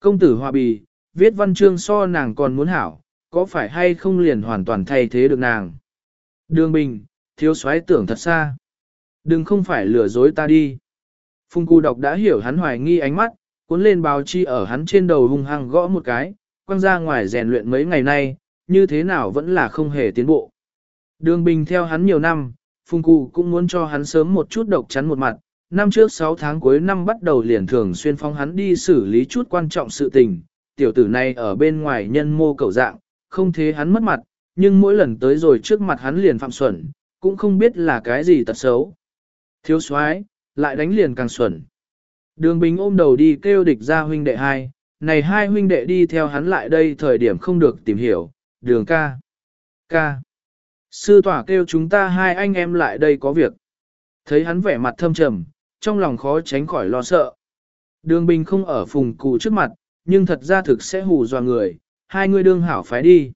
Công tử Hoa Bì, viết văn chương so nàng còn muốn hảo, có phải hay không liền hoàn toàn thay thế được nàng. Đường Bình, thiếu soái tưởng thật xa. Đừng không phải lừa dối ta đi. Phùng Cù đọc đã hiểu hắn hoài nghi ánh mắt, cuốn lên báo chi ở hắn trên đầu hung hăng gõ một cái, quăng ra ngoài rèn luyện mấy ngày nay, như thế nào vẫn là không hề tiến bộ. Đường Bình theo hắn nhiều năm, Phùng Cụ cũng muốn cho hắn sớm một chút độc chắn một mặt. Năm trước 6 tháng cuối năm bắt đầu liền thường xuyên phong hắn đi xử lý chút quan trọng sự tình. Tiểu tử này ở bên ngoài nhân mô cầu dạng, không thế hắn mất mặt, nhưng mỗi lần tới rồi trước mặt hắn liền phạm xuẩn, cũng không biết là cái gì tật xấu. Thiếu soái lại đánh liền càng xuẩn. Đường Bình ôm đầu đi kêu địch ra huynh đệ hai, này hai huynh đệ đi theo hắn lại đây thời điểm không được tìm hiểu, đường ca. Ca. Sư tỏa kêu chúng ta hai anh em lại đây có việc. Thấy hắn vẻ mặt thâm trầm, trong lòng khó tránh khỏi lo sợ. Đường Bình không ở phùng cụ trước mặt, nhưng thật ra thực sẽ hù dọa người, hai người đương hảo phái đi.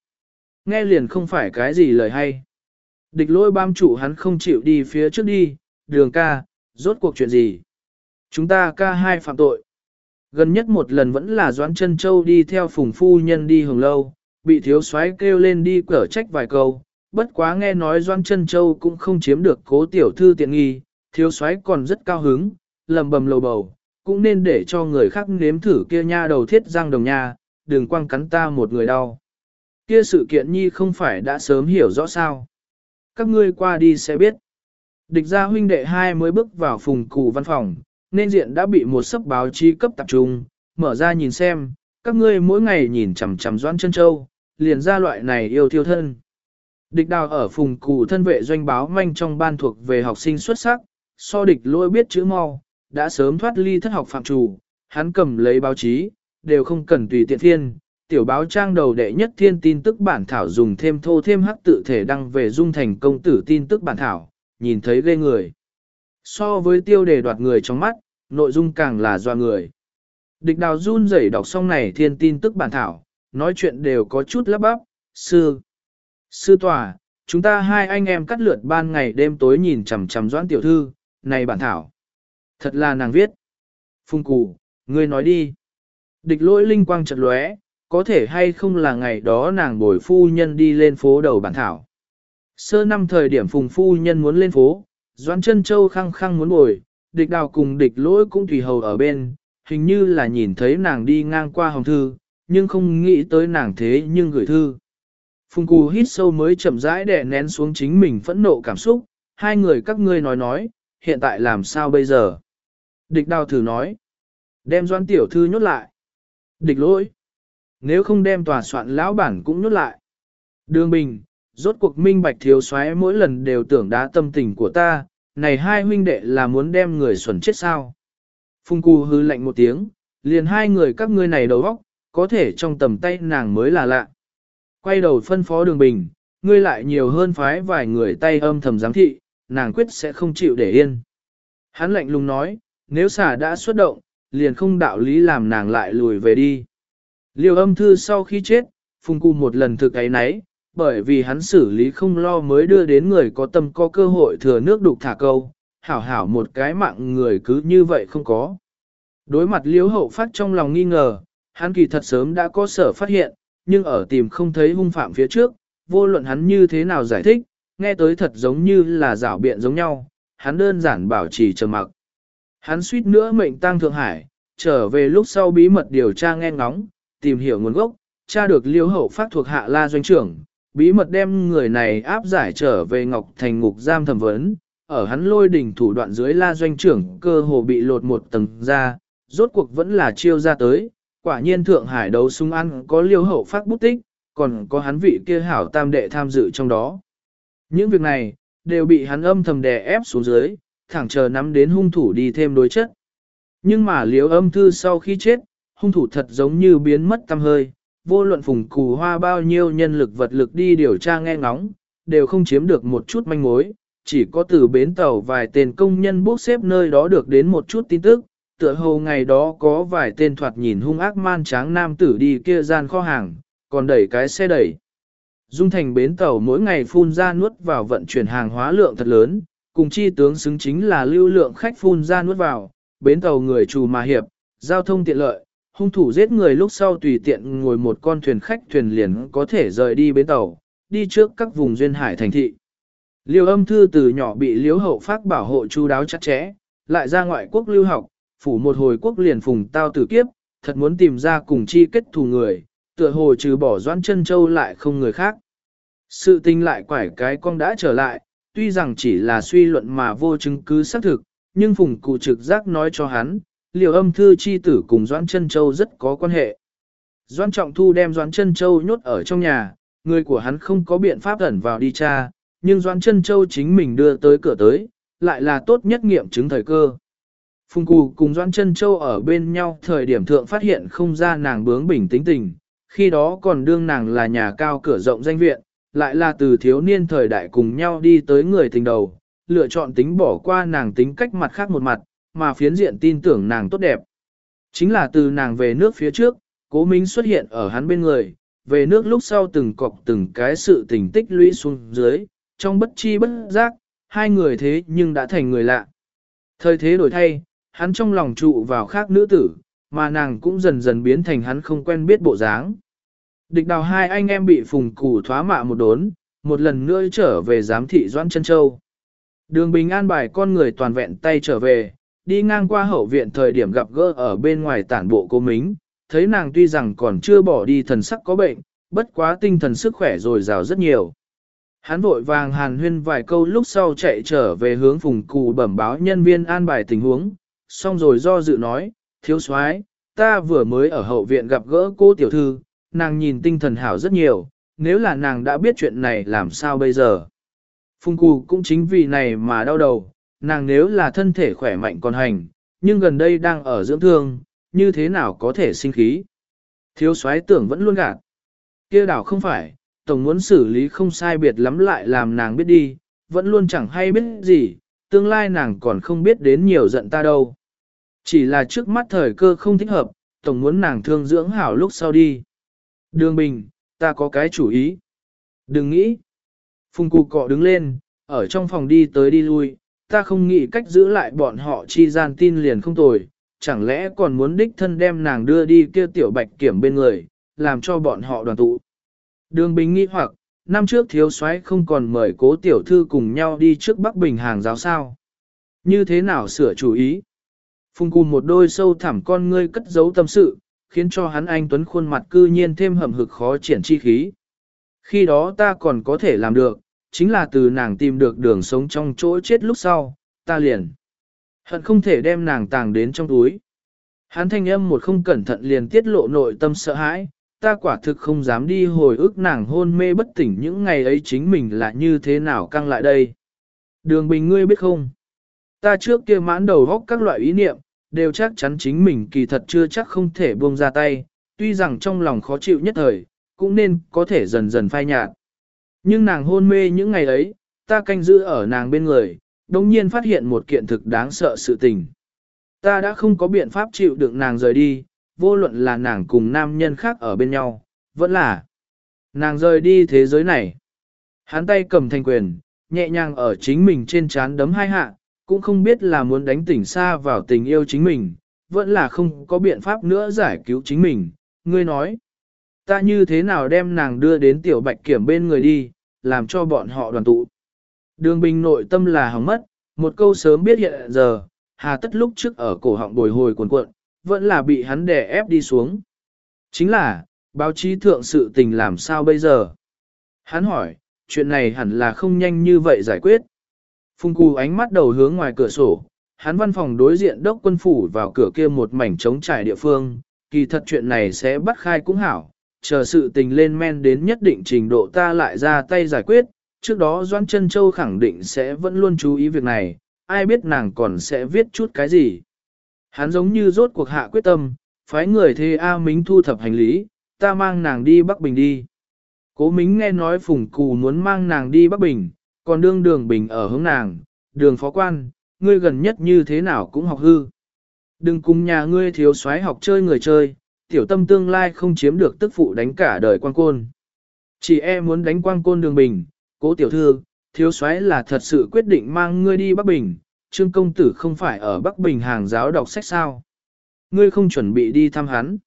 Nghe liền không phải cái gì lời hay. Địch lôi bam chủ hắn không chịu đi phía trước đi, đường ca, rốt cuộc chuyện gì? Chúng ta ca hai phạm tội. Gần nhất một lần vẫn là Doãn chân Châu đi theo phùng phu nhân đi hưởng lâu, bị thiếu soái kêu lên đi cở trách vài câu. Bất quá nghe nói Doãn chân Châu cũng không chiếm được cố tiểu thư tiện nghi, thiếu soái còn rất cao hứng, lầm bầm lầu bầu, cũng nên để cho người khác nếm thử kia nha đầu thiết răng đồng nha, đừng quăng cắn ta một người đau. Kia sự kiện nhi không phải đã sớm hiểu rõ sao. Các ngươi qua đi sẽ biết. Địch gia huynh đệ hai mới bước vào phùng cụ văn phòng, nên diện đã bị một sấp báo chí cấp tập trung, mở ra nhìn xem, các ngươi mỗi ngày nhìn chằm chằm doãn chân châu, liền ra loại này yêu thiêu thân. Địch đào ở phùng cụ thân vệ doanh báo manh trong ban thuộc về học sinh xuất sắc, so địch lôi biết chữ mau, đã sớm thoát ly thất học phạm chủ, hắn cầm lấy báo chí, đều không cần tùy tiện thiên, tiểu báo trang đầu đệ nhất thiên tin tức bản thảo dùng thêm thô thêm hắc tự thể đăng về dung thành công tử tin tức bản thảo, nhìn thấy ghê người. So với tiêu đề đoạt người trong mắt, nội dung càng là doa người. Địch đào run rẩy đọc xong này thiên tin tức bản thảo, nói chuyện đều có chút lắp bắp, sư. Sư tòa, chúng ta hai anh em cắt lượt ban ngày đêm tối nhìn chằm chằm doãn tiểu thư, này bản thảo. Thật là nàng viết. Phung cù, ngươi nói đi. Địch lỗi linh quang chợt lóe, có thể hay không là ngày đó nàng bồi phu nhân đi lên phố đầu bản thảo. Sơ năm thời điểm phùng phu nhân muốn lên phố, Doãn chân châu khăng khăng muốn bồi, địch đào cùng địch lỗi cũng tùy hầu ở bên, hình như là nhìn thấy nàng đi ngang qua hồng thư, nhưng không nghĩ tới nàng thế nhưng gửi thư. Phùng cù hít sâu mới chậm rãi đè nén xuống chính mình phẫn nộ cảm xúc, hai người các ngươi nói nói, hiện tại làm sao bây giờ? Địch đào thử nói, đem doan tiểu thư nhốt lại. Địch lỗi, nếu không đem tòa soạn lão bản cũng nhốt lại. Đường bình, rốt cuộc minh bạch thiếu soái mỗi lần đều tưởng đá tâm tình của ta, này hai huynh đệ là muốn đem người xuẩn chết sao. Phung cù hư lạnh một tiếng, liền hai người các ngươi này đầu óc, có thể trong tầm tay nàng mới là lạ. Quay đầu phân phó đường bình, ngươi lại nhiều hơn phái vài người tay âm thầm giám thị, nàng quyết sẽ không chịu để yên. Hắn lạnh lùng nói, nếu xả đã xuất động, liền không đạo lý làm nàng lại lùi về đi. Liêu âm thư sau khi chết, phùng cù một lần thực ấy nấy, bởi vì hắn xử lý không lo mới đưa đến người có tâm có cơ hội thừa nước đục thả câu, hảo hảo một cái mạng người cứ như vậy không có. Đối mặt liếu hậu phát trong lòng nghi ngờ, hắn kỳ thật sớm đã có sở phát hiện, nhưng ở tìm không thấy hung phạm phía trước, vô luận hắn như thế nào giải thích, nghe tới thật giống như là rảo biện giống nhau, hắn đơn giản bảo trì trầm mặc. Hắn suýt nữa mệnh tăng Thượng Hải, trở về lúc sau bí mật điều tra nghe ngóng, tìm hiểu nguồn gốc, tra được liêu hậu phát thuộc hạ la doanh trưởng, bí mật đem người này áp giải trở về Ngọc Thành ngục giam thẩm vấn, ở hắn lôi đỉnh thủ đoạn dưới la doanh trưởng cơ hồ bị lột một tầng ra, rốt cuộc vẫn là chiêu ra tới, quả nhiên Thượng Hải đấu súng ăn có liêu hậu phát bút tích, còn có hắn vị kia hảo tam đệ tham dự trong đó. Những việc này, đều bị hắn âm thầm đè ép xuống dưới, thẳng chờ nắm đến hung thủ đi thêm đối chất. Nhưng mà liếu âm thư sau khi chết, hung thủ thật giống như biến mất tâm hơi, vô luận phùng cù hoa bao nhiêu nhân lực vật lực đi điều tra nghe ngóng, đều không chiếm được một chút manh mối, chỉ có từ bến tàu vài tên công nhân bốc xếp nơi đó được đến một chút tin tức, tựa hồ ngày đó có vài tên thoạt nhìn hung ác man tráng nam tử đi kia gian kho hàng, còn đẩy cái xe đẩy. Dung thành bến tàu mỗi ngày phun ra nuốt vào vận chuyển hàng hóa lượng thật lớn, cùng chi tướng xứng chính là lưu lượng khách phun ra nuốt vào, bến tàu người chủ mà hiệp, giao thông tiện lợi, hung thủ giết người lúc sau tùy tiện ngồi một con thuyền khách thuyền liền có thể rời đi bến tàu, đi trước các vùng duyên hải thành thị. Liêu âm thư từ nhỏ bị liếu hậu phát bảo hộ chu đáo chặt chẽ, lại ra ngoại quốc lưu học, phủ một hồi quốc liền phùng tao tử kiếp, thật muốn tìm ra cùng chi kết thù người, tựa hồ trừ bỏ doãn chân châu lại không người khác. Sự tình lại quải cái con đã trở lại, tuy rằng chỉ là suy luận mà vô chứng cứ xác thực, nhưng phùng cụ trực giác nói cho hắn, liều âm thư chi tử cùng doãn Trân châu rất có quan hệ. Doãn trọng thu đem doãn Trân châu nhốt ở trong nhà, người của hắn không có biện pháp ẩn vào đi cha, nhưng doãn Trân châu chính mình đưa tới cửa tới, lại là tốt nhất nghiệm chứng thời cơ. Phùng Cù cùng Doãn Trân Châu ở bên nhau thời điểm thượng phát hiện không ra nàng bướng bỉnh tính tình, khi đó còn đương nàng là nhà cao cửa rộng danh viện, lại là từ thiếu niên thời đại cùng nhau đi tới người tình đầu, lựa chọn tính bỏ qua nàng tính cách mặt khác một mặt, mà phiến diện tin tưởng nàng tốt đẹp. Chính là từ nàng về nước phía trước, cố minh xuất hiện ở hắn bên người, về nước lúc sau từng cọc từng cái sự tình tích lũy xuống dưới, trong bất chi bất giác, hai người thế nhưng đã thành người lạ. Thời thế đổi thay, hắn trong lòng trụ vào khác nữ tử, mà nàng cũng dần dần biến thành hắn không quen biết bộ dáng. Địch đào hai anh em bị phùng củ thoá mạ một đốn, một lần nữa trở về giám thị Doãn chân Châu. Đường Bình an bài con người toàn vẹn tay trở về, đi ngang qua hậu viện thời điểm gặp gỡ ở bên ngoài tản bộ cô Mính, thấy nàng tuy rằng còn chưa bỏ đi thần sắc có bệnh, bất quá tinh thần sức khỏe rồi rào rất nhiều. Hắn vội vàng hàn huyên vài câu lúc sau chạy trở về hướng phùng cù bẩm báo nhân viên an bài tình huống, xong rồi do dự nói, thiếu soái, ta vừa mới ở hậu viện gặp gỡ cô tiểu thư, nàng nhìn tinh thần hảo rất nhiều, nếu là nàng đã biết chuyện này làm sao bây giờ. Phùng cù cũng chính vì này mà đau đầu, nàng nếu là thân thể khỏe mạnh còn hành, nhưng gần đây đang ở dưỡng thương, như thế nào có thể sinh khí. Thiếu soái tưởng vẫn luôn gạt. kia đảo không phải, tổng muốn xử lý không sai biệt lắm lại làm nàng biết đi, vẫn luôn chẳng hay biết gì, tương lai nàng còn không biết đến nhiều giận ta đâu. Chỉ là trước mắt thời cơ không thích hợp, tổng muốn nàng thương dưỡng hảo lúc sau đi. Đường Bình, ta có cái chủ ý. Đừng nghĩ. Phùng cụ cọ đứng lên, ở trong phòng đi tới đi lui, ta không nghĩ cách giữ lại bọn họ chi gian tin liền không tồi, chẳng lẽ còn muốn đích thân đem nàng đưa đi kia tiểu bạch kiểm bên người, làm cho bọn họ đoàn tụ. Đường Bình nghĩ hoặc, năm trước thiếu soái không còn mời cố tiểu thư cùng nhau đi trước Bắc Bình hàng giáo sao. Như thế nào sửa chủ ý? Phùng cùng một đôi sâu thẳm con ngươi cất giấu tâm sự, khiến cho hắn anh Tuấn khuôn mặt cư nhiên thêm hầm hực khó triển chi khí. Khi đó ta còn có thể làm được, chính là từ nàng tìm được đường sống trong chỗ chết lúc sau, ta liền. Hận không thể đem nàng tàng đến trong túi. Hắn thanh âm một không cẩn thận liền tiết lộ nội tâm sợ hãi, ta quả thực không dám đi hồi ức nàng hôn mê bất tỉnh những ngày ấy chính mình là như thế nào căng lại đây. Đường bình ngươi biết không? Ta trước kia mãn đầu góc các loại ý niệm, đều chắc chắn chính mình kỳ thật chưa chắc không thể buông ra tay, tuy rằng trong lòng khó chịu nhất thời, cũng nên có thể dần dần phai nhạt. Nhưng nàng hôn mê những ngày ấy, ta canh giữ ở nàng bên người, đồng nhiên phát hiện một kiện thực đáng sợ sự tình. Ta đã không có biện pháp chịu đựng nàng rời đi, vô luận là nàng cùng nam nhân khác ở bên nhau, vẫn là nàng rời đi thế giới này. Hắn tay cầm thanh quyền, nhẹ nhàng ở chính mình trên trán đấm hai hạ, cũng không biết là muốn đánh tỉnh xa vào tình yêu chính mình, vẫn là không có biện pháp nữa giải cứu chính mình. Ngươi nói, ta như thế nào đem nàng đưa đến tiểu bạch kiểm bên người đi, làm cho bọn họ đoàn tụ. Đường bình nội tâm là hỏng mất, một câu sớm biết hiện giờ, hà tất lúc trước ở cổ họng bồi hồi cuồn cuộn, vẫn là bị hắn đè ép đi xuống. Chính là, báo chí thượng sự tình làm sao bây giờ? Hắn hỏi, chuyện này hẳn là không nhanh như vậy giải quyết. Phùng Cù ánh mắt đầu hướng ngoài cửa sổ, hắn văn phòng đối diện đốc quân phủ vào cửa kia một mảnh trống trải địa phương, kỳ thật chuyện này sẽ bắt khai cũng hảo, chờ sự tình lên men đến nhất định trình độ ta lại ra tay giải quyết, trước đó Doan Trân Châu khẳng định sẽ vẫn luôn chú ý việc này, ai biết nàng còn sẽ viết chút cái gì. Hắn giống như rốt cuộc hạ quyết tâm, phái người thê A Mính thu thập hành lý, ta mang nàng đi Bắc Bình đi. Cố Mính nghe nói Phùng Cù muốn mang nàng đi Bắc Bình, còn đương đường Bình ở hướng nàng, đường phó quan, ngươi gần nhất như thế nào cũng học hư. Đừng cùng nhà ngươi thiếu soái học chơi người chơi, tiểu tâm tương lai không chiếm được tức phụ đánh cả đời quan côn. Chỉ e muốn đánh quan côn đường Bình, cố tiểu thư, thiếu soái là thật sự quyết định mang ngươi đi Bắc Bình, Trương Công Tử không phải ở Bắc Bình hàng giáo đọc sách sao. Ngươi không chuẩn bị đi thăm hắn.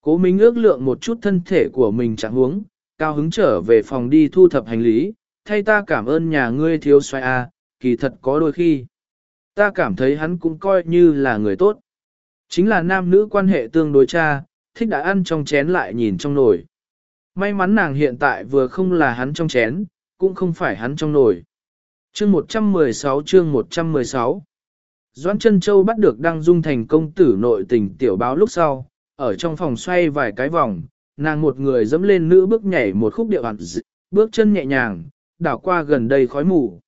Cố Minh ước lượng một chút thân thể của mình chẳng huống, cao hứng trở về phòng đi thu thập hành lý, thay ta cảm ơn nhà ngươi thiếu xoay a, kỳ thật có đôi khi. Ta cảm thấy hắn cũng coi như là người tốt. Chính là nam nữ quan hệ tương đối cha, thích đã ăn trong chén lại nhìn trong nồi. May mắn nàng hiện tại vừa không là hắn trong chén, cũng không phải hắn trong nồi. Chương 116 chương 116 Doãn chân châu bắt được đăng dung thành công tử nội tình tiểu báo lúc sau, ở trong phòng xoay vài cái vòng, nàng một người dẫm lên nữ bước nhảy một khúc điệu hẳn bước chân nhẹ nhàng, đảo qua gần đây khói mù.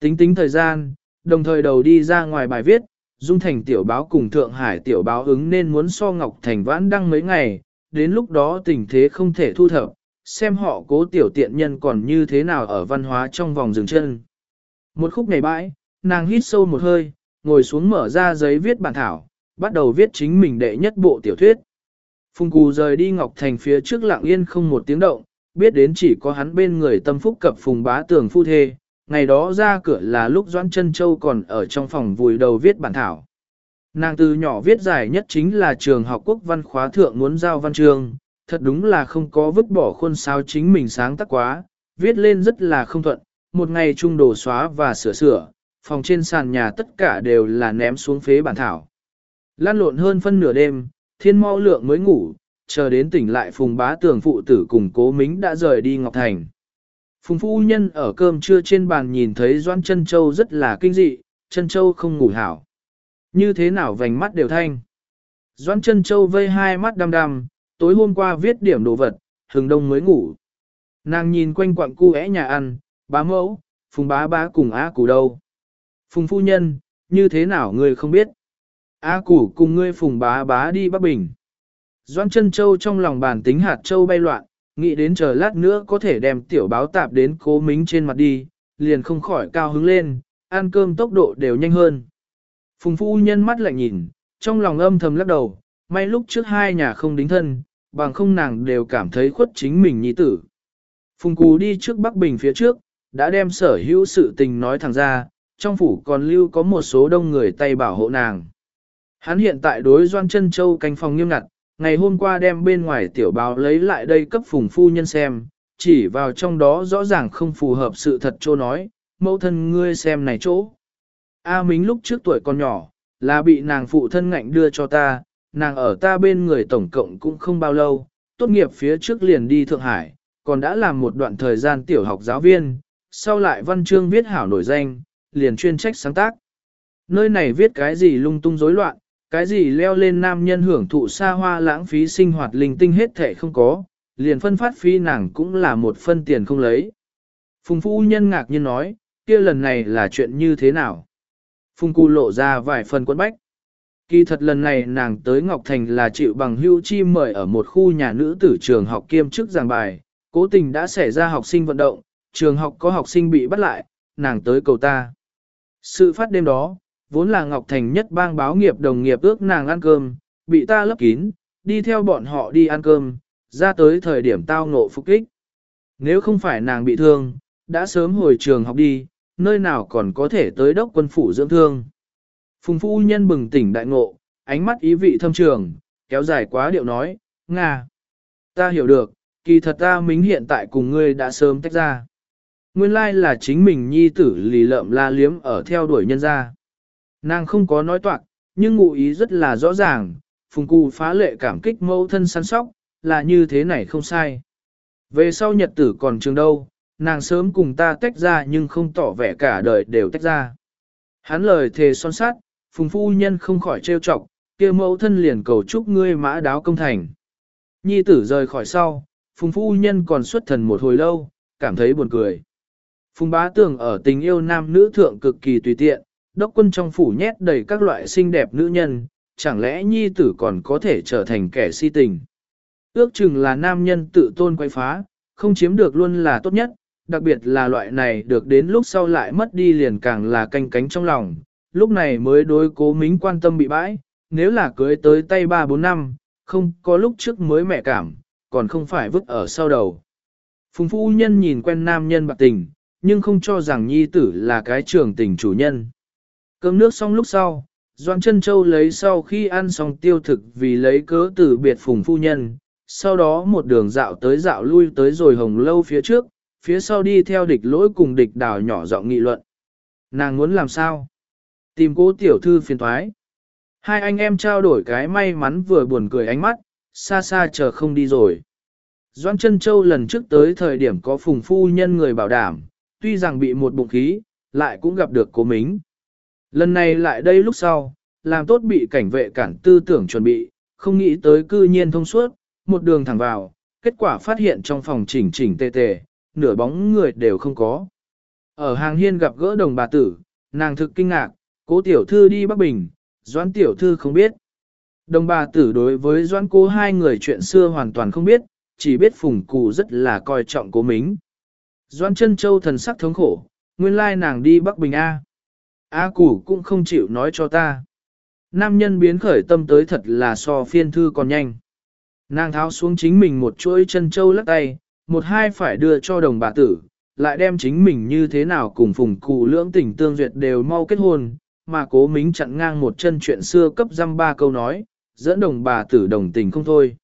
Tính tính thời gian, đồng thời đầu đi ra ngoài bài viết, Dung Thành tiểu báo cùng Thượng Hải tiểu báo ứng nên muốn so Ngọc Thành vãn đăng mấy ngày, đến lúc đó tình thế không thể thu thập, xem họ cố tiểu tiện nhân còn như thế nào ở văn hóa trong vòng dừng chân. Một khúc ngày bãi, nàng hít sâu một hơi, ngồi xuống mở ra giấy viết bản thảo, bắt đầu viết chính mình đệ nhất bộ tiểu thuyết. Phùng Cù rời đi Ngọc Thành phía trước lặng yên không một tiếng động, biết đến chỉ có hắn bên người tâm phúc cập Phùng Bá Tường phu thê, ngày đó ra cửa là lúc Doãn Chân Châu còn ở trong phòng vùi đầu viết bản thảo. Nàng từ nhỏ viết dài nhất chính là trường học quốc văn khóa thượng muốn giao văn trường thật đúng là không có vứt bỏ khuôn sao chính mình sáng tác quá, viết lên rất là không thuận, một ngày trung đồ xóa và sửa sửa, phòng trên sàn nhà tất cả đều là ném xuống phế bản thảo. Lan lộn hơn phân nửa đêm, thiên mau lượng mới ngủ, chờ đến tỉnh lại phùng bá tường phụ tử cùng cố mính đã rời đi Ngọc Thành. Phùng phu nhân ở cơm trưa trên bàn nhìn thấy Doan Trân Châu rất là kinh dị, Trân Châu không ngủ hảo. Như thế nào vành mắt đều thanh. Doan Trân Châu vây hai mắt đăm đăm, tối hôm qua viết điểm đồ vật, hừng đông mới ngủ. Nàng nhìn quanh quặng cu é nhà ăn, bá mẫu, phùng bá bá cùng á củ đâu. Phùng phu nhân, như thế nào ngươi không biết. Á củ cùng ngươi phùng bá bá đi Bắc Bình. Doan chân châu trong lòng bàn tính hạt châu bay loạn, nghĩ đến chờ lát nữa có thể đem tiểu báo tạp đến cố mính trên mặt đi, liền không khỏi cao hứng lên, ăn cơm tốc độ đều nhanh hơn. Phùng phu nhân mắt lại nhìn, trong lòng âm thầm lắc đầu, may lúc trước hai nhà không đính thân, bằng không nàng đều cảm thấy khuất chính mình nhi tử. Phùng cú đi trước Bắc Bình phía trước, đã đem sở hữu sự tình nói thẳng ra, trong phủ còn lưu có một số đông người tay bảo hộ nàng. Hắn hiện tại đối Doan chân Châu canh phòng nghiêm ngặt, ngày hôm qua đem bên ngoài tiểu báo lấy lại đây cấp phùng phu nhân xem, chỉ vào trong đó rõ ràng không phù hợp sự thật chỗ nói, mẫu thân ngươi xem này chỗ. A Mính lúc trước tuổi còn nhỏ, là bị nàng phụ thân ngạnh đưa cho ta, nàng ở ta bên người tổng cộng cũng không bao lâu, tốt nghiệp phía trước liền đi Thượng Hải, còn đã làm một đoạn thời gian tiểu học giáo viên, sau lại văn chương viết hảo nổi danh, liền chuyên trách sáng tác. Nơi này viết cái gì lung tung rối loạn, cái gì leo lên nam nhân hưởng thụ xa hoa lãng phí sinh hoạt linh tinh hết thể không có, liền phân phát phí nàng cũng là một phân tiền không lấy. Phùng phu nhân ngạc nhiên nói, kia lần này là chuyện như thế nào? Phùng cu lộ ra vài phần quấn bách. Kỳ thật lần này nàng tới Ngọc Thành là chịu bằng hưu chi mời ở một khu nhà nữ tử trường học kiêm chức giảng bài, cố tình đã xảy ra học sinh vận động, trường học có học sinh bị bắt lại, nàng tới cầu ta. Sự phát đêm đó, vốn là Ngọc Thành nhất bang báo nghiệp đồng nghiệp ước nàng ăn cơm, bị ta lấp kín, đi theo bọn họ đi ăn cơm, ra tới thời điểm tao ngộ phục kích. Nếu không phải nàng bị thương, đã sớm hồi trường học đi, nơi nào còn có thể tới đốc quân phủ dưỡng thương. Phùng phu nhân bừng tỉnh đại ngộ, ánh mắt ý vị thâm trường, kéo dài quá điệu nói, Nga. Ta hiểu được, kỳ thật ta mính hiện tại cùng ngươi đã sớm tách ra. Nguyên lai là chính mình nhi tử lì lợm la liếm ở theo đuổi nhân gia. Nàng không có nói toạc, nhưng ngụ ý rất là rõ ràng, phùng cụ phá lệ cảm kích mẫu thân săn sóc, là như thế này không sai. Về sau nhật tử còn trường đâu, nàng sớm cùng ta tách ra nhưng không tỏ vẻ cả đời đều tách ra. Hắn lời thề son sát, phùng phu nhân không khỏi trêu chọc, kia mẫu thân liền cầu chúc ngươi mã đáo công thành. Nhi tử rời khỏi sau, phùng phu nhân còn xuất thần một hồi lâu, cảm thấy buồn cười. Phùng bá tưởng ở tình yêu nam nữ thượng cực kỳ tùy tiện, đốc quân trong phủ nhét đầy các loại xinh đẹp nữ nhân, chẳng lẽ nhi tử còn có thể trở thành kẻ si tình. Ước chừng là nam nhân tự tôn quay phá, không chiếm được luôn là tốt nhất, đặc biệt là loại này được đến lúc sau lại mất đi liền càng là canh cánh trong lòng, lúc này mới đối cố mính quan tâm bị bãi, nếu là cưới tới tay 3-4 năm, không có lúc trước mới mẹ cảm, còn không phải vứt ở sau đầu. Phùng phu nhân nhìn quen nam nhân bạc tình, nhưng không cho rằng nhi tử là cái trường tình chủ nhân. Cơm nước xong lúc sau, Doan chân châu lấy sau khi ăn xong tiêu thực vì lấy cớ từ biệt phùng phu nhân, sau đó một đường dạo tới dạo lui tới rồi hồng lâu phía trước, phía sau đi theo địch lỗi cùng địch đào nhỏ giọng nghị luận. Nàng muốn làm sao? Tìm cố tiểu thư phiền thoái. Hai anh em trao đổi cái may mắn vừa buồn cười ánh mắt, xa xa chờ không đi rồi. Doan chân châu lần trước tới thời điểm có phùng phu nhân người bảo đảm, tuy rằng bị một bụng khí, lại cũng gặp được cố mính. Lần này lại đây lúc sau, làm tốt bị cảnh vệ cản tư tưởng chuẩn bị, không nghĩ tới cư nhiên thông suốt, một đường thẳng vào, kết quả phát hiện trong phòng chỉnh chỉnh tề tề, nửa bóng người đều không có. Ở hàng hiên gặp gỡ đồng bà tử, nàng thực kinh ngạc, cố tiểu thư đi Bắc Bình, doãn tiểu thư không biết. Đồng bà tử đối với doãn cố hai người chuyện xưa hoàn toàn không biết, chỉ biết phùng cụ rất là coi trọng cố mính. Doãn chân châu thần sắc thống khổ, nguyên lai nàng đi Bắc Bình A. A củ cũng không chịu nói cho ta. Nam nhân biến khởi tâm tới thật là so phiên thư còn nhanh. Nàng tháo xuống chính mình một chuỗi chân châu lắc tay, một hai phải đưa cho đồng bà tử, lại đem chính mình như thế nào cùng phùng cụ lưỡng tình tương duyệt đều mau kết hôn, mà cố mính chặn ngang một chân chuyện xưa cấp dăm ba câu nói, dẫn đồng bà tử đồng tình không thôi.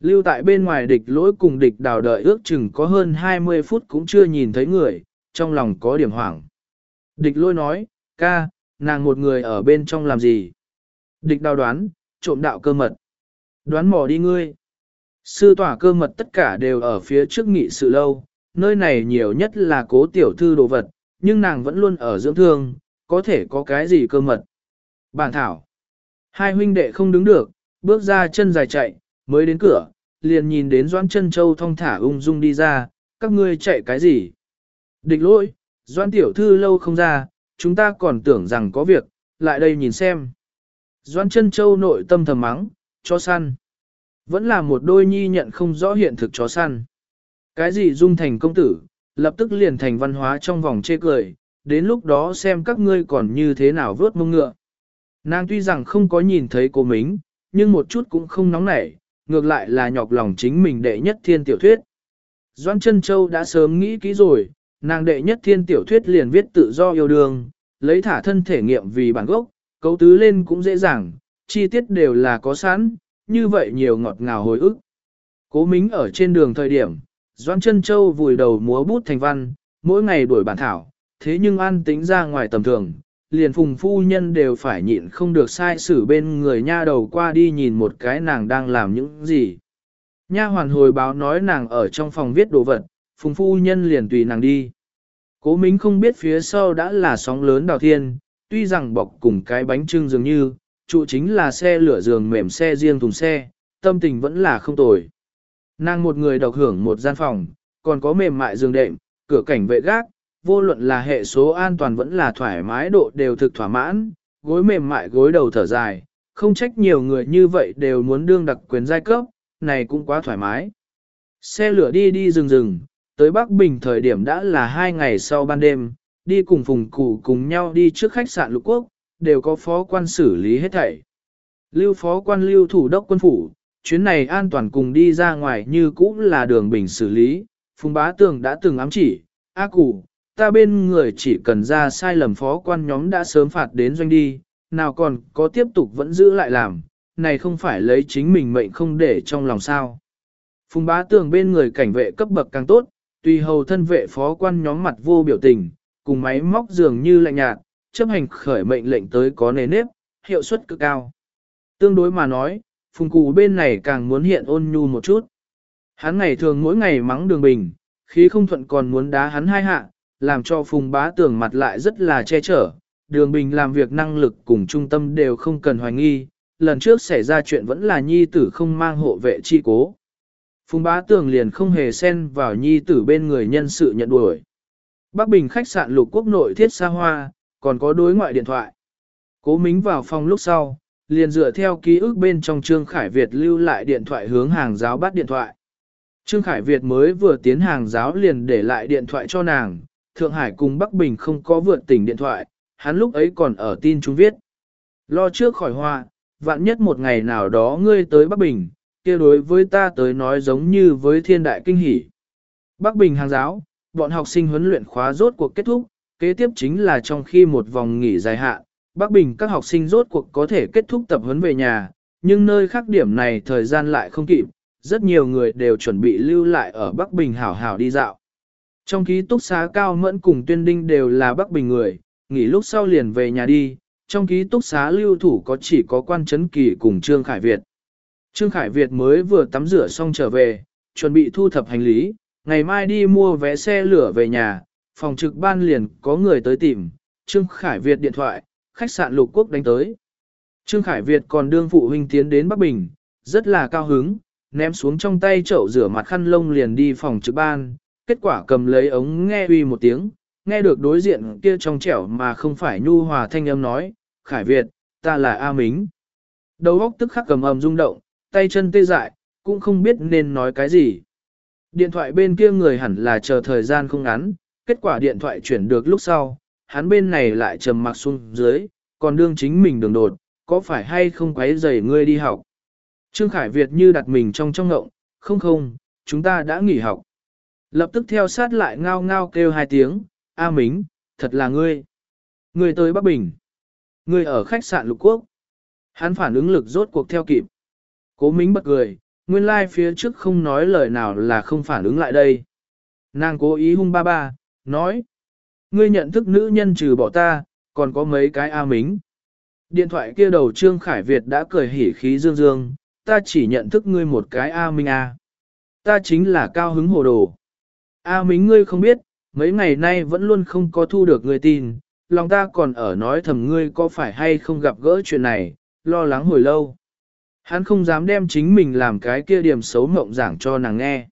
Lưu tại bên ngoài địch lỗi cùng địch đào đợi ước chừng có hơn 20 phút cũng chưa nhìn thấy người, trong lòng có điểm hoảng. Địch lỗi nói, ca, nàng một người ở bên trong làm gì? Địch đào đoán, trộm đạo cơ mật. Đoán mò đi ngươi. Sư tỏa cơ mật tất cả đều ở phía trước nghị sự lâu, nơi này nhiều nhất là cố tiểu thư đồ vật, nhưng nàng vẫn luôn ở dưỡng thương, có thể có cái gì cơ mật. Bản thảo. Hai huynh đệ không đứng được, bước ra chân dài chạy, mới đến cửa, liền nhìn đến Doãn chân châu thong thả ung dung đi ra, các ngươi chạy cái gì? Địch lỗi, Doãn tiểu thư lâu không ra, chúng ta còn tưởng rằng có việc, lại đây nhìn xem. Doãn chân châu nội tâm thầm mắng, cho săn. Vẫn là một đôi nhi nhận không rõ hiện thực chó săn. Cái gì dung thành công tử, lập tức liền thành văn hóa trong vòng chê cười, đến lúc đó xem các ngươi còn như thế nào vớt mông ngựa. Nàng tuy rằng không có nhìn thấy cô Mính, nhưng một chút cũng không nóng nảy, ngược lại là nhọc lòng chính mình đệ nhất thiên tiểu thuyết. Doan chân Châu đã sớm nghĩ kỹ rồi, nàng đệ nhất thiên tiểu thuyết liền viết tự do yêu đương, lấy thả thân thể nghiệm vì bản gốc, cấu tứ lên cũng dễ dàng, chi tiết đều là có sẵn, như vậy nhiều ngọt ngào hồi ức. Cố Mính ở trên đường thời điểm, Doan chân Châu vùi đầu múa bút thành văn, mỗi ngày đuổi bản thảo, thế nhưng an tính ra ngoài tầm thường, liền phùng phu nhân đều phải nhịn không được sai xử bên người nha đầu qua đi nhìn một cái nàng đang làm những gì. Nha hoàn hồi báo nói nàng ở trong phòng viết đồ vật, phùng phu nhân liền tùy nàng đi. Cố Mính không biết phía sau đã là sóng lớn đào thiên, tuy rằng bọc cùng cái bánh trưng dường như, trụ chính là xe lửa giường mềm xe riêng thùng xe, tâm tình vẫn là không tồi. Nàng một người độc hưởng một gian phòng, còn có mềm mại giường đệm, cửa cảnh vệ gác, vô luận là hệ số an toàn vẫn là thoải mái độ đều thực thỏa mãn, gối mềm mại gối đầu thở dài, không trách nhiều người như vậy đều muốn đương đặc quyền giai cấp, này cũng quá thoải mái. Xe lửa đi đi rừng rừng, tới Bắc Bình thời điểm đã là hai ngày sau ban đêm, đi cùng phùng cụ cùng nhau đi trước khách sạn lục quốc, đều có phó quan xử lý hết thảy. Lưu phó quan lưu thủ đốc quân phủ, chuyến này an toàn cùng đi ra ngoài như cũ là đường bình xử lý, phùng bá tường đã từng ám chỉ, A cụ, ta bên người chỉ cần ra sai lầm phó quan nhóm đã sớm phạt đến doanh đi, nào còn có tiếp tục vẫn giữ lại làm, này không phải lấy chính mình mệnh không để trong lòng sao. Phùng bá tường bên người cảnh vệ cấp bậc càng tốt, tùy hầu thân vệ phó quan nhóm mặt vô biểu tình, cùng máy móc dường như lạnh nhạt, chấp hành khởi mệnh lệnh tới có nề nếp, hiệu suất cực cao. Tương đối mà nói, phùng cụ bên này càng muốn hiện ôn nhu một chút. Hắn ngày thường mỗi ngày mắng đường bình, khí không thuận còn muốn đá hắn hai hạ, làm cho phùng bá tưởng mặt lại rất là che chở. Đường bình làm việc năng lực cùng trung tâm đều không cần hoài nghi, lần trước xảy ra chuyện vẫn là nhi tử không mang hộ vệ chi cố. Phùng bá tường liền không hề xen vào nhi tử bên người nhân sự nhận đuổi. Bắc Bình khách sạn lục quốc nội thiết xa hoa, còn có đối ngoại điện thoại. Cố Mính vào phòng lúc sau, liền dựa theo ký ức bên trong Trương Khải Việt lưu lại điện thoại hướng hàng giáo bắt điện thoại. Trương Khải Việt mới vừa tiến hàng giáo liền để lại điện thoại cho nàng, Thượng Hải cùng Bắc Bình không có vượt tỉnh điện thoại, hắn lúc ấy còn ở tin chúng viết. Lo trước khỏi hoa, vạn nhất một ngày nào đó ngươi tới Bắc Bình, kia đối với ta tới nói giống như với thiên đại kinh hỷ. Bắc Bình hàng giáo, bọn học sinh huấn luyện khóa rốt cuộc kết thúc, kế tiếp chính là trong khi một vòng nghỉ dài hạn, Bắc Bình các học sinh rốt cuộc có thể kết thúc tập huấn về nhà, nhưng nơi khác điểm này thời gian lại không kịp, rất nhiều người đều chuẩn bị lưu lại ở Bắc Bình hảo hảo đi dạo. Trong ký túc xá cao mẫn cùng tuyên đinh đều là Bắc Bình người, nghỉ lúc sau liền về nhà đi, trong ký túc xá lưu thủ có chỉ có quan chấn kỳ cùng Trương Khải Việt. Trương Khải Việt mới vừa tắm rửa xong trở về, chuẩn bị thu thập hành lý, ngày mai đi mua vé xe lửa về nhà, phòng trực ban liền có người tới tìm, Trương Khải Việt điện thoại, khách sạn lục quốc đánh tới. Trương Khải Việt còn đương phụ huynh tiến đến Bắc Bình, rất là cao hứng, ném xuống trong tay chậu rửa mặt khăn lông liền đi phòng trực ban, kết quả cầm lấy ống nghe uy một tiếng, nghe được đối diện kia trong trẻo mà không phải nhu hòa thanh âm nói, Khải Việt, ta là A Mính. Đầu óc tức khắc cầm ầm rung động, tay chân tê dại, cũng không biết nên nói cái gì. Điện thoại bên kia người hẳn là chờ thời gian không ngắn, kết quả điện thoại chuyển được lúc sau, hắn bên này lại trầm mặc xuống dưới, còn đương chính mình đường đột, có phải hay không quấy rầy ngươi đi học. Trương Khải Việt như đặt mình trong trong ngộng, không không, chúng ta đã nghỉ học. Lập tức theo sát lại ngao ngao kêu hai tiếng, A Mính, thật là ngươi. Ngươi tới Bắc Bình. Ngươi ở khách sạn Lục Quốc. Hắn phản ứng lực rốt cuộc theo kịp. Cố Mính bật cười, nguyên lai like phía trước không nói lời nào là không phản ứng lại đây. Nàng cố ý hung ba ba, nói. Ngươi nhận thức nữ nhân trừ bỏ ta, còn có mấy cái A Mính. Điện thoại kia đầu Trương Khải Việt đã cười hỉ khí dương dương, ta chỉ nhận thức ngươi một cái A Minh A. Ta chính là cao hứng hồ đồ. A Mính ngươi không biết, mấy ngày nay vẫn luôn không có thu được ngươi tin, lòng ta còn ở nói thầm ngươi có phải hay không gặp gỡ chuyện này, lo lắng hồi lâu. Hắn không dám đem chính mình làm cái kia điểm xấu mộng giảng cho nàng nghe.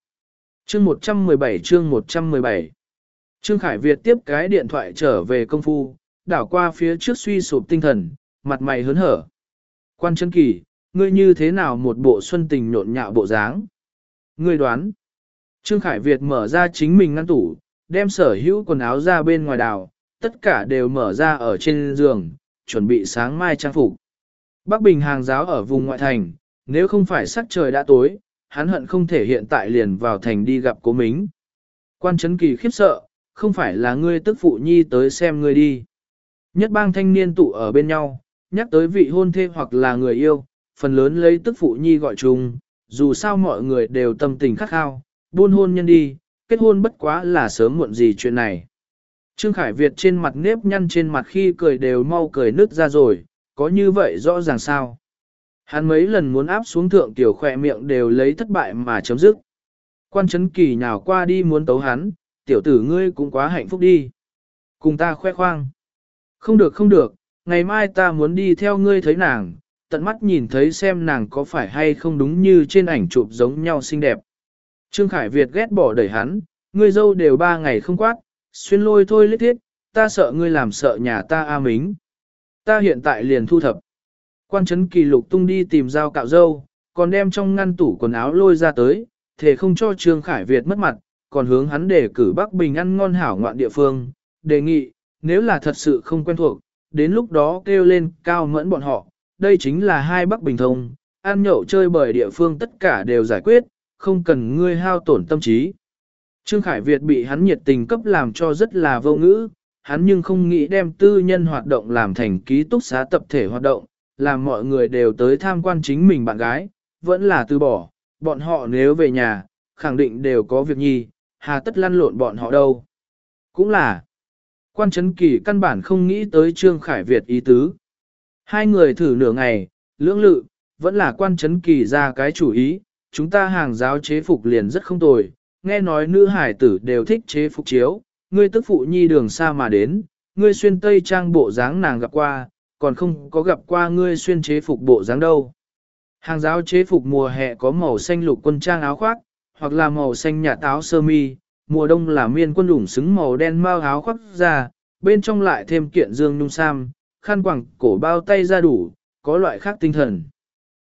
Chương 117 chương 117 Trương Khải Việt tiếp cái điện thoại trở về công phu, đảo qua phía trước suy sụp tinh thần, mặt mày hớn hở. Quan chân kỳ, ngươi như thế nào một bộ xuân tình nhộn nhạo bộ dáng? Ngươi đoán. Trương Khải Việt mở ra chính mình ngăn tủ, đem sở hữu quần áo ra bên ngoài đào, tất cả đều mở ra ở trên giường, chuẩn bị sáng mai trang phục. Bắc Bình hàng giáo ở vùng ngoại thành, nếu không phải sắc trời đã tối, hắn hận không thể hiện tại liền vào thành đi gặp cố mính. Quan Trấn kỳ khiếp sợ, không phải là ngươi tức phụ nhi tới xem ngươi đi. Nhất bang thanh niên tụ ở bên nhau, nhắc tới vị hôn thê hoặc là người yêu, phần lớn lấy tức phụ nhi gọi chung, dù sao mọi người đều tâm tình khắc khao, buôn hôn nhân đi, kết hôn bất quá là sớm muộn gì chuyện này. Trương Khải Việt trên mặt nếp nhăn trên mặt khi cười đều mau cười nứt ra rồi, có như vậy rõ ràng sao. Hắn mấy lần muốn áp xuống thượng tiểu khỏe miệng đều lấy thất bại mà chấm dứt. Quan chấn kỳ nhào qua đi muốn tấu hắn, tiểu tử ngươi cũng quá hạnh phúc đi. Cùng ta khoe khoang. Không được không được, ngày mai ta muốn đi theo ngươi thấy nàng, tận mắt nhìn thấy xem nàng có phải hay không đúng như trên ảnh chụp giống nhau xinh đẹp. Trương Khải Việt ghét bỏ đẩy hắn, ngươi dâu đều ba ngày không quát, xuyên lôi thôi lít thiết, ta sợ ngươi làm sợ nhà ta a mính. Ta hiện tại liền thu thập. Quan trấn kỳ lục tung đi tìm dao cạo dâu, còn đem trong ngăn tủ quần áo lôi ra tới, thể không cho Trương Khải Việt mất mặt, còn hướng hắn để cử Bắc Bình ăn ngon hảo ngoạn địa phương, đề nghị, nếu là thật sự không quen thuộc, đến lúc đó kêu lên cao mẫn bọn họ, đây chính là hai Bắc Bình thông, ăn nhậu chơi bời địa phương tất cả đều giải quyết, không cần ngươi hao tổn tâm trí. Trương Khải Việt bị hắn nhiệt tình cấp làm cho rất là vô ngữ, hắn nhưng không nghĩ đem tư nhân hoạt động làm thành ký túc xá tập thể hoạt động, làm mọi người đều tới tham quan chính mình bạn gái, vẫn là từ bỏ, bọn họ nếu về nhà, khẳng định đều có việc nhi, hà tất lăn lộn bọn họ đâu. Cũng là, quan chấn kỳ căn bản không nghĩ tới Trương Khải Việt ý tứ. Hai người thử nửa ngày, lưỡng lự, vẫn là quan chấn kỳ ra cái chủ ý, chúng ta hàng giáo chế phục liền rất không tồi, nghe nói nữ hải tử đều thích chế phục chiếu, ngươi tức phụ nhi đường xa mà đến, ngươi xuyên tây trang bộ dáng nàng gặp qua, còn không có gặp qua ngươi xuyên chế phục bộ dáng đâu. Hàng giáo chế phục mùa hè có màu xanh lục quân trang áo khoác, hoặc là màu xanh nhạt táo sơ mi, mùa đông là miên quân đủng xứng màu đen mao áo khoác ra, bên trong lại thêm kiện dương nhung sam, khăn quẳng cổ bao tay ra đủ, có loại khác tinh thần.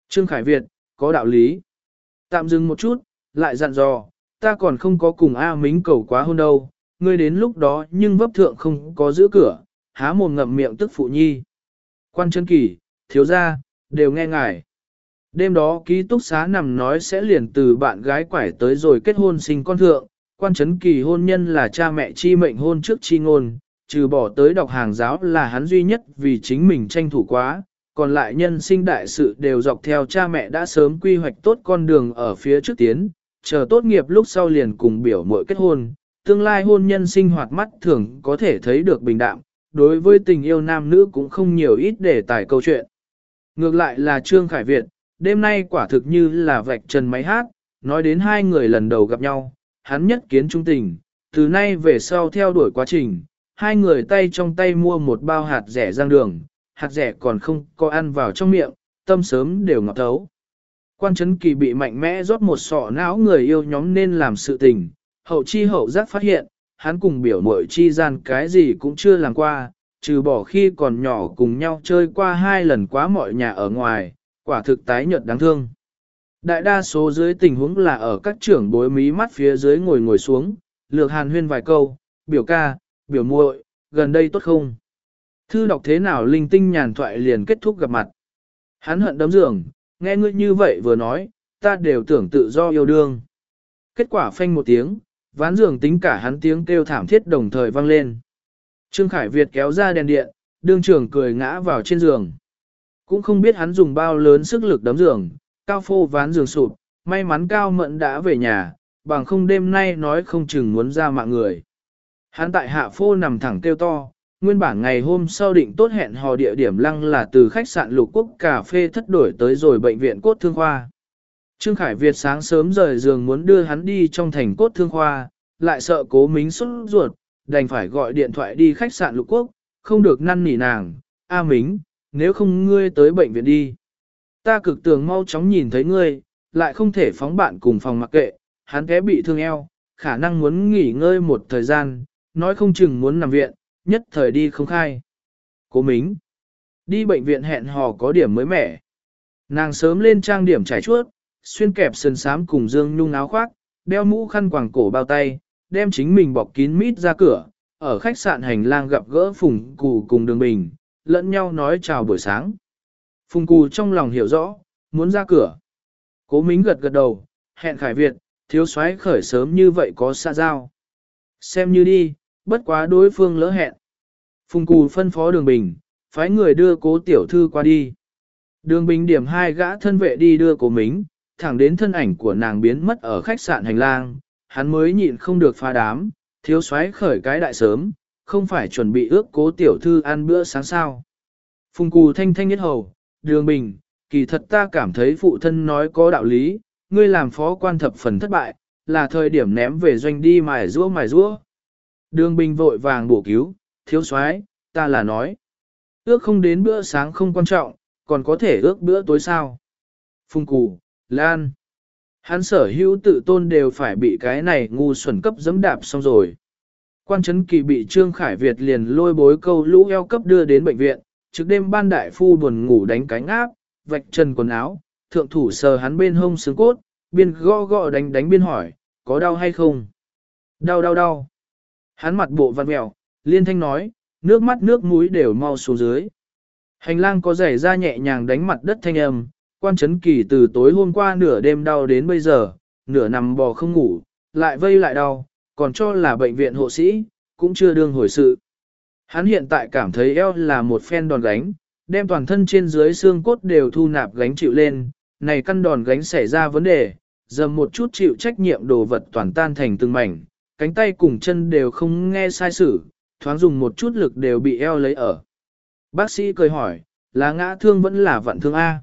Trương Khải Việt, có đạo lý. Tạm dừng một chút, lại dặn dò, ta còn không có cùng A Mính cầu quá hôn đâu, ngươi đến lúc đó nhưng vấp thượng không có giữ cửa, há mồm ngậm miệng tức phụ nhi. Quan chân kỳ, thiếu gia, đều nghe ngài. Đêm đó ký túc xá nằm nói sẽ liền từ bạn gái quải tới rồi kết hôn sinh con thượng, quan chấn kỳ hôn nhân là cha mẹ chi mệnh hôn trước chi ngôn, trừ bỏ tới đọc hàng giáo là hắn duy nhất vì chính mình tranh thủ quá, còn lại nhân sinh đại sự đều dọc theo cha mẹ đã sớm quy hoạch tốt con đường ở phía trước tiến, chờ tốt nghiệp lúc sau liền cùng biểu muội kết hôn, tương lai hôn nhân sinh hoạt mắt thường có thể thấy được bình đạm, đối với tình yêu nam nữ cũng không nhiều ít để tải câu chuyện. Ngược lại là Trương Khải Việt, đêm nay quả thực như là vạch trần máy hát, nói đến hai người lần đầu gặp nhau, hắn nhất kiến trung tình, từ nay về sau theo đuổi quá trình, hai người tay trong tay mua một bao hạt rẻ giang đường, hạt rẻ còn không có ăn vào trong miệng, tâm sớm đều ngọt thấu. Quan chấn kỳ bị mạnh mẽ rót một sọ não người yêu nhóm nên làm sự tình, hậu chi hậu giác phát hiện, hắn cùng biểu mội chi gian cái gì cũng chưa làm qua, trừ bỏ khi còn nhỏ cùng nhau chơi qua hai lần quá mọi nhà ở ngoài, quả thực tái nhợt đáng thương. Đại đa số dưới tình huống là ở các trưởng bối mí mắt phía dưới ngồi ngồi xuống, lược hàn huyên vài câu, biểu ca, biểu muội, gần đây tốt không? Thư đọc thế nào linh tinh nhàn thoại liền kết thúc gặp mặt. Hắn hận đấm giường, nghe ngươi như vậy vừa nói, ta đều tưởng tự do yêu đương. Kết quả phanh một tiếng, ván giường tính cả hắn tiếng kêu thảm thiết đồng thời vang lên. Trương Khải Việt kéo ra đèn điện, đương trưởng cười ngã vào trên giường. Cũng không biết hắn dùng bao lớn sức lực đấm giường, cao phô ván giường sụp, may mắn cao mận đã về nhà, bằng không đêm nay nói không chừng muốn ra mạng người. Hắn tại hạ phô nằm thẳng kêu to, nguyên bản ngày hôm sau định tốt hẹn hò địa điểm lăng là từ khách sạn lục quốc cà phê thất đổi tới rồi bệnh viện cốt thương khoa. Trương Khải Việt sáng sớm rời giường muốn đưa hắn đi trong thành cốt thương khoa, lại sợ cố mính xuất ruột, đành phải gọi điện thoại đi khách sạn lục quốc, không được năn nỉ nàng, A Mính, nếu không ngươi tới bệnh viện đi. Ta cực tường mau chóng nhìn thấy ngươi, lại không thể phóng bạn cùng phòng mặc kệ, hắn té bị thương eo, khả năng muốn nghỉ ngơi một thời gian, nói không chừng muốn nằm viện, nhất thời đi không khai. Cố Mính, đi bệnh viện hẹn hò có điểm mới mẻ. Nàng sớm lên trang điểm trải chuốt, xuyên kẹp sườn sám cùng dương nhung áo khoác, đeo mũ khăn quàng cổ bao tay, đem chính mình bọc kín mít ra cửa, ở khách sạn hành lang gặp gỡ Phùng Cù cùng Đường Bình, lẫn nhau nói chào buổi sáng. Phùng Cù trong lòng hiểu rõ, muốn ra cửa. Cố Mính gật gật đầu, hẹn Khải Việt, thiếu soái khởi sớm như vậy có xa giao. Xem như đi, bất quá đối phương lỡ hẹn. Phùng Cù phân phó Đường Bình, phái người đưa cố tiểu thư qua đi. Đường Bình điểm hai gã thân vệ đi đưa cố Mính, thẳng đến thân ảnh của nàng biến mất ở khách sạn hành lang, hắn mới nhịn không được pha đám, thiếu soái khởi cái đại sớm, không phải chuẩn bị ước cố tiểu thư ăn bữa sáng sao. Phùng cù thanh thanh nhất hầu, đường bình, kỳ thật ta cảm thấy phụ thân nói có đạo lý, ngươi làm phó quan thập phần thất bại, là thời điểm ném về doanh đi mài rũa mài rũa. Đường bình vội vàng bổ cứu, thiếu soái, ta là nói. Ước không đến bữa sáng không quan trọng, còn có thể ước bữa tối sao. Phùng cù, Lan. Hắn sở hữu tự tôn đều phải bị cái này ngu xuẩn cấp dẫm đạp xong rồi. Quan chấn kỳ bị Trương Khải Việt liền lôi bối câu lũ eo cấp đưa đến bệnh viện, trước đêm ban đại phu buồn ngủ đánh cánh áp, vạch chân quần áo, thượng thủ sờ hắn bên hông xương cốt, biên gõ gõ đánh đánh biên hỏi, có đau hay không? Đau đau đau. Hắn mặt bộ vặn mèo, liên thanh nói, nước mắt nước mũi đều mau xuống dưới. Hành lang có giày ra nhẹ nhàng đánh mặt đất thanh âm, quan chấn kỳ từ tối hôm qua nửa đêm đau đến bây giờ, nửa nằm bò không ngủ, lại vây lại đau, còn cho là bệnh viện hộ sĩ, cũng chưa đương hồi sự. Hắn hiện tại cảm thấy eo là một phen đòn gánh, đem toàn thân trên dưới xương cốt đều thu nạp gánh chịu lên, này căn đòn gánh xảy ra vấn đề, dầm một chút chịu trách nhiệm đồ vật toàn tan thành từng mảnh, cánh tay cùng chân đều không nghe sai sử, thoáng dùng một chút lực đều bị eo lấy ở. Bác sĩ cười hỏi, là ngã thương vẫn là vận thương A.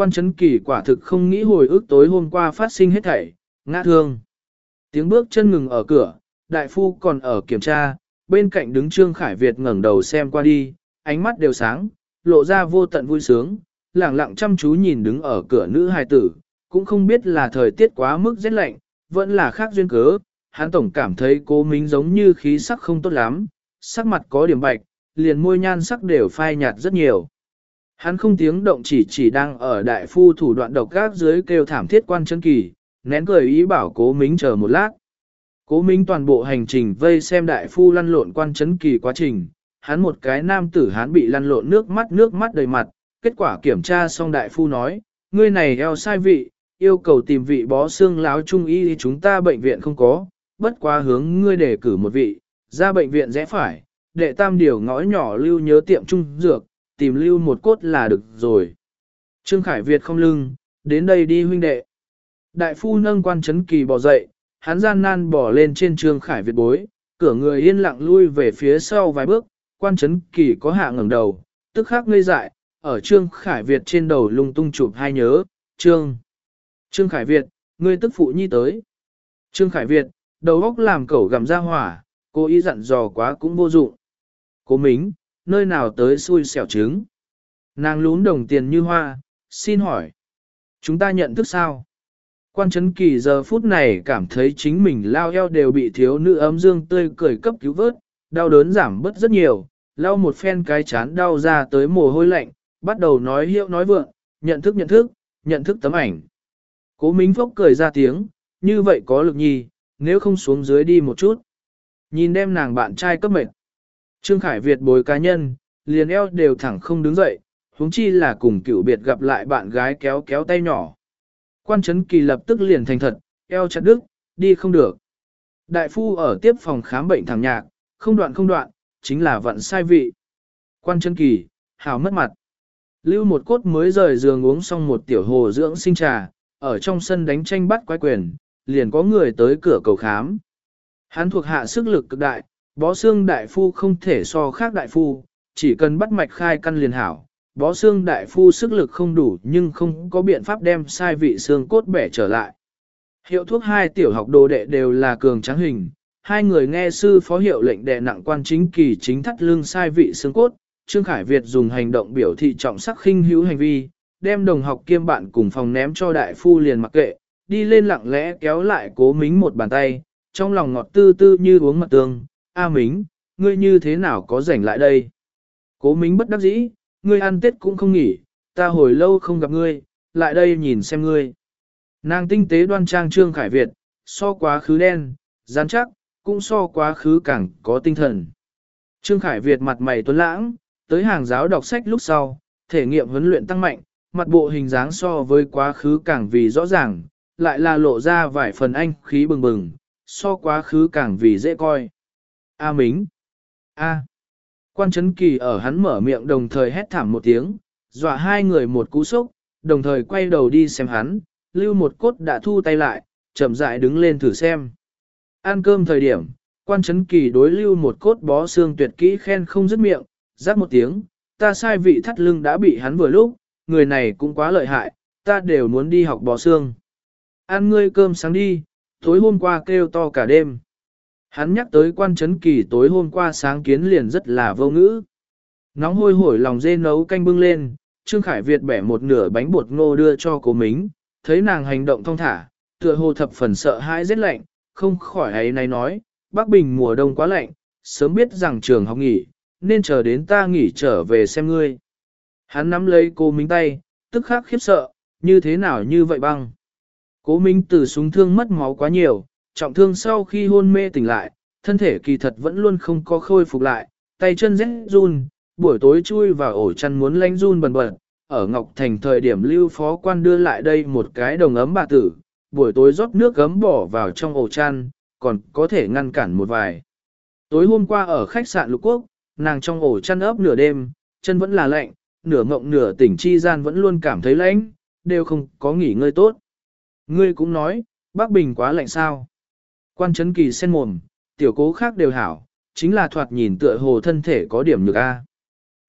Quan chấn kỳ quả thực không nghĩ hồi ức tối hôm qua phát sinh hết thảy, ngã thương. Tiếng bước chân ngừng ở cửa, đại phu còn ở kiểm tra, bên cạnh đứng Trương Khải Việt ngẩng đầu xem qua đi, ánh mắt đều sáng, lộ ra vô tận vui sướng, lẳng lặng chăm chú nhìn đứng ở cửa nữ hài tử, cũng không biết là thời tiết quá mức rét lạnh, vẫn là khác duyên cớ, hắn tổng cảm thấy cố mính giống như khí sắc không tốt lắm, sắc mặt có điểm bạch, liền môi nhan sắc đều phai nhạt rất nhiều. Hắn không tiếng động chỉ chỉ đang ở đại phu thủ đoạn độc gác dưới kêu thảm thiết quan chân kỳ, nén cười ý bảo cố mính chờ một lát. Cố minh toàn bộ hành trình vây xem đại phu lăn lộn quan chấn kỳ quá trình, hắn một cái nam tử hắn bị lăn lộn nước mắt nước mắt đầy mặt, kết quả kiểm tra xong đại phu nói, ngươi này eo sai vị, yêu cầu tìm vị bó xương láo trung y thì chúng ta bệnh viện không có, bất quá hướng ngươi để cử một vị, ra bệnh viện rẽ phải, đệ tam điều ngõ nhỏ lưu nhớ tiệm trung dược, tìm lưu một cốt là được rồi. Trương Khải Việt không lưng, đến đây đi huynh đệ. Đại phu nâng quan chấn kỳ bỏ dậy, hắn gian nan bỏ lên trên Trương Khải Việt bối, cửa người yên lặng lui về phía sau vài bước, quan chấn kỳ có hạ ngẩng đầu, tức khắc ngây dại, ở Trương Khải Việt trên đầu lung tung chụp hai nhớ, Trương. Trương Khải Việt, ngươi tức phụ nhi tới. Trương Khải Việt, đầu óc làm cẩu gầm ra hỏa, cô ý dặn dò quá cũng vô dụng. Cố mính, nơi nào tới xui xẻo trứng. Nàng lún đồng tiền như hoa, xin hỏi. Chúng ta nhận thức sao? Quan chấn kỳ giờ phút này cảm thấy chính mình lao eo đều bị thiếu nữ ấm dương tươi cười cấp cứu vớt, đau đớn giảm bớt rất nhiều, lao một phen cái chán đau ra tới mồ hôi lạnh, bắt đầu nói hiệu nói vượng, nhận thức nhận thức, nhận thức tấm ảnh. Cố minh Phốc cười ra tiếng, như vậy có lực nhi, nếu không xuống dưới đi một chút. Nhìn đem nàng bạn trai cấp mệt. Trương Khải Việt bồi cá nhân, liền eo đều thẳng không đứng dậy, huống chi là cùng cựu biệt gặp lại bạn gái kéo kéo tay nhỏ. Quan Trấn kỳ lập tức liền thành thật, eo chặt đứt, đi không được. Đại phu ở tiếp phòng khám bệnh thẳng nhạc, không đoạn không đoạn, chính là vận sai vị. Quan Trấn kỳ, hào mất mặt. Lưu một cốt mới rời giường uống xong một tiểu hồ dưỡng sinh trà, ở trong sân đánh tranh bắt quái quyền, liền có người tới cửa cầu khám. Hắn thuộc hạ sức lực cực đại, bó xương đại phu không thể so khác đại phu, chỉ cần bắt mạch khai căn liền hảo. Bó xương đại phu sức lực không đủ nhưng không có biện pháp đem sai vị xương cốt bẻ trở lại. Hiệu thuốc hai tiểu học đồ đệ đều là cường trắng hình, hai người nghe sư phó hiệu lệnh đệ nặng quan chính kỳ chính thắt lưng sai vị xương cốt, Trương Khải Việt dùng hành động biểu thị trọng sắc khinh hữu hành vi, đem đồng học kiêm bạn cùng phòng ném cho đại phu liền mặc kệ, đi lên lặng lẽ kéo lại cố mính một bàn tay, trong lòng ngọt tư tư như uống mật tương, A mính, ngươi như thế nào có rảnh lại đây? Cố mính bất đắc dĩ, ngươi ăn tết cũng không nghỉ, ta hồi lâu không gặp ngươi, lại đây nhìn xem ngươi. Nàng tinh tế đoan trang Trương Khải Việt, so quá khứ đen, rắn chắc, cũng so quá khứ càng có tinh thần. Trương Khải Việt mặt mày tuấn lãng, tới hàng giáo đọc sách lúc sau, thể nghiệm huấn luyện tăng mạnh, mặt bộ hình dáng so với quá khứ càng vì rõ ràng, lại là lộ ra vài phần anh khí bừng bừng, so quá khứ càng vì dễ coi. A Mính A Quan Trấn kỳ ở hắn mở miệng đồng thời hét thảm một tiếng, dọa hai người một cú sốc, đồng thời quay đầu đi xem hắn, lưu một cốt đã thu tay lại, chậm rãi đứng lên thử xem. Ăn cơm thời điểm, quan Trấn kỳ đối lưu một cốt bó xương tuyệt kỹ khen không dứt miệng, rắc một tiếng, ta sai vị thắt lưng đã bị hắn vừa lúc, người này cũng quá lợi hại, ta đều muốn đi học bó xương. Ăn ngươi cơm sáng đi, tối hôm qua kêu to cả đêm. Hắn nhắc tới quan chấn kỳ tối hôm qua sáng kiến liền rất là vô ngữ. Nóng hôi hổi lòng dê nấu canh bưng lên, Trương Khải Việt bẻ một nửa bánh bột ngô đưa cho cô Mính, thấy nàng hành động thong thả, tựa hồ thập phần sợ hãi rét lạnh, không khỏi ấy này nói, Bắc Bình mùa đông quá lạnh, sớm biết rằng trường học nghỉ, nên chờ đến ta nghỉ trở về xem ngươi. Hắn nắm lấy cô Minh tay, tức khắc khiếp sợ, như thế nào như vậy băng. Cố Minh từ súng thương mất máu quá nhiều, trọng thương sau khi hôn mê tỉnh lại, thân thể kỳ thật vẫn luôn không có khôi phục lại, tay chân rét run, buổi tối chui vào ổ chăn muốn lánh run bần bật. Ở Ngọc Thành thời điểm lưu phó quan đưa lại đây một cái đồng ấm bà tử, buổi tối rót nước gấm bỏ vào trong ổ chăn, còn có thể ngăn cản một vài. Tối hôm qua ở khách sạn Lục Quốc, nàng trong ổ chăn ấp nửa đêm, chân vẫn là lạnh, nửa ngộng nửa tỉnh chi gian vẫn luôn cảm thấy lạnh, đều không có nghỉ ngơi tốt. Ngươi cũng nói, Bắc Bình quá lạnh sao. Quan chấn kỳ sen mồm, tiểu cố khác đều hảo, chính là thoạt nhìn tựa hồ thân thể có điểm nhược A.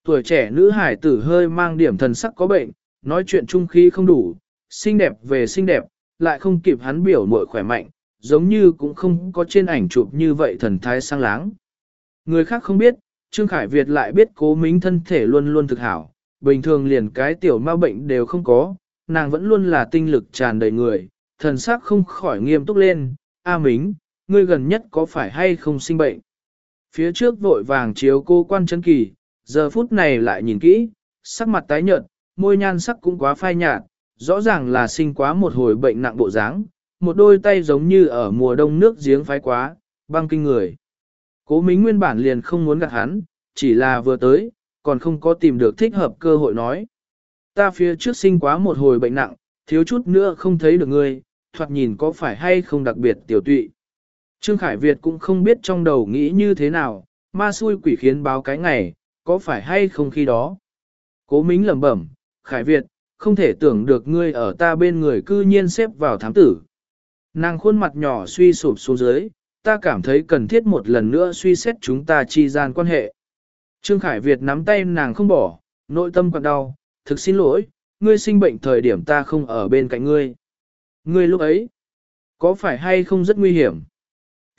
Tuổi trẻ nữ hải tử hơi mang điểm thần sắc có bệnh, nói chuyện trung khí không đủ, xinh đẹp về xinh đẹp, lại không kịp hắn biểu muội khỏe mạnh, giống như cũng không có trên ảnh chụp như vậy thần thái sang láng. Người khác không biết, Trương Khải Việt lại biết cố mính thân thể luôn luôn thực hảo, bình thường liền cái tiểu ma bệnh đều không có, nàng vẫn luôn là tinh lực tràn đầy người, thần sắc không khỏi nghiêm túc lên, A Mính, ngươi gần nhất có phải hay không sinh bệnh? Phía trước vội vàng chiếu cô quan chân kỳ, giờ phút này lại nhìn kỹ, sắc mặt tái nhợt, môi nhan sắc cũng quá phai nhạt, rõ ràng là sinh quá một hồi bệnh nặng bộ dáng, một đôi tay giống như ở mùa đông nước giếng phái quá, băng kinh người. Cố Mính nguyên bản liền không muốn gặp hắn, chỉ là vừa tới, còn không có tìm được thích hợp cơ hội nói. Ta phía trước sinh quá một hồi bệnh nặng, thiếu chút nữa không thấy được ngươi, thoạt nhìn có phải hay không đặc biệt tiểu tụy. Trương Khải Việt cũng không biết trong đầu nghĩ như thế nào, ma xui quỷ khiến báo cái ngày, có phải hay không khi đó? Cố Mính lẩm bẩm, Khải Việt, không thể tưởng được ngươi ở ta bên người cư nhiên xếp vào thám tử. Nàng khuôn mặt nhỏ suy sụp xuống dưới, ta cảm thấy cần thiết một lần nữa suy xét chúng ta chi gian quan hệ. Trương Khải Việt nắm tay nàng không bỏ, nội tâm còn đau, thực xin lỗi, ngươi sinh bệnh thời điểm ta không ở bên cạnh ngươi. Ngươi lúc ấy, có phải hay không rất nguy hiểm?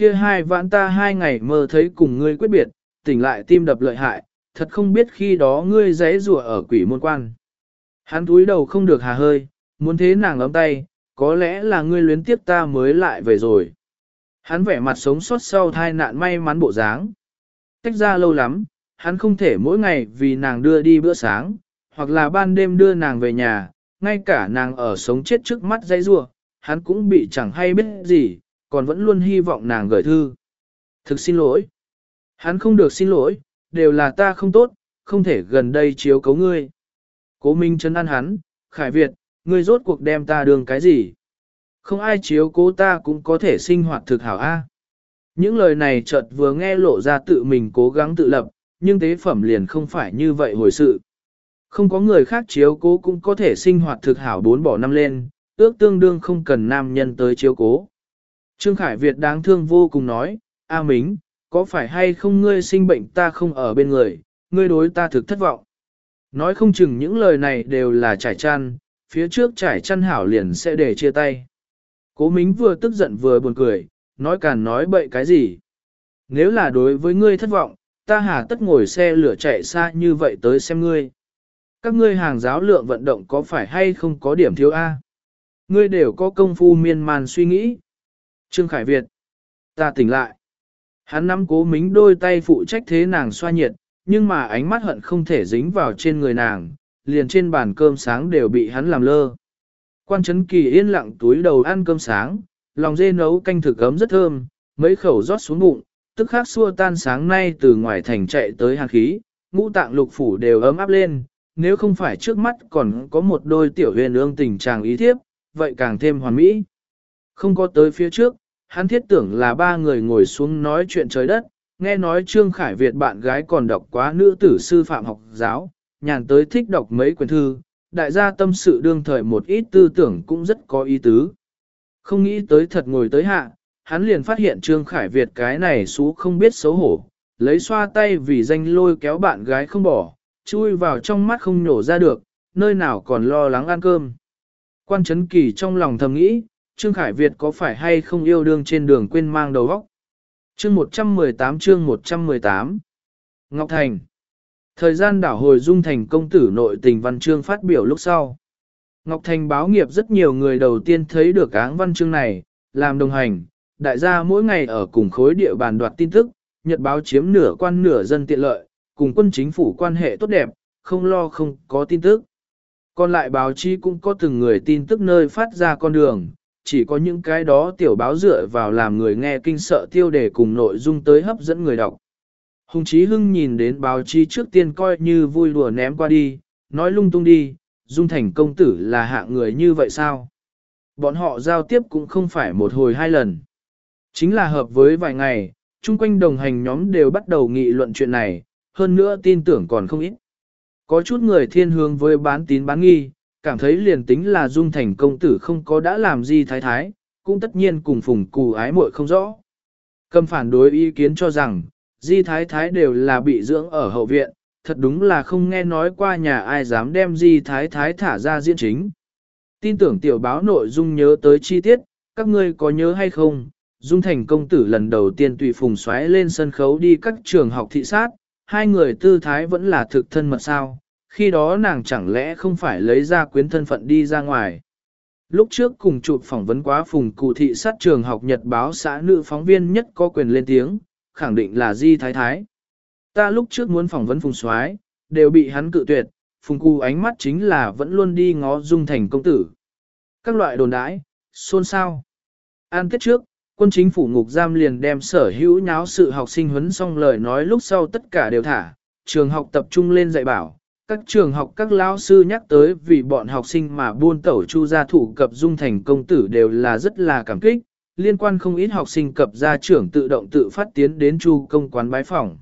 Kia hai vãn ta hai ngày mơ thấy cùng ngươi quyết biệt, tỉnh lại tim đập lợi hại, thật không biết khi đó ngươi rẽ rùa ở quỷ môn quan. Hắn túi đầu không được hà hơi, muốn thế nàng lắm tay, có lẽ là ngươi luyến tiếp ta mới lại về rồi. Hắn vẻ mặt sống sót sau thai nạn may mắn bộ dáng. Cách ra lâu lắm, hắn không thể mỗi ngày vì nàng đưa đi bữa sáng, hoặc là ban đêm đưa nàng về nhà, ngay cả nàng ở sống chết trước mắt dây rua, hắn cũng bị chẳng hay biết gì, còn vẫn luôn hy vọng nàng gửi thư. Thực xin lỗi. Hắn không được xin lỗi, đều là ta không tốt, không thể gần đây chiếu cấu ngươi. Cố Minh chấn an hắn, Khải Việt, ngươi rốt cuộc đem ta đường cái gì? Không ai chiếu cố ta cũng có thể sinh hoạt thực hảo A. Những lời này chợt vừa nghe lộ ra tự mình cố gắng tự lập, nhưng tế phẩm liền không phải như vậy hồi sự. Không có người khác chiếu cố cũng có thể sinh hoạt thực hảo bốn bỏ năm lên, ước tương đương không cần nam nhân tới chiếu cố. Trương Khải Việt đáng thương vô cùng nói, A Mính, có phải hay không ngươi sinh bệnh ta không ở bên người, ngươi đối ta thực thất vọng. Nói không chừng những lời này đều là trải chăn, phía trước trải chăn hảo liền sẽ để chia tay. Cố Mính vừa tức giận vừa buồn cười, nói càn nói bậy cái gì. Nếu là đối với ngươi thất vọng, ta hà tất ngồi xe lửa chạy xa như vậy tới xem ngươi. Các ngươi hàng giáo lượng vận động có phải hay không có điểm thiếu A? Ngươi đều có công phu miên man suy nghĩ. Trương Khải Việt. Ta tỉnh lại. Hắn nắm cố mính đôi tay phụ trách thế nàng xoa nhiệt, nhưng mà ánh mắt hận không thể dính vào trên người nàng, liền trên bàn cơm sáng đều bị hắn làm lơ. Quan Trấn Kỳ yên lặng túi đầu ăn cơm sáng, lòng dê nấu canh thực ấm rất thơm, mấy khẩu rót xuống bụng, tức khắc xua tan sáng nay từ ngoài thành chạy tới hàn khí, ngũ tạng lục phủ đều ấm áp lên, nếu không phải trước mắt còn có một đôi tiểu huyền ương tình chàng ý thiếp, vậy càng thêm hoàn mỹ. Không có tới phía trước, hắn thiết tưởng là ba người ngồi xuống nói chuyện trời đất, nghe nói Trương Khải Việt bạn gái còn đọc quá nữ tử sư phạm học giáo, nhàn tới thích đọc mấy quyển thư, đại gia tâm sự đương thời một ít tư tưởng cũng rất có ý tứ. Không nghĩ tới thật ngồi tới hạ, hắn liền phát hiện Trương Khải Việt cái này xú không biết xấu hổ, lấy xoa tay vì danh lôi kéo bạn gái không bỏ, chui vào trong mắt không nhổ ra được, nơi nào còn lo lắng ăn cơm. Quan Trấn Kỳ trong lòng thầm nghĩ, Trương Khải Việt có phải hay không yêu đương trên đường quên mang đầu óc? Chương 118 chương 118 Ngọc Thành Thời gian đảo hồi dung thành công tử nội tình văn chương phát biểu lúc sau. Ngọc Thành báo nghiệp rất nhiều người đầu tiên thấy được áng văn chương này, làm đồng hành, đại gia mỗi ngày ở cùng khối địa bàn đoạt tin tức, nhật báo chiếm nửa quan nửa dân tiện lợi, cùng quân chính phủ quan hệ tốt đẹp, không lo không có tin tức. Còn lại báo chí cũng có từng người tin tức nơi phát ra con đường, chỉ có những cái đó tiểu báo dựa vào làm người nghe kinh sợ tiêu đề cùng nội dung tới hấp dẫn người đọc. Hùng Chí Hưng nhìn đến báo chí trước tiên coi như vui đùa ném qua đi, nói lung tung đi, Dung Thành công tử là hạng người như vậy sao? Bọn họ giao tiếp cũng không phải một hồi hai lần. Chính là hợp với vài ngày, chung quanh đồng hành nhóm đều bắt đầu nghị luận chuyện này, hơn nữa tin tưởng còn không ít. Có chút người thiên hướng với bán tín bán nghi, cảm thấy liền tính là dung thành công tử không có đã làm gì thái thái, cũng tất nhiên cùng phùng cù ái muội không rõ. Cầm phản đối ý kiến cho rằng, di thái thái đều là bị dưỡng ở hậu viện, thật đúng là không nghe nói qua nhà ai dám đem di thái thái thả ra diễn chính. Tin tưởng tiểu báo nội dung nhớ tới chi tiết, các ngươi có nhớ hay không? Dung thành công tử lần đầu tiên tùy phùng xoáy lên sân khấu đi các trường học thị sát, hai người tư thái vẫn là thực thân mật sao, khi đó nàng chẳng lẽ không phải lấy ra quyến thân phận đi ra ngoài. Lúc trước cùng chụp phỏng vấn quá phùng cụ thị sát trường học Nhật báo xã nữ phóng viên nhất có quyền lên tiếng, khẳng định là Di Thái Thái. Ta lúc trước muốn phỏng vấn phùng soái đều bị hắn cự tuyệt, phùng cụ ánh mắt chính là vẫn luôn đi ngó dung thành công tử. Các loại đồn đãi, xôn xao. An kết trước, quân chính phủ ngục giam liền đem sở hữu nháo sự học sinh huấn xong lời nói lúc sau tất cả đều thả, trường học tập trung lên dạy bảo, các trường học các lao sư nhắc tới vì bọn học sinh mà buôn tẩu chu gia thủ cập dung thành công tử đều là rất là cảm kích, liên quan không ít học sinh cập gia trưởng tự động tự phát tiến đến chu công quán bái phòng.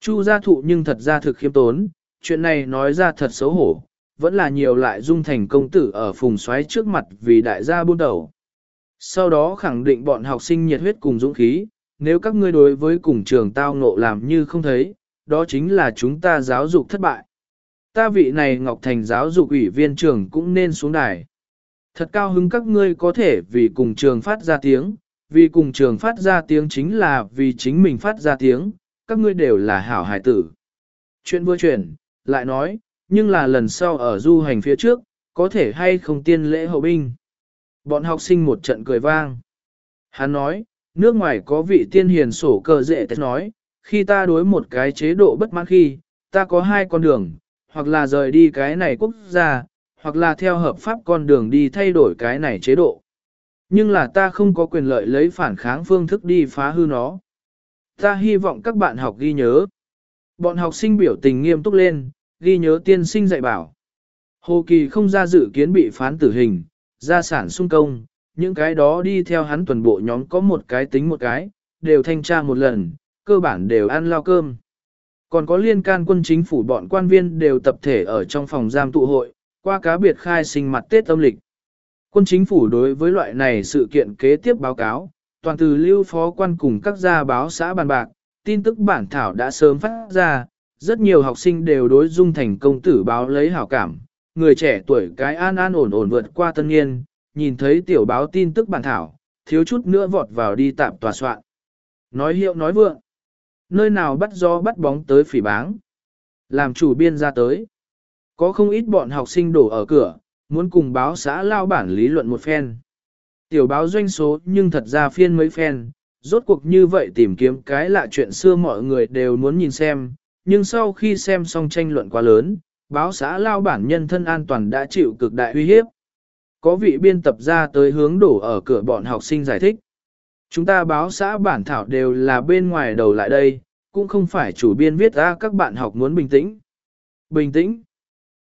Chu gia thụ nhưng thật ra thực khiêm tốn, chuyện này nói ra thật xấu hổ, vẫn là nhiều lại dung thành công tử ở phùng xoáy trước mặt vì đại gia buôn đầu. Sau đó khẳng định bọn học sinh nhiệt huyết cùng dũng khí, nếu các ngươi đối với cùng trường tao ngộ làm như không thấy, đó chính là chúng ta giáo dục thất bại. Ta vị này Ngọc Thành giáo dục ủy viên trường cũng nên xuống đài. Thật cao hứng các ngươi có thể vì cùng trường phát ra tiếng, vì cùng trường phát ra tiếng chính là vì chính mình phát ra tiếng, các ngươi đều là hảo hải tử. Chuyện vừa chuyển, lại nói, nhưng là lần sau ở du hành phía trước, có thể hay không tiên lễ hậu binh. Bọn học sinh một trận cười vang. Hắn nói, nước ngoài có vị tiên hiền sổ cờ dễ tết nói, khi ta đối một cái chế độ bất mãn khi, ta có hai con đường, hoặc là rời đi cái này quốc gia, hoặc là theo hợp pháp con đường đi thay đổi cái này chế độ. Nhưng là ta không có quyền lợi lấy phản kháng phương thức đi phá hư nó. Ta hy vọng các bạn học ghi nhớ. Bọn học sinh biểu tình nghiêm túc lên, ghi nhớ tiên sinh dạy bảo. Hồ Kỳ không ra dự kiến bị phán tử hình, gia sản sung công, những cái đó đi theo hắn tuần bộ nhóm có một cái tính một cái, đều thanh tra một lần, cơ bản đều ăn lao cơm. Còn có liên can quân chính phủ bọn quan viên đều tập thể ở trong phòng giam tụ hội, qua cá biệt khai sinh mặt Tết âm lịch. Quân chính phủ đối với loại này sự kiện kế tiếp báo cáo, toàn từ lưu phó quan cùng các gia báo xã bàn bạc, tin tức bản thảo đã sớm phát ra, rất nhiều học sinh đều đối dung thành công tử báo lấy hảo cảm, người trẻ tuổi cái an an ổn ổn vượt qua tân niên, nhìn thấy tiểu báo tin tức bản thảo, thiếu chút nữa vọt vào đi tạm tòa soạn. Nói hiệu nói vượng, nơi nào bắt gió bắt bóng tới phỉ báng, làm chủ biên ra tới. Có không ít bọn học sinh đổ ở cửa, muốn cùng báo xã lao bản lý luận một phen. Tiểu báo doanh số nhưng thật ra phiên mấy phen, rốt cuộc như vậy tìm kiếm cái lạ chuyện xưa mọi người đều muốn nhìn xem, nhưng sau khi xem xong tranh luận quá lớn, báo xã lao bản nhân thân an toàn đã chịu cực đại uy hiếp. Có vị biên tập ra tới hướng đổ ở cửa bọn học sinh giải thích. Chúng ta báo xã bản thảo đều là bên ngoài đầu lại đây, cũng không phải chủ biên viết ra các bạn học muốn bình tĩnh. Bình tĩnh.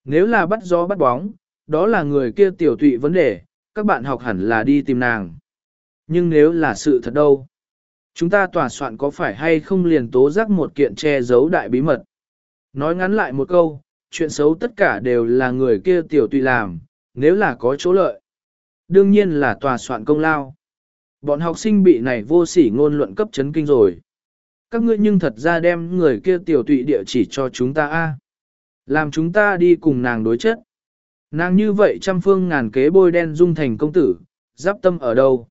Nếu là bắt gió bắt bóng, đó là người kia tiểu tụy vấn đề, các bạn học hẳn là đi tìm nàng. Nhưng nếu là sự thật đâu? Chúng ta tòa soạn có phải hay không liền tố giác một kiện che giấu đại bí mật? Nói ngắn lại một câu, chuyện xấu tất cả đều là người kia tiểu tụy làm, nếu là có chỗ lợi. Đương nhiên là tòa soạn công lao. Bọn học sinh bị này vô sỉ ngôn luận cấp chấn kinh rồi. Các ngươi nhưng thật ra đem người kia tiểu tụy địa chỉ cho chúng ta a, Làm chúng ta đi cùng nàng đối chất. Nàng như vậy trăm phương ngàn kế bôi đen dung thành công tử, giáp tâm ở đâu?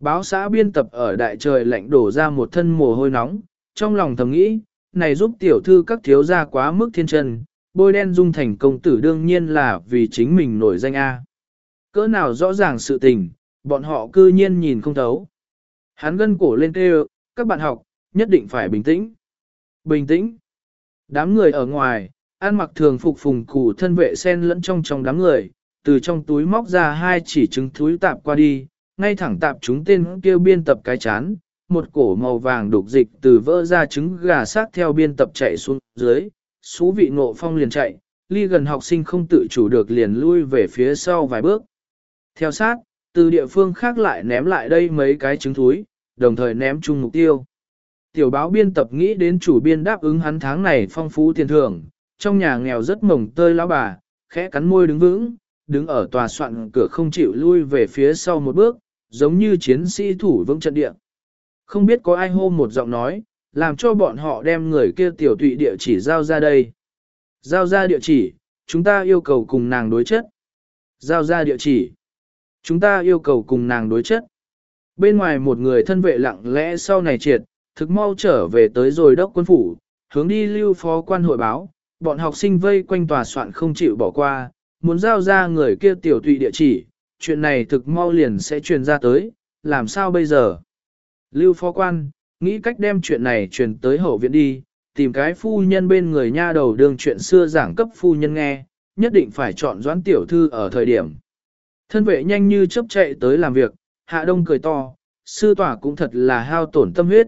Báo xã biên tập ở đại trời lạnh đổ ra một thân mồ hôi nóng, trong lòng thầm nghĩ, này giúp tiểu thư các thiếu gia quá mức thiên chân, bôi đen dung thành công tử đương nhiên là vì chính mình nổi danh A. Cỡ nào rõ ràng sự tình, bọn họ cư nhiên nhìn không thấu. Hắn gân cổ lên kêu, các bạn học, nhất định phải bình tĩnh. Bình tĩnh. Đám người ở ngoài, ăn mặc thường phục phùng củ thân vệ sen lẫn trong trong đám người, từ trong túi móc ra hai chỉ trứng thúi tạp qua đi, ngay thẳng tạp chúng tên kêu biên tập cái chán, một cổ màu vàng đục dịch từ vỡ ra trứng gà sát theo biên tập chạy xuống dưới, xú vị ngộ phong liền chạy, ly gần học sinh không tự chủ được liền lui về phía sau vài bước. Theo sát, từ địa phương khác lại ném lại đây mấy cái trứng thúi, đồng thời ném chung mục tiêu. Tiểu báo biên tập nghĩ đến chủ biên đáp ứng hắn tháng này phong phú tiền thưởng, trong nhà nghèo rất mồng tơi lão bà, khẽ cắn môi đứng vững, đứng ở tòa soạn cửa không chịu lui về phía sau một bước, giống như chiến sĩ thủ vững trận địa. Không biết có ai hô một giọng nói, làm cho bọn họ đem người kia tiểu tụy địa chỉ giao ra đây. Giao ra địa chỉ, chúng ta yêu cầu cùng nàng đối chất. Giao ra địa chỉ, chúng ta yêu cầu cùng nàng đối chất. Bên ngoài một người thân vệ lặng lẽ sau này triệt, thực mau trở về tới rồi đốc quân phủ, hướng đi lưu phó quan hội báo, bọn học sinh vây quanh tòa soạn không chịu bỏ qua, muốn giao ra người kia tiểu tụy địa chỉ, chuyện này thực mau liền sẽ truyền ra tới, làm sao bây giờ? Lưu phó quan, nghĩ cách đem chuyện này truyền tới hậu viện đi, tìm cái phu nhân bên người nha đầu đường chuyện xưa giảng cấp phu nhân nghe, nhất định phải chọn doãn tiểu thư ở thời điểm. Thân vệ nhanh như chớp chạy tới làm việc, hạ đông cười to, sư tỏa cũng thật là hao tổn tâm huyết.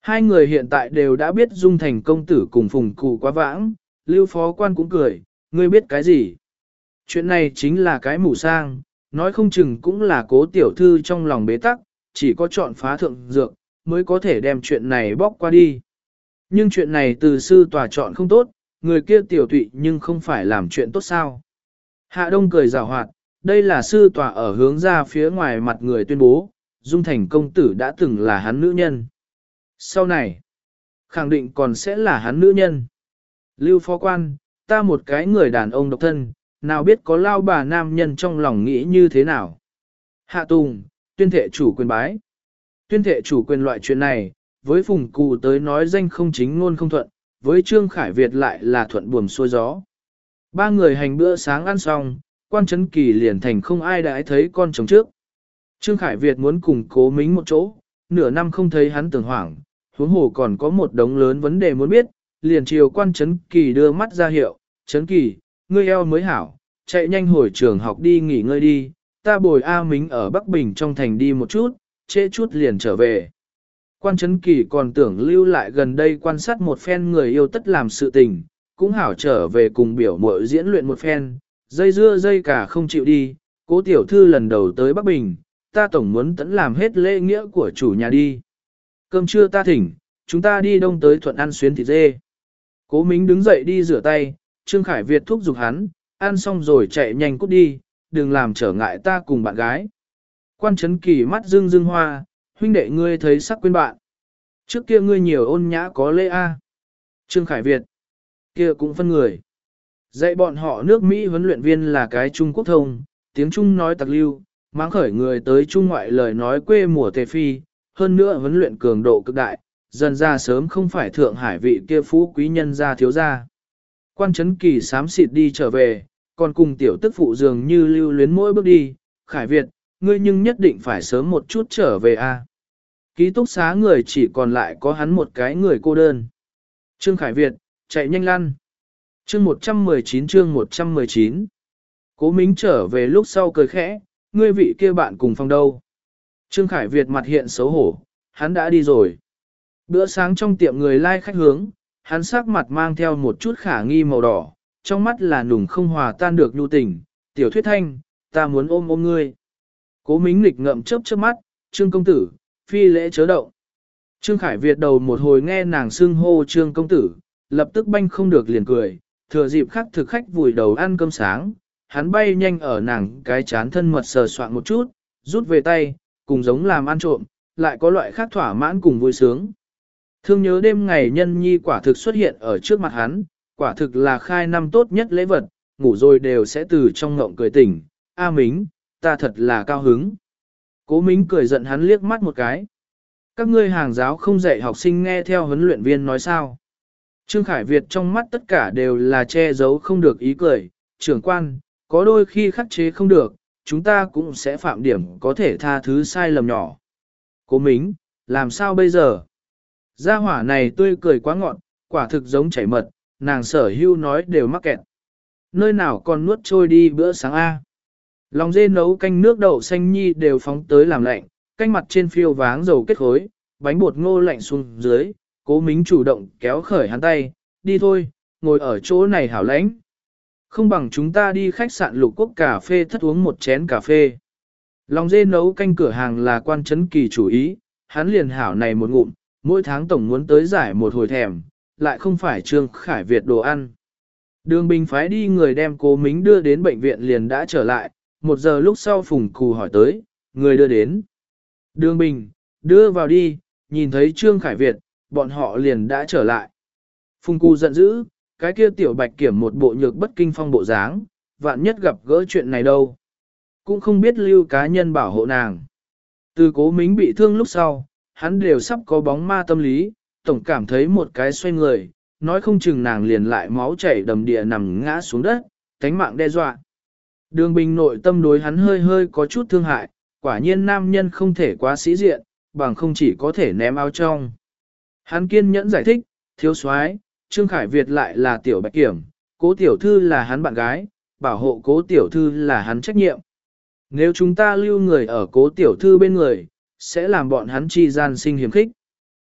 Hai người hiện tại đều đã biết dung thành công tử cùng phùng cụ quá vãng, lưu phó quan cũng cười, ngươi biết cái gì? Chuyện này chính là cái mù sang, nói không chừng cũng là cố tiểu thư trong lòng bế tắc, chỉ có chọn phá thượng dược, mới có thể đem chuyện này bóc qua đi. Nhưng chuyện này từ sư tòa chọn không tốt, người kia tiểu tụy nhưng không phải làm chuyện tốt sao. Hạ Đông cười rào hoạt, đây là sư tòa ở hướng ra phía ngoài mặt người tuyên bố, Dung Thành công tử đã từng là hắn nữ nhân. Sau này, khẳng định còn sẽ là hắn nữ nhân. Lưu phó quan, ta một cái người đàn ông độc thân, nào biết có lao bà nam nhân trong lòng nghĩ như thế nào. Hạ Tùng, tuyên thệ chủ quyền bái. Tuyên thệ chủ quyền loại chuyện này, với Phùng Cù tới nói danh không chính ngôn không thuận, với Trương Khải Việt lại là thuận buồm xuôi gió. Ba người hành bữa sáng ăn xong, quan trấn kỳ liền thành không ai đãi thấy con chồng trước. Trương Khải Việt muốn cùng cố mính một chỗ, nửa năm không thấy hắn tưởng hoảng, huống hồ còn có một đống lớn vấn đề muốn biết, liền chiều quan trấn kỳ đưa mắt ra hiệu, trấn kỳ, ngươi eo mới hảo, chạy nhanh hồi trường học đi nghỉ ngơi đi, ta bồi A Mính ở Bắc Bình trong thành đi một chút, trễ chút liền trở về. Quan Trấn Kỳ còn tưởng lưu lại gần đây quan sát một phen người yêu tất làm sự tình, cũng hảo trở về cùng biểu mội diễn luyện một phen, dây dưa dây cả không chịu đi, cố tiểu thư lần đầu tới Bắc Bình, ta tổng muốn tẫn làm hết lễ nghĩa của chủ nhà đi. Cơm trưa ta thỉnh, chúng ta đi đông tới thuận ăn xuyến thịt dê. Cố Mính đứng dậy đi rửa tay, Trương Khải Việt thúc giục hắn, ăn xong rồi chạy nhanh cút đi, đừng làm trở ngại ta cùng bạn gái. Quan Trấn Kỳ mắt dương dương hoa, huynh đệ ngươi thấy sắc quên bạn. Trước kia ngươi nhiều ôn nhã có lễ a. Trương Khải Việt, kia cũng phân người. Dạy bọn họ nước Mỹ huấn luyện viên là cái Trung Quốc thông, tiếng Trung nói tặc lưu, mang khởi người tới Trung ngoại lời nói quê mùa tề phi, hơn nữa huấn luyện cường độ cực đại, dần ra sớm không phải thượng hải vị kia phú quý nhân gia thiếu gia. Quan Trấn Kỳ sám xịt đi trở về, còn cùng tiểu tức phụ dường như lưu luyến mỗi bước đi, Khải Việt, ngươi nhưng nhất định phải sớm một chút trở về a. Ký túc xá người chỉ còn lại có hắn một cái người cô đơn. Trương Khải Việt, chạy nhanh lăn. Chương 119 chương 119 Cố Mính trở về lúc sau cười khẽ, ngươi vị kia bạn cùng phòng đâu. Trương Khải Việt mặt hiện xấu hổ, hắn đã đi rồi. Bữa sáng trong tiệm người lai like khách hướng, hắn sắc mặt mang theo một chút khả nghi màu đỏ, trong mắt là nùng không hòa tan được nhu tình, tiểu thuyết thanh, ta muốn ôm ôm ngươi. Cố mính nghịch ngậm chớp chớp mắt, trương công tử, phi lễ chớ động. Trương Khải Việt đầu một hồi nghe nàng xưng hô trương công tử, lập tức banh không được liền cười, thừa dịp khắc thực khách vùi đầu ăn cơm sáng, hắn bay nhanh ở nàng cái chán thân mật sờ soạn một chút, rút về tay, cùng giống làm ăn trộm, lại có loại khác thỏa mãn cùng vui sướng. Thương nhớ đêm ngày nhân nhi quả thực xuất hiện ở trước mặt hắn, quả thực là khai năm tốt nhất lễ vật, ngủ rồi đều sẽ từ trong ngộng cười tỉnh, A Mính, ta thật là cao hứng. Cố Mính cười giận hắn liếc mắt một cái. Các ngươi hàng giáo không dạy học sinh nghe theo huấn luyện viên nói sao. Trương Khải Việt trong mắt tất cả đều là che giấu không được ý cười, trưởng quan, có đôi khi khắc chế không được, chúng ta cũng sẽ phạm điểm có thể tha thứ sai lầm nhỏ. Cố Mính, làm sao bây giờ? Gia hỏa này tươi cười quá ngọn, quả thực giống chảy mật, nàng sở hưu nói đều mắc kẹt. Nơi nào còn nuốt trôi đi bữa sáng A. Lòng dê nấu canh nước đậu xanh nhi đều phóng tới làm lạnh, canh mặt trên phiêu váng dầu kết khối, bánh bột ngô lạnh xuống dưới, cố mính chủ động kéo khởi hắn tay, đi thôi, ngồi ở chỗ này hảo lãnh. Không bằng chúng ta đi khách sạn lục quốc cà phê thất uống một chén cà phê. Lòng dê nấu canh cửa hàng là quan chấn kỳ chủ ý, hắn liền hảo này một ngụm, mỗi tháng tổng muốn tới giải một hồi thèm, lại không phải Trương Khải Việt đồ ăn. Đường Bình phái đi người đem cố mính đưa đến bệnh viện liền đã trở lại, một giờ lúc sau Phùng Cù hỏi tới, người đưa đến. Đường Bình, đưa vào đi, nhìn thấy Trương Khải Việt, bọn họ liền đã trở lại. Phùng Cù giận dữ, cái kia tiểu bạch kiểm một bộ nhược bất kinh phong bộ dáng, vạn nhất gặp gỡ chuyện này đâu. Cũng không biết lưu cá nhân bảo hộ nàng. Từ cố mính bị thương lúc sau, hắn đều sắp có bóng ma tâm lý, tổng cảm thấy một cái xoay người, nói không chừng nàng liền lại máu chảy đầm địa nằm ngã xuống đất, thánh mạng đe dọa. Đường bình nội tâm đối hắn hơi hơi có chút thương hại, quả nhiên nam nhân không thể quá sĩ diện, bằng không chỉ có thể ném áo trong. Hắn kiên nhẫn giải thích, thiếu soái Trương Khải Việt lại là tiểu bạch kiểm, cố tiểu thư là hắn bạn gái, bảo hộ cố tiểu thư là hắn trách nhiệm. Nếu chúng ta lưu người ở cố tiểu thư bên người, sẽ làm bọn hắn chi gian sinh hiểm khích.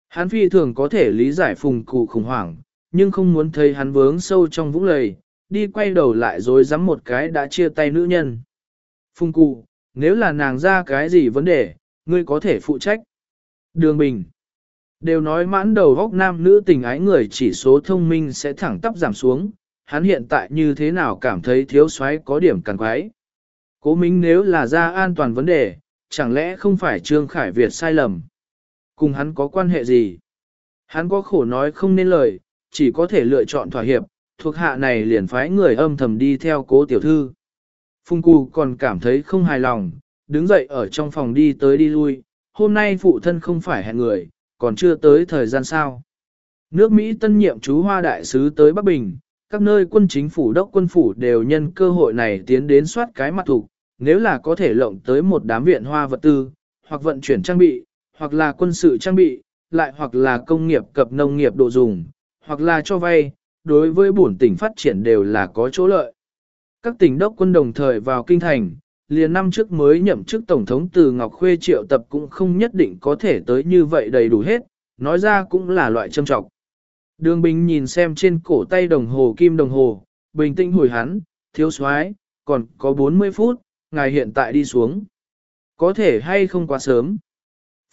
Hắn phi thường có thể lý giải phùng cụ khủng hoảng, nhưng không muốn thấy hắn vướng sâu trong vũng lầy, đi quay đầu lại rồi dám một cái đã chia tay nữ nhân. Phùng cụ, nếu là nàng ra cái gì vấn đề, ngươi có thể phụ trách. Đường Bình. Đều nói mãn đầu góc nam nữ tình ái người chỉ số thông minh sẽ thẳng tắp giảm xuống, hắn hiện tại như thế nào cảm thấy thiếu soái có điểm càng quái. Cố minh nếu là ra an toàn vấn đề, chẳng lẽ không phải Trương Khải Việt sai lầm? Cùng hắn có quan hệ gì? Hắn có khổ nói không nên lời, chỉ có thể lựa chọn thỏa hiệp, thuộc hạ này liền phái người âm thầm đi theo cố tiểu thư. Phung Cù còn cảm thấy không hài lòng, đứng dậy ở trong phòng đi tới đi lui, hôm nay phụ thân không phải hẹn người, còn chưa tới thời gian sao. Nước Mỹ tân nhiệm chú Hoa Đại sứ tới Bắc Bình, các nơi quân chính phủ đốc quân phủ đều nhân cơ hội này tiến đến soát cái mặt thủ, nếu là có thể lộng tới một đám viện hoa vật tư, hoặc vận chuyển trang bị, hoặc là quân sự trang bị, lại hoặc là công nghiệp cập nông nghiệp đồ dùng, hoặc là cho vay, đối với bổn tỉnh phát triển đều là có chỗ lợi. Các tỉnh đốc quân đồng thời vào kinh thành, liền năm trước mới nhậm chức Tổng thống từ Ngọc Khuê triệu tập cũng không nhất định có thể tới như vậy đầy đủ hết, nói ra cũng là loại châm trọng. Đường Bình nhìn xem trên cổ tay đồng hồ kim đồng hồ, bình tĩnh hồi hắn, thiếu soái còn có 40 phút, ngài hiện tại đi xuống. Có thể hay không quá sớm.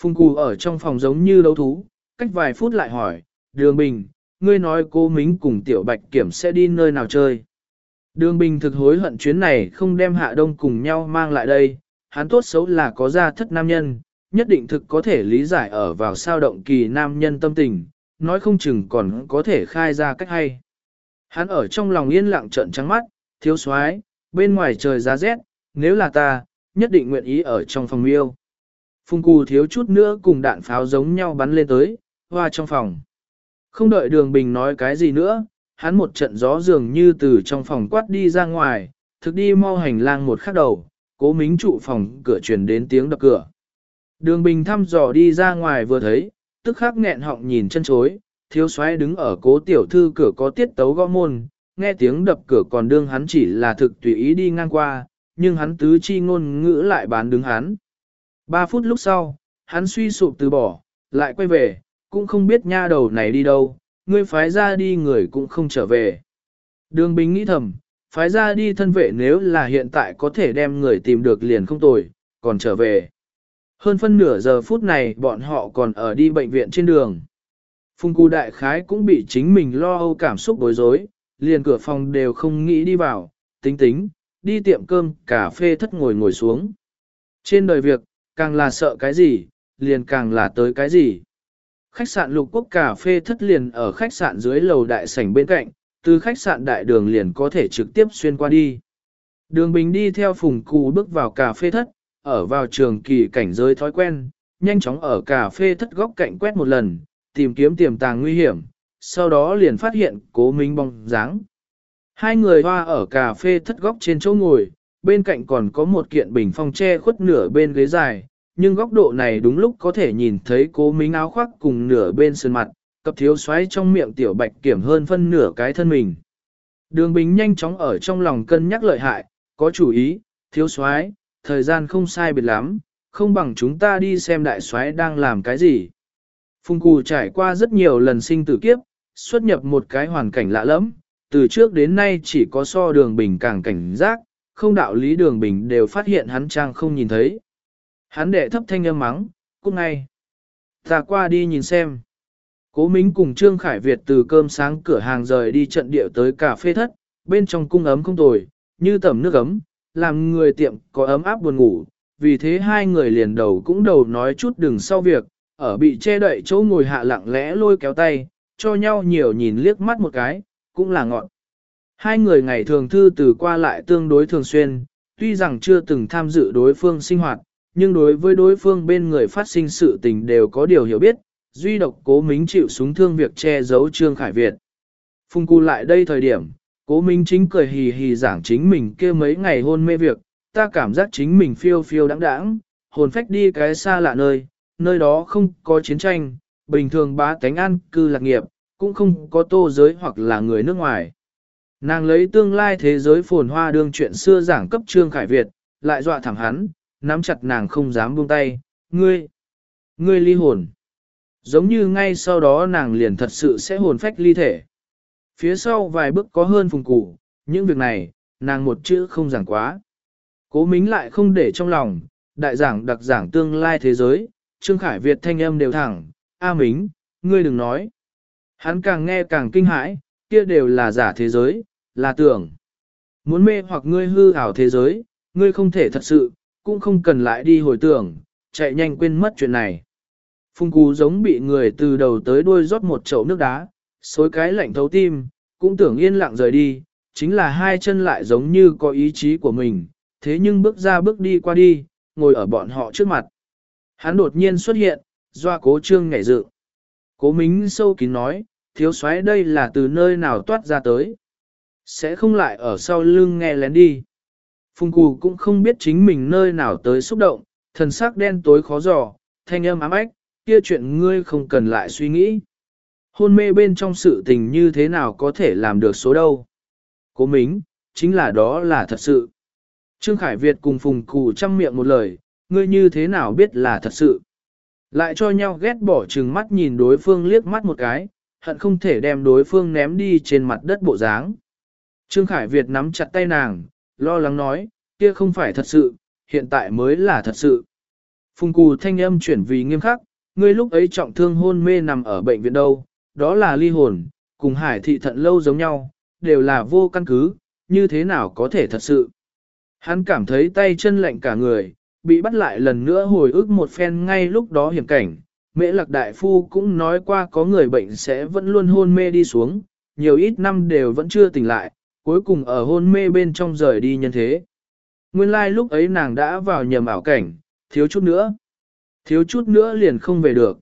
Phung Cù ở trong phòng giống như đấu thú, cách vài phút lại hỏi, Đường Bình, ngươi nói cô Mính cùng Tiểu Bạch Kiểm sẽ đi nơi nào chơi. Đường Bình thực hối hận chuyến này không đem Hạ Đông cùng nhau mang lại đây, hắn tốt xấu là có gia thất nam nhân, nhất định thực có thể lý giải ở vào sao động kỳ nam nhân tâm tình, nói không chừng còn có thể khai ra cách hay. Hắn ở trong lòng yên lặng trận trắng mắt, thiếu soái bên ngoài trời giá rét, nếu là ta, nhất định nguyện ý ở trong phòng yêu. Phung cù thiếu chút nữa cùng đạn pháo giống nhau bắn lên tới, hoa trong phòng. Không đợi đường bình nói cái gì nữa, hắn một trận gió dường như từ trong phòng quát đi ra ngoài, thực đi mau hành lang một khắc đầu, cố mính trụ phòng cửa truyền đến tiếng đập cửa. Đường bình thăm dò đi ra ngoài vừa thấy, tức khắc nghẹn họng nhìn chân chối, thiếu soái đứng ở cố tiểu thư cửa có tiết tấu gõ môn, nghe tiếng đập cửa còn đương hắn chỉ là thực tùy ý đi ngang qua, nhưng hắn tứ chi ngôn ngữ lại bán đứng hắn. Ba phút lúc sau, hắn suy sụp từ bỏ, lại quay về, cũng không biết nha đầu này đi đâu, ngươi phái ra đi người cũng không trở về. Đường Bình nghĩ thầm, phái ra đi thân vệ nếu là hiện tại có thể đem người tìm được liền không tồi, còn trở về. Hơn phân nửa giờ phút này bọn họ còn ở đi bệnh viện trên đường. Phùng Cù Đại Khái cũng bị chính mình lo âu cảm xúc bối rối, liền cửa phòng đều không nghĩ đi vào, tính tính, đi tiệm cơm, cà phê thất ngồi ngồi xuống. Trên đời việc, càng là sợ cái gì, liền càng là tới cái gì. Khách sạn lục quốc cà phê thất liền ở khách sạn dưới lầu đại sảnh bên cạnh, từ khách sạn đại đường liền có thể trực tiếp xuyên qua đi. Đường Bình đi theo phùng cù bước vào cà phê thất, ở vào trường kỳ cảnh giới thói quen, nhanh chóng ở cà phê thất góc cạnh quét một lần, tìm kiếm tiềm tàng nguy hiểm, sau đó liền phát hiện cố minh bong dáng. Hai người hoa ở cà phê thất góc trên chỗ ngồi, bên cạnh còn có một kiện bình phong che khuất nửa bên ghế dài, nhưng góc độ này đúng lúc có thể nhìn thấy cố mính áo khoác cùng nửa bên sơn mặt, cặp thiếu xoáy trong miệng tiểu bạch kiểm hơn phân nửa cái thân mình. Đường Bình nhanh chóng ở trong lòng cân nhắc lợi hại, có chủ ý, thiếu soái thời gian không sai biệt lắm, không bằng chúng ta đi xem đại soái đang làm cái gì. Phùng Cù trải qua rất nhiều lần sinh tử kiếp, xuất nhập một cái hoàn cảnh lạ lẫm, từ trước đến nay chỉ có so đường bình càng cảnh giác, không đạo lý đường bình đều phát hiện hắn trang không nhìn thấy. Hắn đệ thấp thanh âm mắng, cút ngay. Ta qua đi nhìn xem. Cố Mính cùng Trương Khải Việt từ cơm sáng cửa hàng rời đi trận địa tới cà phê thất, bên trong cung ấm không tồi, như tẩm nước ấm, làm người tiệm có ấm áp buồn ngủ, vì thế hai người liền đầu cũng đầu nói chút đừng sau việc, ở bị che đậy chỗ ngồi hạ lặng lẽ lôi kéo tay, cho nhau nhiều nhìn liếc mắt một cái, cũng là ngọn. Hai người ngày thường thư từ qua lại tương đối thường xuyên, tuy rằng chưa từng tham dự đối phương sinh hoạt, nhưng đối với đối phương bên người phát sinh sự tình đều có điều hiểu biết, duy độc cố mính chịu súng thương việc che giấu Trương Khải Việt. Phung cu lại đây thời điểm, cố minh chính cười hì hì giảng chính mình kia mấy ngày hôn mê việc, ta cảm giác chính mình phiêu phiêu đáng đáng, hồn phách đi cái xa lạ nơi, nơi đó không có chiến tranh, bình thường bá tánh an cư lạc nghiệp, cũng không có tô giới hoặc là người nước ngoài. Nàng lấy tương lai thế giới phồn hoa đương chuyện xưa giảng cấp Trương Khải Việt, lại dọa thẳng hắn, nắm chặt nàng không dám buông tay, ngươi, ngươi ly hồn. Giống như ngay sau đó nàng liền thật sự sẽ hồn phách ly thể. Phía sau vài bước có hơn phùng củ, những việc này, nàng một chữ không giảng quá. Cố mính lại không để trong lòng, đại giảng đặc giảng tương lai thế giới, Trương Khải Việt thanh âm đều thẳng, A Mính, ngươi đừng nói. Hắn càng nghe càng kinh hãi, kia đều là giả thế giới, là tưởng. Muốn mê hoặc ngươi hư ảo thế giới, ngươi không thể thật sự, cũng không cần lại đi hồi tưởng, chạy nhanh quên mất chuyện này. Phung cú giống bị người từ đầu tới đuôi rót một chậu nước đá, xối cái lạnh thấu tim, cũng tưởng yên lặng rời đi, chính là hai chân lại giống như có ý chí của mình, thế nhưng bước ra bước đi qua đi, ngồi ở bọn họ trước mặt. Hắn đột nhiên xuất hiện, doa cố trương ngảy dự. Cố mính sâu kín nói, thiếu soái đây là từ nơi nào toát ra tới. Sẽ không lại ở sau lưng nghe lén đi. Phùng cù cũng không biết chính mình nơi nào tới xúc động, thần sắc đen tối khó dò, thanh âm ám ách, kia chuyện ngươi không cần lại suy nghĩ. Hôn mê bên trong sự tình như thế nào có thể làm được số đâu. Cố mính, chính là đó là thật sự. Trương Khải Việt cùng Phùng Cù chăm miệng một lời, ngươi như thế nào biết là thật sự. Lại cho nhau ghét bỏ chừng mắt nhìn đối phương liếc mắt một cái, hận không thể đem đối phương ném đi trên mặt đất bộ dáng. Trương Khải Việt nắm chặt tay nàng, lo lắng nói, kia không phải thật sự, hiện tại mới là thật sự. Phùng Cù thanh âm chuyển vì nghiêm khắc, ngươi lúc ấy trọng thương hôn mê nằm ở bệnh viện đâu, đó là ly hồn, cùng hải thị thận lâu giống nhau, đều là vô căn cứ, như thế nào có thể thật sự. Hắn cảm thấy tay chân lạnh cả người, bị bắt lại lần nữa hồi ức một phen ngay lúc đó hiểm cảnh. Mễ lạc đại phu cũng nói qua có người bệnh sẽ vẫn luôn hôn mê đi xuống, nhiều ít năm đều vẫn chưa tỉnh lại, cuối cùng ở hôn mê bên trong rời đi nhân thế. Nguyên lai like lúc ấy nàng đã vào nhầm ảo cảnh, thiếu chút nữa. Thiếu chút nữa liền không về được.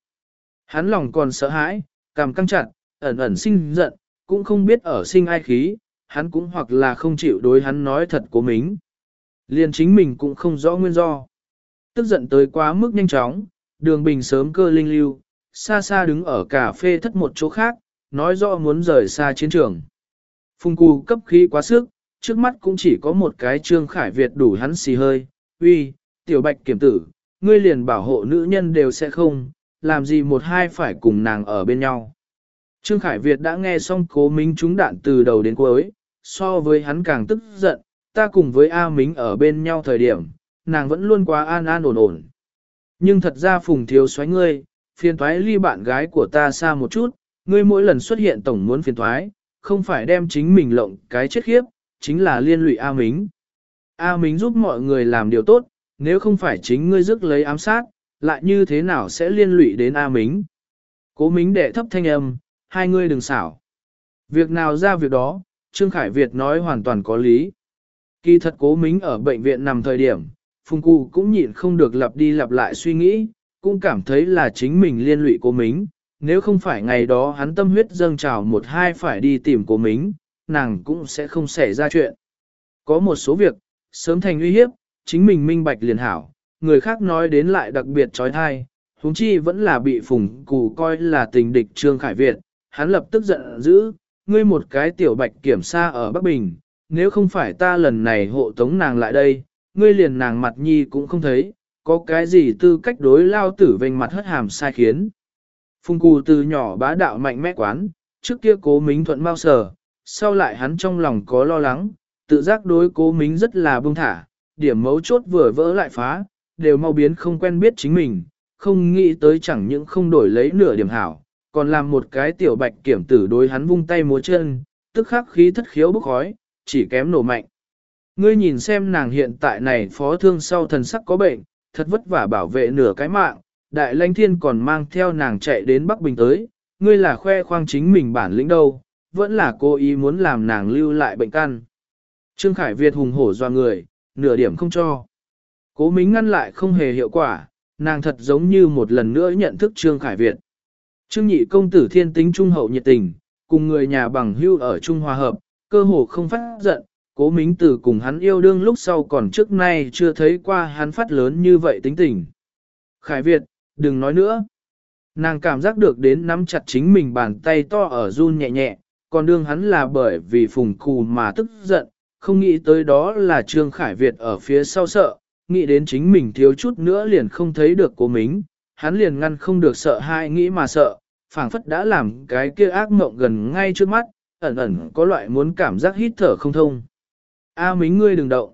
Hắn lòng còn sợ hãi, cảm căng chặt, ẩn ẩn sinh giận, cũng không biết ở sinh ai khí, hắn cũng hoặc là không chịu đối hắn nói thật của mình. Liền chính mình cũng không rõ nguyên do. Tức giận tới quá mức nhanh chóng, đường bình sớm cơ linh lưu, xa xa đứng ở cà phê thất một chỗ khác, nói rõ muốn rời xa chiến trường. Phùng cù cấp khí quá sức, trước mắt cũng chỉ có một cái trương khải Việt đủ hắn xì hơi, uy, tiểu bạch kiểm tử, ngươi liền bảo hộ nữ nhân đều sẽ không, làm gì một hai phải cùng nàng ở bên nhau. Trương Khải Việt đã nghe xong cố minh trúng đạn từ đầu đến cuối, so với hắn càng tức giận, ta cùng với A Mính ở bên nhau thời điểm, nàng vẫn luôn quá an an ổn ổn. Nhưng thật ra phùng thiếu xoáy ngươi, phiền thoái ly bạn gái của ta xa một chút, ngươi mỗi lần xuất hiện tổng muốn phiền thoái, không phải đem chính mình lộng cái chết khiếp, chính là liên lụy A Mính. A Mính giúp mọi người làm điều tốt, nếu không phải chính ngươi dứt lấy ám sát, lại như thế nào sẽ liên lụy đến A Mính. Cố Mính đệ thấp thanh âm, hai ngươi đừng xảo. Việc nào ra việc đó, Trương Khải Việt nói hoàn toàn có lý. Kỳ thật cố mính ở bệnh viện nằm thời điểm, Phùng Cụ cũng nhịn không được lặp đi lặp lại suy nghĩ, cũng cảm thấy là chính mình liên lụy cố mính. Nếu không phải ngày đó hắn tâm huyết dâng trào một hai phải đi tìm cố mính, nàng cũng sẽ không xảy ra chuyện. Có một số việc, sớm thành uy hiếp, chính mình minh bạch liền hảo, người khác nói đến lại đặc biệt trói thai, huống chi vẫn là bị Phùng Cụ coi là tình địch Trương Khải Việt, hắn lập tức giận dữ, ngươi một cái tiểu bạch kiểm xa ở Bắc Bình, nếu không phải ta lần này hộ tống nàng lại đây, ngươi liền nàng mặt nhi cũng không thấy, có cái gì tư cách đối lao tử vênh mặt hất hàm sai khiến. Phùng cù từ nhỏ bá đạo mạnh mẽ quán, trước kia cố mính thuận bao sở, sau lại hắn trong lòng có lo lắng, tự giác đối cố mính rất là bông thả, điểm mấu chốt vừa vỡ lại phá, đều mau biến không quen biết chính mình, không nghĩ tới chẳng những không đổi lấy nửa điểm hảo, còn làm một cái tiểu bạch kiểm tử đối hắn vung tay múa chân, tức khắc khí thất khiếu bốc khói, chỉ kém nổ mạnh. Ngươi nhìn xem nàng hiện tại này phó thương sau thần sắc có bệnh, thật vất vả bảo vệ nửa cái mạng, đại lãnh thiên còn mang theo nàng chạy đến Bắc Bình tới, ngươi là khoe khoang chính mình bản lĩnh đâu, vẫn là cố ý muốn làm nàng lưu lại bệnh căn. Trương Khải Việt hùng hổ doa người, nửa điểm không cho. Cố mính ngăn lại không hề hiệu quả, nàng thật giống như một lần nữa nhận thức Trương Khải Việt. Trương nhị công tử thiên tính trung hậu nhiệt tình, cùng người nhà bằng hưu ở Trung Hòa Hợp, cơ hồ không phát giận, cố mính tử cùng hắn yêu đương lúc sau còn trước nay chưa thấy qua hắn phát lớn như vậy tính tình. Khải Việt, đừng nói nữa. Nàng cảm giác được đến nắm chặt chính mình bàn tay to ở run nhẹ nhẹ, còn đương hắn là bởi vì phùng cù mà tức giận, không nghĩ tới đó là Trương Khải Việt ở phía sau sợ, nghĩ đến chính mình thiếu chút nữa liền không thấy được cô mính, hắn liền ngăn không được sợ hai nghĩ mà sợ, phảng phất đã làm cái kia ác mộng gần ngay trước mắt, ẩn ẩn có loại muốn cảm giác hít thở không thông. A mính ngươi đừng động.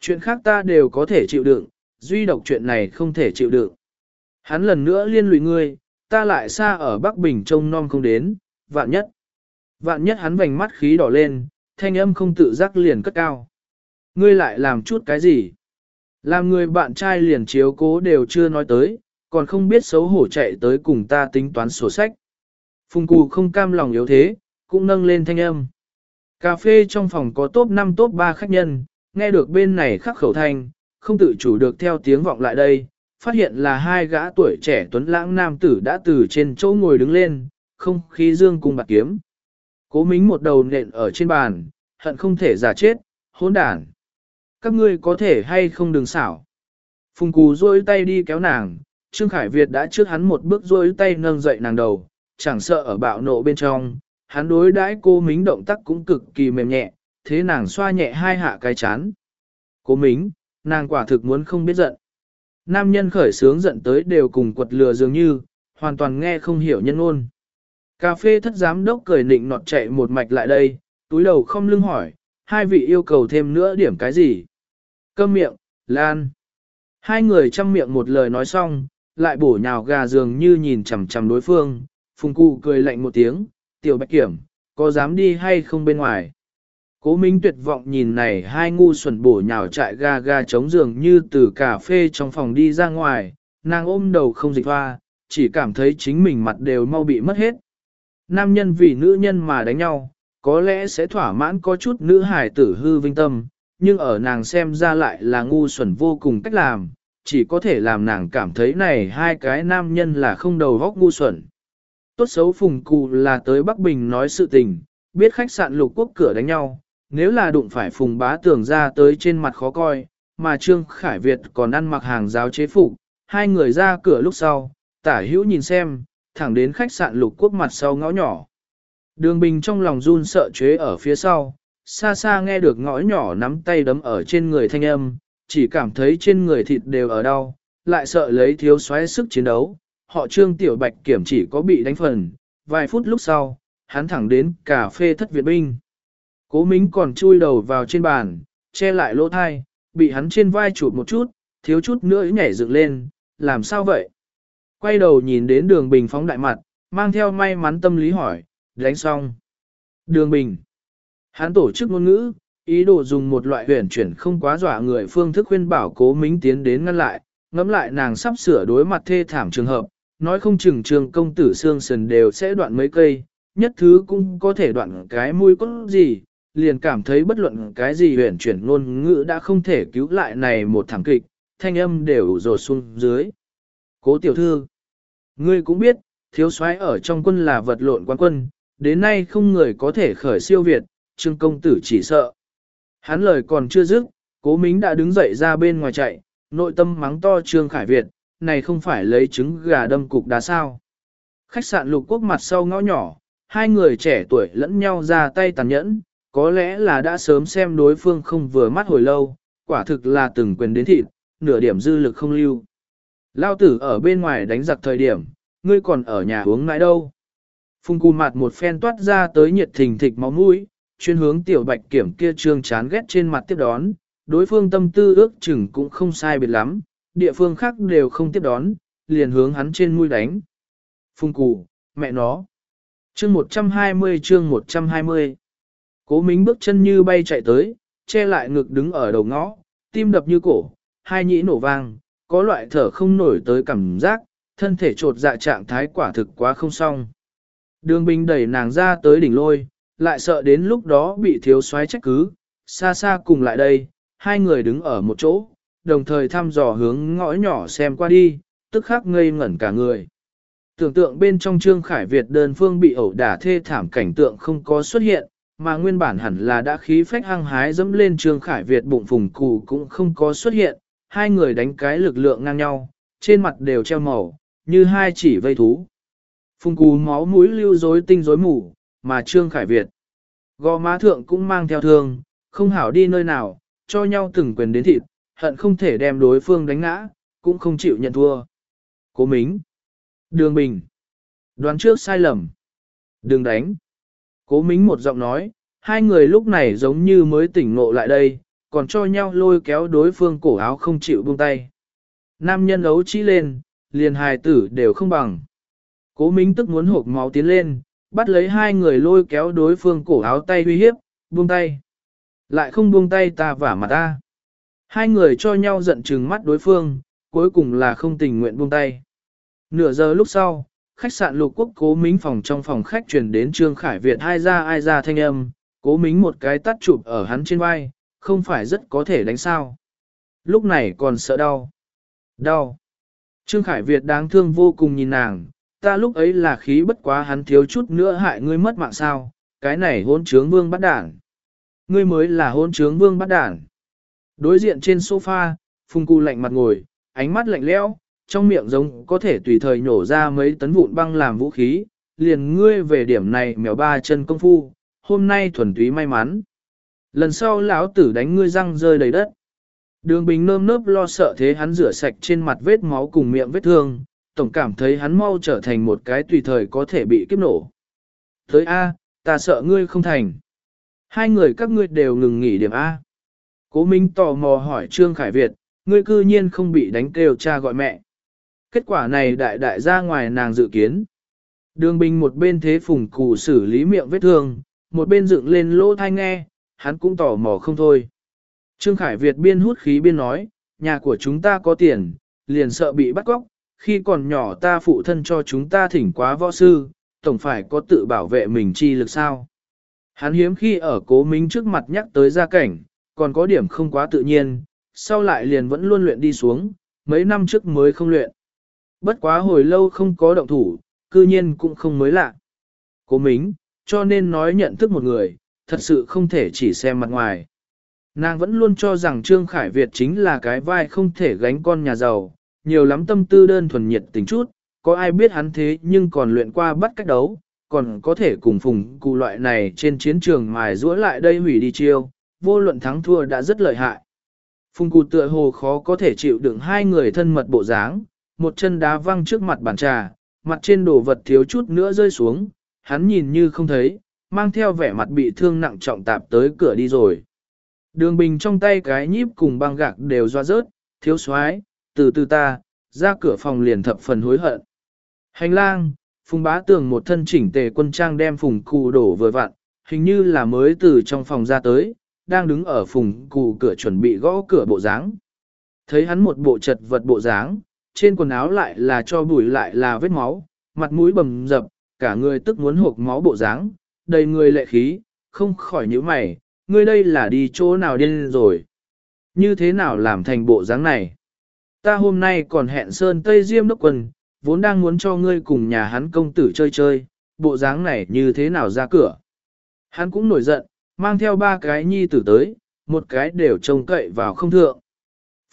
Chuyện khác ta đều có thể chịu đựng, duy độc chuyện này không thể chịu đựng. Hắn lần nữa liên lụy ngươi, ta lại xa ở Bắc Bình trông non không đến, vạn nhất. Vạn nhất hắn vành mắt khí đỏ lên, thanh âm không tự giác liền cất cao. Ngươi lại làm chút cái gì? Làm người bạn trai liền chiếu cố đều chưa nói tới, còn không biết xấu hổ chạy tới cùng ta tính toán sổ sách. Phùng cù không cam lòng yếu thế, cũng nâng lên thanh âm. Cà phê trong phòng có top 5 top 3 khách nhân, nghe được bên này khắc khẩu thanh, không tự chủ được theo tiếng vọng lại đây, phát hiện là hai gã tuổi trẻ tuấn lãng nam tử đã từ trên chỗ ngồi đứng lên, không khí dương cùng bạc kiếm. Cố mính một đầu nện ở trên bàn, hận không thể giả chết, hỗn đản. Các ngươi có thể hay không đừng xảo. Phùng cù rôi tay đi kéo nàng, Trương Khải Việt đã trước hắn một bước rôi tay nâng dậy nàng đầu, chẳng sợ ở bạo nộ bên trong, hắn đối đãi cô mính động tác cũng cực kỳ mềm nhẹ, thế nàng xoa nhẹ hai hạ cái chán. Cố mính, nàng quả thực muốn không biết giận. Nam nhân khởi sướng giận tới đều cùng quật lừa dường như, hoàn toàn nghe không hiểu nhân ôn. Cà phê thất giám đốc cười nịnh nọt chạy một mạch lại đây, túi đầu không lưng hỏi, hai vị yêu cầu thêm nữa điểm cái gì? Câm miệng, Lan. Hai người chăm miệng một lời nói xong, lại bổ nhào gà dường như nhìn chằm chằm đối phương, phùng cụ cười lạnh một tiếng, tiểu bạch kiểm, có dám đi hay không bên ngoài? Cố Minh tuyệt vọng nhìn này hai ngu xuẩn bổ nhào chạy ga ga chống giường như từ cà phê trong phòng đi ra ngoài, nàng ôm đầu không dịch hoa, chỉ cảm thấy chính mình mặt đều mau bị mất hết. Nam nhân vì nữ nhân mà đánh nhau, có lẽ sẽ thỏa mãn có chút nữ hài tử hư vinh tâm, nhưng ở nàng xem ra lại là ngu xuẩn vô cùng cách làm, chỉ có thể làm nàng cảm thấy này hai cái nam nhân là không đầu góc ngu xuẩn. Tốt xấu phùng cụ là tới Bắc Bình nói sự tình, biết khách sạn lục quốc cửa đánh nhau, nếu là đụng phải phùng bá tưởng ra tới trên mặt khó coi, mà Trương Khải Việt còn ăn mặc hàng giáo chế phục, hai người ra cửa lúc sau, tả hữu nhìn xem, thẳng đến khách sạn lục quốc mặt sau ngõ nhỏ. Đường bình trong lòng run sợ chế ở phía sau, xa xa nghe được ngõ nhỏ nắm tay đấm ở trên người thanh âm, chỉ cảm thấy trên người thịt đều ở đau, lại sợ lấy thiếu xoáy sức chiến đấu. Họ trương tiểu bạch kiểm chỉ có bị đánh phần, vài phút lúc sau, hắn thẳng đến cà phê thất Việt binh. Cố Mính còn chui đầu vào trên bàn, che lại lỗ thai, bị hắn trên vai chụp một chút, thiếu chút nữa nhảy dựng lên, làm sao vậy? Quay đầu nhìn đến đường bình phóng đại mặt, mang theo may mắn tâm lý hỏi, đánh xong. Đường bình. Hắn tổ chức ngôn ngữ, ý đồ dùng một loại huyền chuyển không quá dọa người phương thức khuyên bảo cố mính tiến đến ngăn lại, ngẫm lại nàng sắp sửa đối mặt thê thảm trường hợp, nói không chừng trường công tử xương sần đều sẽ đoạn mấy cây, nhất thứ cũng có thể đoạn cái mũi có gì, liền cảm thấy bất luận cái gì huyền chuyển ngôn ngữ đã không thể cứu lại này một thảm kịch, thanh âm đều rột xuống dưới. Cố tiểu thư, ngươi cũng biết, thiếu soái ở trong quân là vật lộn quan quân, đến nay không người có thể khởi siêu Việt, trương công tử chỉ sợ. Hắn lời còn chưa dứt, cố mính đã đứng dậy ra bên ngoài chạy, nội tâm mắng to trương khải Việt, này không phải lấy trứng gà đâm cục đá sao. Khách sạn lục quốc mặt sau ngõ nhỏ, hai người trẻ tuổi lẫn nhau ra tay tàn nhẫn, có lẽ là đã sớm xem đối phương không vừa mắt hồi lâu, quả thực là từng quyền đến thịt, nửa điểm dư lực không lưu. Lao tử ở bên ngoài đánh giặc thời điểm, ngươi còn ở nhà uống nãi đâu. Phung cù mặt một phen toát ra tới nhiệt thình thịch máu mũi, chuyên hướng tiểu bạch kiểm kia trương chán ghét trên mặt tiếp đón, đối phương tâm tư ước chừng cũng không sai biệt lắm, địa phương khác đều không tiếp đón, liền hướng hắn trên mũi đánh. Phung cù, mẹ nó. Chương 120 chương 120 Cố Mính bước chân như bay chạy tới, che lại ngực đứng ở đầu ngõ, tim đập như cổ, hai nhĩ nổ vang, có loại thở không nổi tới cảm giác, thân thể trột dạ trạng thái quả thực quá không xong. Đường Bình đẩy nàng ra tới đỉnh lôi, lại sợ đến lúc đó bị thiếu soái trách cứ, xa xa cùng lại đây, hai người đứng ở một chỗ, đồng thời thăm dò hướng ngõ nhỏ xem qua đi, tức khắc ngây ngẩn cả người. Tưởng tượng bên trong Trương Khải Việt đơn phương bị ẩu đả thê thảm cảnh tượng không có xuất hiện, mà nguyên bản hẳn là đã khí phách hăng hái dẫm lên Trương Khải Việt bụng phùng cụ cũng không có xuất hiện, hai người đánh cái lực lượng ngang nhau, trên mặt đều treo màu, như hai chỉ vây thú. Phùng cụ máu mũi lưu rối tinh rối mù, mà Trương Khải Việt. Gò má thượng cũng mang theo thương, không hảo đi nơi nào, cho nhau từng quyền đến thịt, hận không thể đem đối phương đánh ngã, cũng không chịu nhận thua. Cố Mính. Đường Bình. Đoán trước sai lầm. Đừng đánh. Cố Mính một giọng nói, hai người lúc này giống như mới tỉnh ngộ lại đây, còn cho nhau lôi kéo đối phương cổ áo không chịu buông tay. Nam nhân ấu chỉ lên, liền hài tử đều không bằng. Cố Minh tức muốn hộp máu tiến lên, bắt lấy hai người lôi kéo đối phương cổ áo tay uy hiếp, buông tay. Lại không buông tay ta vả mặt ta. Hai người cho nhau giận chừng mắt đối phương, cuối cùng là không tình nguyện buông tay. Nửa giờ lúc sau, khách sạn lục quốc cố mính phòng trong phòng khách truyền đến Trương Khải Việt ai ra ai ra thanh âm, cố mính một cái tắt chụp ở hắn trên vai, không phải rất có thể đánh sao. Lúc này còn sợ đau. Đau. Trương Khải Việt đáng thương vô cùng nhìn nàng, ta lúc ấy là khí bất quá hắn thiếu chút nữa hại ngươi mất mạng sao, cái này hôn trướng vương bắt đản. Ngươi mới là hôn trướng vương bắt đản. Đối diện trên sofa, phùng Cù lạnh mặt ngồi, ánh mắt lạnh lẽo, trong miệng giống có thể tùy thời nhổ ra mấy tấn vụn băng làm vũ khí, liền ngươi về điểm này mèo ba chân công phu, hôm nay thuần túy may mắn. Lần sau lão tử đánh ngươi răng rơi đầy đất. Đường bình nơm nớp lo sợ thế hắn rửa sạch trên mặt vết máu cùng miệng vết thương, tổng cảm thấy hắn mau trở thành một cái tùy thời có thể bị kiếp nổ. Tới A, ta sợ ngươi không thành. Hai người các ngươi đều ngừng nghỉ điểm A. Cố Minh tò mò hỏi Trương Khải Việt, ngươi cư nhiên không bị đánh kêu cha gọi mẹ. Kết quả này đại đại ra ngoài nàng dự kiến. Đường Bình một bên thế phùng cụ xử lý miệng vết thương, một bên dựng lên lỗ thai nghe, hắn cũng tò mò không thôi. Trương Khải Việt biên hút khí biên nói, nhà của chúng ta có tiền, liền sợ bị bắt cóc, khi còn nhỏ ta phụ thân cho chúng ta thỉnh quá võ sư, tổng phải có tự bảo vệ mình chi lực sao. Hắn hiếm khi ở cố minh trước mặt nhắc tới gia cảnh, còn có điểm không quá tự nhiên, sau lại liền vẫn luôn luyện đi xuống, mấy năm trước mới không luyện. Bất quá hồi lâu không có động thủ, cư nhiên cũng không mới lạ. Cố mính, cho nên nói nhận thức một người, thật sự không thể chỉ xem mặt ngoài. Nàng vẫn luôn cho rằng Trương Khải Việt chính là cái vai không thể gánh con nhà giàu, nhiều lắm tâm tư đơn thuần nhiệt tình chút, có ai biết hắn thế nhưng còn luyện qua bắt cách đấu, còn có thể cùng phùng cụ loại này trên chiến trường mài rũa lại đây hủy đi chiêu, vô luận thắng thua đã rất lợi hại. Phùng cụ tựa hồ khó có thể chịu đựng hai người thân mật bộ dáng, một chân đá văng trước mặt bàn trà, mặt trên đồ vật thiếu chút nữa rơi xuống, hắn nhìn như không thấy, mang theo vẻ mặt bị thương nặng trọng tạp tới cửa đi rồi. Đường bình trong tay cái nhíp cùng băng gạc đều doa rớt, thiếu soái từ từ ta, ra cửa phòng liền thập phần hối hận. Hành lang, phùng bá tường một thân chỉnh tề quân trang đem phùng cụ đổ vừa vặn, hình như là mới từ trong phòng ra tới, đang đứng ở phùng cụ cửa chuẩn bị gõ cửa bộ dáng. Thấy hắn một bộ chật vật bộ dáng, trên quần áo lại là cho bụi lại là vết máu, mặt mũi bầm dập, cả người tức muốn hộp máu bộ dáng, đầy người lệ khí, không khỏi nhíu mày, ngươi đây là đi chỗ nào điên rồi. Như thế nào làm thành bộ dáng này? Ta hôm nay còn hẹn Sơn Tây Diêm Đốc Quân, vốn đang muốn cho ngươi cùng nhà hắn công tử chơi chơi, bộ dáng này như thế nào ra cửa. Hắn cũng nổi giận, mang theo ba cái nhi tử tới, một cái đều trông cậy vào không thượng.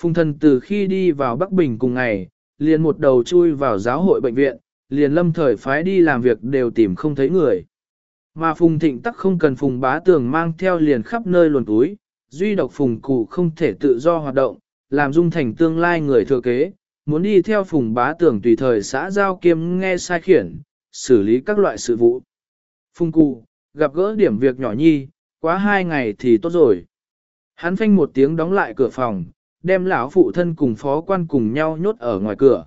Phùng thần từ khi đi vào Bắc Bình cùng ngày, liền một đầu chui vào giáo hội bệnh viện, liền lâm thời phái đi làm việc đều tìm không thấy người. Mà Phùng Thịnh tắc không cần Phùng bá tường mang theo liền khắp nơi luồn túi, duy độc Phùng cụ không thể tự do hoạt động, làm dung thành tương lai người thừa kế, muốn đi theo Phùng bá tường tùy thời xã giao kiêm nghe sai khiển, xử lý các loại sự vụ. Phùng cụ, gặp gỡ điểm việc nhỏ nhi, quá hai ngày thì tốt rồi. Hắn phanh một tiếng đóng lại cửa phòng, đem lão phụ thân cùng phó quan cùng nhau nhốt ở ngoài cửa.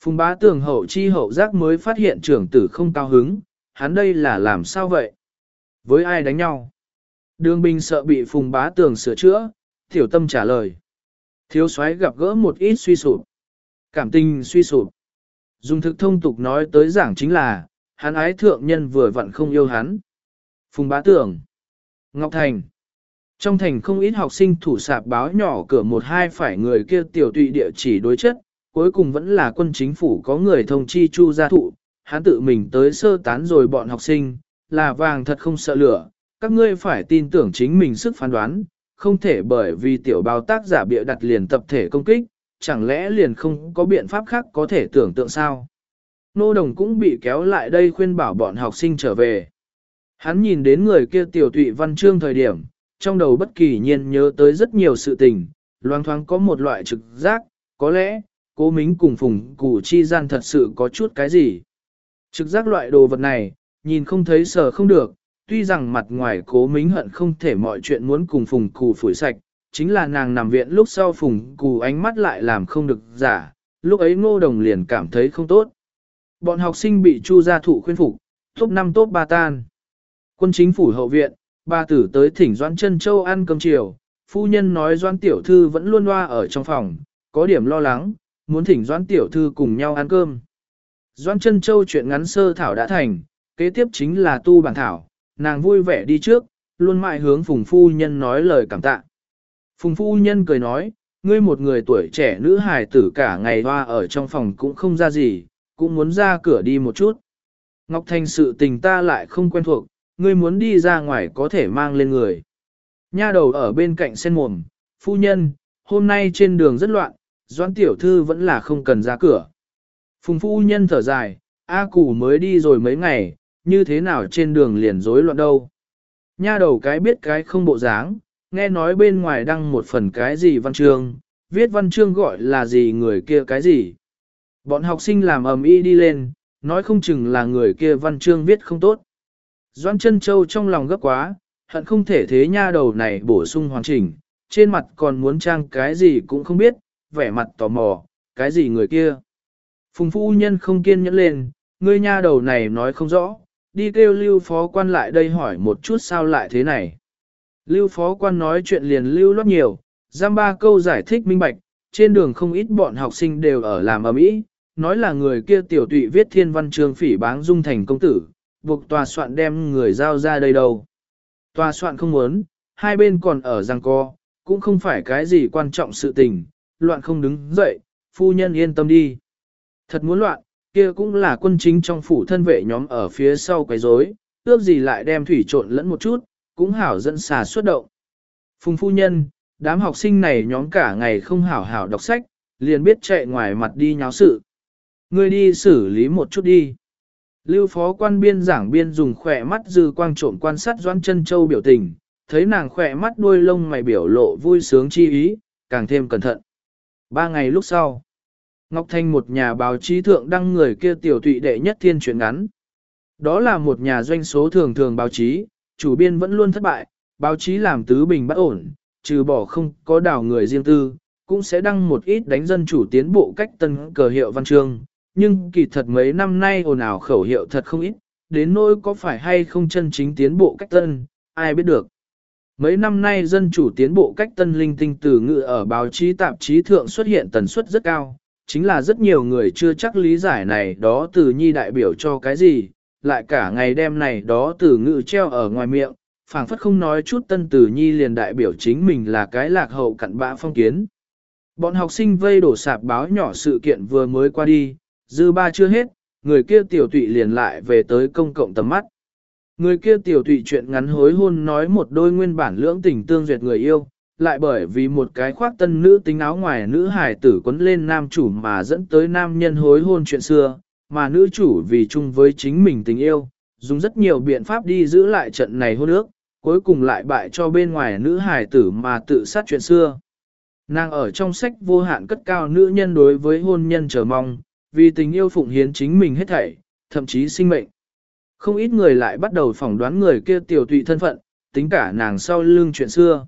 Phùng bá tường hậu chi hậu giác mới phát hiện trưởng tử không cao hứng, hắn đây là làm sao vậy? Với ai đánh nhau? Đường binh sợ bị phùng bá tường sửa chữa, tiểu tâm trả lời. Thiếu soái gặp gỡ một ít suy sụp. Cảm tình suy sụp. Dùng thực thông tục nói tới giảng chính là, hắn ái thượng nhân vừa vặn không yêu hắn. Phùng bá tưởng. Ngọc Thành. Trong thành không ít học sinh thủ sạp báo nhỏ cửa một hai phải người kia tiểu tụy địa chỉ đối chất, cuối cùng vẫn là quân chính phủ có người thông chi chu gia thụ, hắn tự mình tới sơ tán rồi bọn học sinh, là vàng thật không sợ lửa, các ngươi phải tin tưởng chính mình sức phán đoán, không thể bởi vì tiểu báo tác giả bịa đặt liền tập thể công kích, chẳng lẽ liền không có biện pháp khác có thể tưởng tượng sao. Nô đồng cũng bị kéo lại đây khuyên bảo bọn học sinh trở về. Hắn nhìn đến người kia tiểu tụy văn chương thời điểm, trong đầu bất kỳ nhiên nhớ tới rất nhiều sự tình, loang thoáng có một loại trực giác, có lẽ, cố mính cùng phùng cụ chi gian thật sự có chút cái gì. Trực giác loại đồ vật này, nhìn không thấy sờ không được, tuy rằng mặt ngoài cố mính hận không thể mọi chuyện muốn cùng phùng cụ phủi sạch, chính là nàng nằm viện lúc sau phùng cụ ánh mắt lại làm không được giả, lúc ấy ngô đồng liền cảm thấy không tốt. Bọn học sinh bị chu gia thụ khuyên phục, top 5 top 3 tan. Quân chính phủ hậu viện, ba tử tới thỉnh Doãn Trân Châu ăn cơm chiều, phu nhân nói Doãn tiểu thư vẫn luôn loa ở trong phòng, có điểm lo lắng, muốn thỉnh Doãn tiểu thư cùng nhau ăn cơm. Doãn Trân Châu chuyện ngắn sơ thảo đã thành, kế tiếp chính là tu bản thảo, nàng vui vẻ đi trước, luôn mãi hướng Phùng phu nhân nói lời cảm tạ. Phùng phu nhân cười nói, ngươi một người tuổi trẻ nữ hài tử cả ngày hoa ở trong phòng cũng không ra gì, cũng muốn ra cửa đi một chút. Ngọc Thành sự tình ta lại không quen thuộc, ngươi muốn đi ra ngoài có thể mang lên người. Nha đầu ở bên cạnh sen mồm, phu nhân, hôm nay trên đường rất loạn, doãn tiểu thư vẫn là không cần ra cửa. Phùng phu nhân thở dài, A củ mới đi rồi mấy ngày, như thế nào trên đường liền rối loạn đâu. Nha đầu cái biết cái không bộ dáng, nghe nói bên ngoài đăng một phần cái gì văn chương, viết văn chương gọi là gì người kia cái gì. Bọn học sinh làm ầm ĩ đi lên, nói không chừng là người kia văn chương viết không tốt. Doan chân châu trong lòng gấp quá, hận không thể thế nha đầu này bổ sung hoàn chỉnh, trên mặt còn muốn trang cái gì cũng không biết, vẻ mặt tò mò, cái gì người kia. Phùng phu nhân không kiên nhẫn lên, ngươi nha đầu này nói không rõ, đi kêu lưu phó quan lại đây hỏi một chút sao lại thế này. Lưu phó quan nói chuyện liền lưu lót nhiều, giam ba câu giải thích minh bạch, trên đường không ít bọn học sinh đều ở làm ở mỹ, nói là người kia tiểu tụy viết thiên văn trường phỉ báng dung thành công tử, buộc tòa soạn đem người giao ra đây đâu. Tòa soạn không muốn, hai bên còn ở giang co, cũng không phải cái gì quan trọng sự tình, loạn không đứng dậy, phu nhân yên tâm đi. Thật muốn loạn, kia cũng là quân chính trong phủ thân vệ nhóm ở phía sau quấy rối, ước gì lại đem thủy trộn lẫn một chút, cũng hảo dẫn xà xuất động. Phùng phu nhân, đám học sinh này nhóm cả ngày không hảo hảo đọc sách, liền biết chạy ngoài mặt đi nháo sự. Ngươi đi xử lý một chút đi. Lưu phó quan biên giảng biên dùng khỏe mắt dư quang trộm quan sát Doan chân Châu biểu tình, thấy nàng khỏe mắt đuôi lông mày biểu lộ vui sướng chi ý, càng thêm cẩn thận. Ba ngày lúc sau, Ngọc Thanh một nhà báo chí thượng đăng người kia tiểu tụy đệ nhất thiên truyện ngắn. Đó là một nhà doanh số thường thường báo chí, chủ biên vẫn luôn thất bại, báo chí làm tứ bình bất ổn, trừ bỏ không có đảo người riêng tư, cũng sẽ đăng một ít đánh dân chủ tiến bộ cách tân cờ hiệu văn chương, nhưng kỳ thật mấy năm nay ồn ào khẩu hiệu thật không ít, đến nỗi có phải hay không chân chính tiến bộ cách tân, ai biết được. Mấy năm nay dân chủ tiến bộ cách tân linh tinh từ ngữ ở báo chí tạp chí thượng xuất hiện tần suất rất cao, chính là rất nhiều người chưa chắc lý giải này đó từ nhi đại biểu cho cái gì, lại cả ngày đêm này đó từ ngữ treo ở ngoài miệng, phảng phất không nói chút tân từ nhi liền đại biểu chính mình là cái lạc hậu cặn bã phong kiến. Bọn học sinh vây đổ sạp báo nhỏ sự kiện vừa mới qua đi, dư ba chưa hết, người kia tiểu tụy liền lại về tới công cộng tầm mắt. Người kia tiểu tụy chuyện ngắn hối hôn nói một đôi nguyên bản lưỡng tình tương duyệt người yêu, lại bởi vì một cái khoác tân nữ tính áo ngoài nữ hài tử quấn lên nam chủ mà dẫn tới nam nhân hối hôn chuyện xưa, mà nữ chủ vì chung với chính mình tình yêu, dùng rất nhiều biện pháp đi giữ lại trận này hôn ước, cuối cùng lại bại cho bên ngoài nữ hài tử mà tự sát chuyện xưa. Nàng ở trong sách vô hạn cất cao nữ nhân đối với hôn nhân chờ mong, vì tình yêu phụng hiến chính mình hết thảy, thậm chí sinh mệnh. Không ít người lại bắt đầu phỏng đoán người kia tiểu tụy thân phận, tính cả nàng sau lưng chuyện xưa.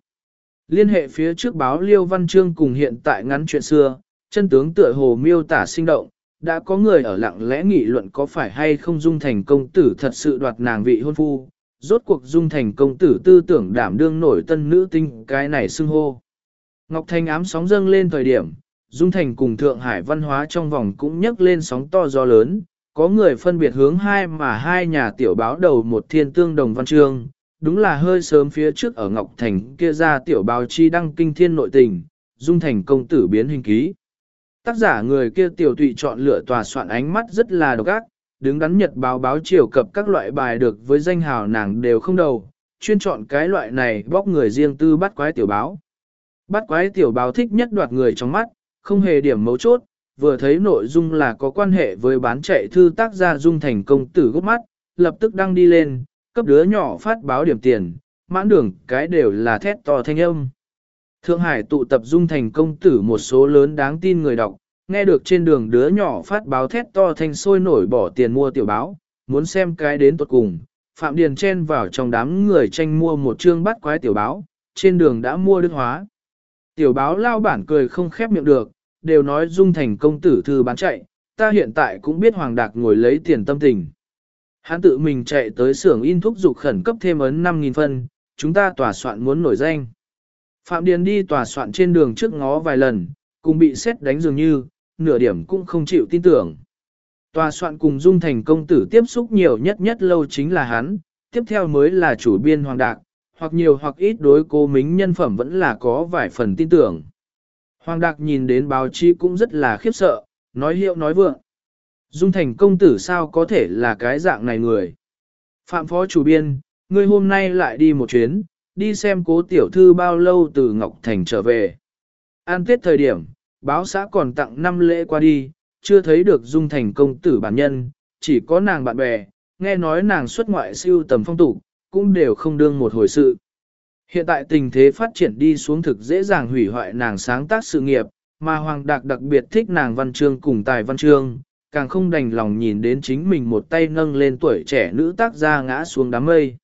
Liên hệ phía trước báo Liêu Văn Chương cùng hiện tại ngắn chuyện xưa, chân tướng tựa hồ miêu tả sinh động, đã có người ở lặng lẽ nghị luận có phải hay không dung thành công tử thật sự đoạt nàng vị hôn phu, rốt cuộc dung thành công tử tư tưởng đảm đương nổi tân nữ tinh cái này xưng hô. Ngọc Thanh ám sóng dâng lên thời điểm, Dung Thành cùng Thượng Hải văn hóa trong vòng cũng nhấc lên sóng to gió lớn, có người phân biệt hướng hai mà hai nhà tiểu báo đầu một thiên tương đồng văn chương, đúng là hơi sớm phía trước ở Ngọc Thành kia ra tiểu báo chi đăng kinh thiên nội tình, Dung Thành công tử biến hình ký. Tác giả người kia tiểu tụy chọn lựa tòa soạn ánh mắt rất là độc ác, đứng đắn nhật báo báo chiều cập các loại bài được với danh hào nàng đều không đầu, chuyên chọn cái loại này bóc người riêng tư bắt quái tiểu báo. Bắt quái tiểu báo thích nhất đoạt người trong mắt, không hề điểm mấu chốt, vừa thấy nội dung là có quan hệ với bán chạy thư tác gia dung thành công tử gốc mắt, lập tức đăng đi lên, cấp đứa nhỏ phát báo điểm tiền, mãn đường cái đều là thét to thanh âm. Thượng Hải tụ tập dung thành công tử một số lớn đáng tin người đọc, nghe được trên đường đứa nhỏ phát báo thét to thanh sôi nổi bỏ tiền mua tiểu báo, muốn xem cái đến tuột cùng. Phạm Điền chen vào trong đám người tranh mua một chương bắt quái tiểu báo, trên đường đã mua đức hóa. Tiểu báo lao bản cười không khép miệng được, đều nói dung thành công tử thư bán chạy, ta hiện tại cũng biết Hoàng Đạc ngồi lấy tiền tâm tình. Hắn tự mình chạy tới xưởng in thuốc dục khẩn cấp thêm ấn 5.000 phân, chúng ta tòa soạn muốn nổi danh. Phạm Điền đi tòa soạn trên đường trước ngó vài lần, cùng bị xét đánh dường như, nửa điểm cũng không chịu tin tưởng. Tòa soạn cùng Dung Thành công tử tiếp xúc nhiều nhất nhất lâu chính là hắn, tiếp theo mới là chủ biên Hoàng Đạc, hoặc nhiều hoặc ít đối cô mính nhân phẩm vẫn là có vài phần tin tưởng. Hoàng Đạc nhìn đến báo chí cũng rất là khiếp sợ, nói hiệu nói vượng. Dung Thành công tử sao có thể là cái dạng này người. Phạm phó chủ biên, ngươi hôm nay lại đi một chuyến, đi xem cố tiểu thư bao lâu từ Ngọc Thành trở về. An tiết thời điểm, báo xã còn tặng năm lễ qua đi, chưa thấy được Dung Thành công tử bản nhân, chỉ có nàng bạn bè, nghe nói nàng xuất ngoại siêu tầm phong tục, cũng đều không đương một hồi sự. Hiện tại tình thế phát triển đi xuống thực dễ dàng hủy hoại nàng sáng tác sự nghiệp, mà Hoàng Đạc đặc biệt thích nàng văn chương cùng tài văn chương, càng không đành lòng nhìn đến chính mình một tay nâng lên tuổi trẻ nữ tác gia ngã xuống đám mây.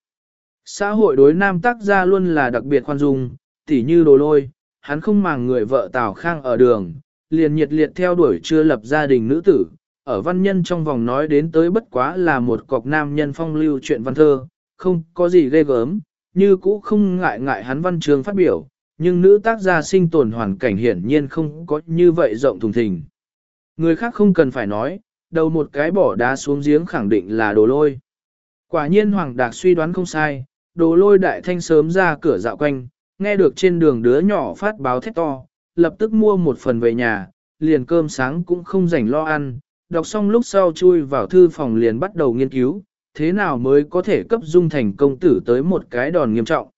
Xã hội đối nam tác gia luôn là đặc biệt khoan dung, tỉ như đồ lôi, hắn không màng người vợ Tào Khang ở đường, liền nhiệt liệt theo đuổi chưa lập gia đình nữ tử, ở văn nhân trong vòng nói đến tới bất quá là một cọc nam nhân phong lưu chuyện văn thơ, không có gì ghê gớm, như cũ không ngại ngại hắn văn chương phát biểu, nhưng nữ tác gia sinh tồn hoàn cảnh hiển nhiên không có như vậy rộng thùng thình. Người khác không cần phải nói, đầu một cái bỏ đá xuống giếng khẳng định là đồ lôi. Quả nhiên Hoàng Đạc suy đoán không sai, đồ lôi đại thanh sớm ra cửa dạo quanh, nghe được trên đường đứa nhỏ phát báo thét to, lập tức mua một phần về nhà, liền cơm sáng cũng không rảnh lo ăn, đọc xong lúc sau chui vào thư phòng liền bắt đầu nghiên cứu, thế nào mới có thể cấp dung thành công tử tới một cái đòn nghiêm trọng.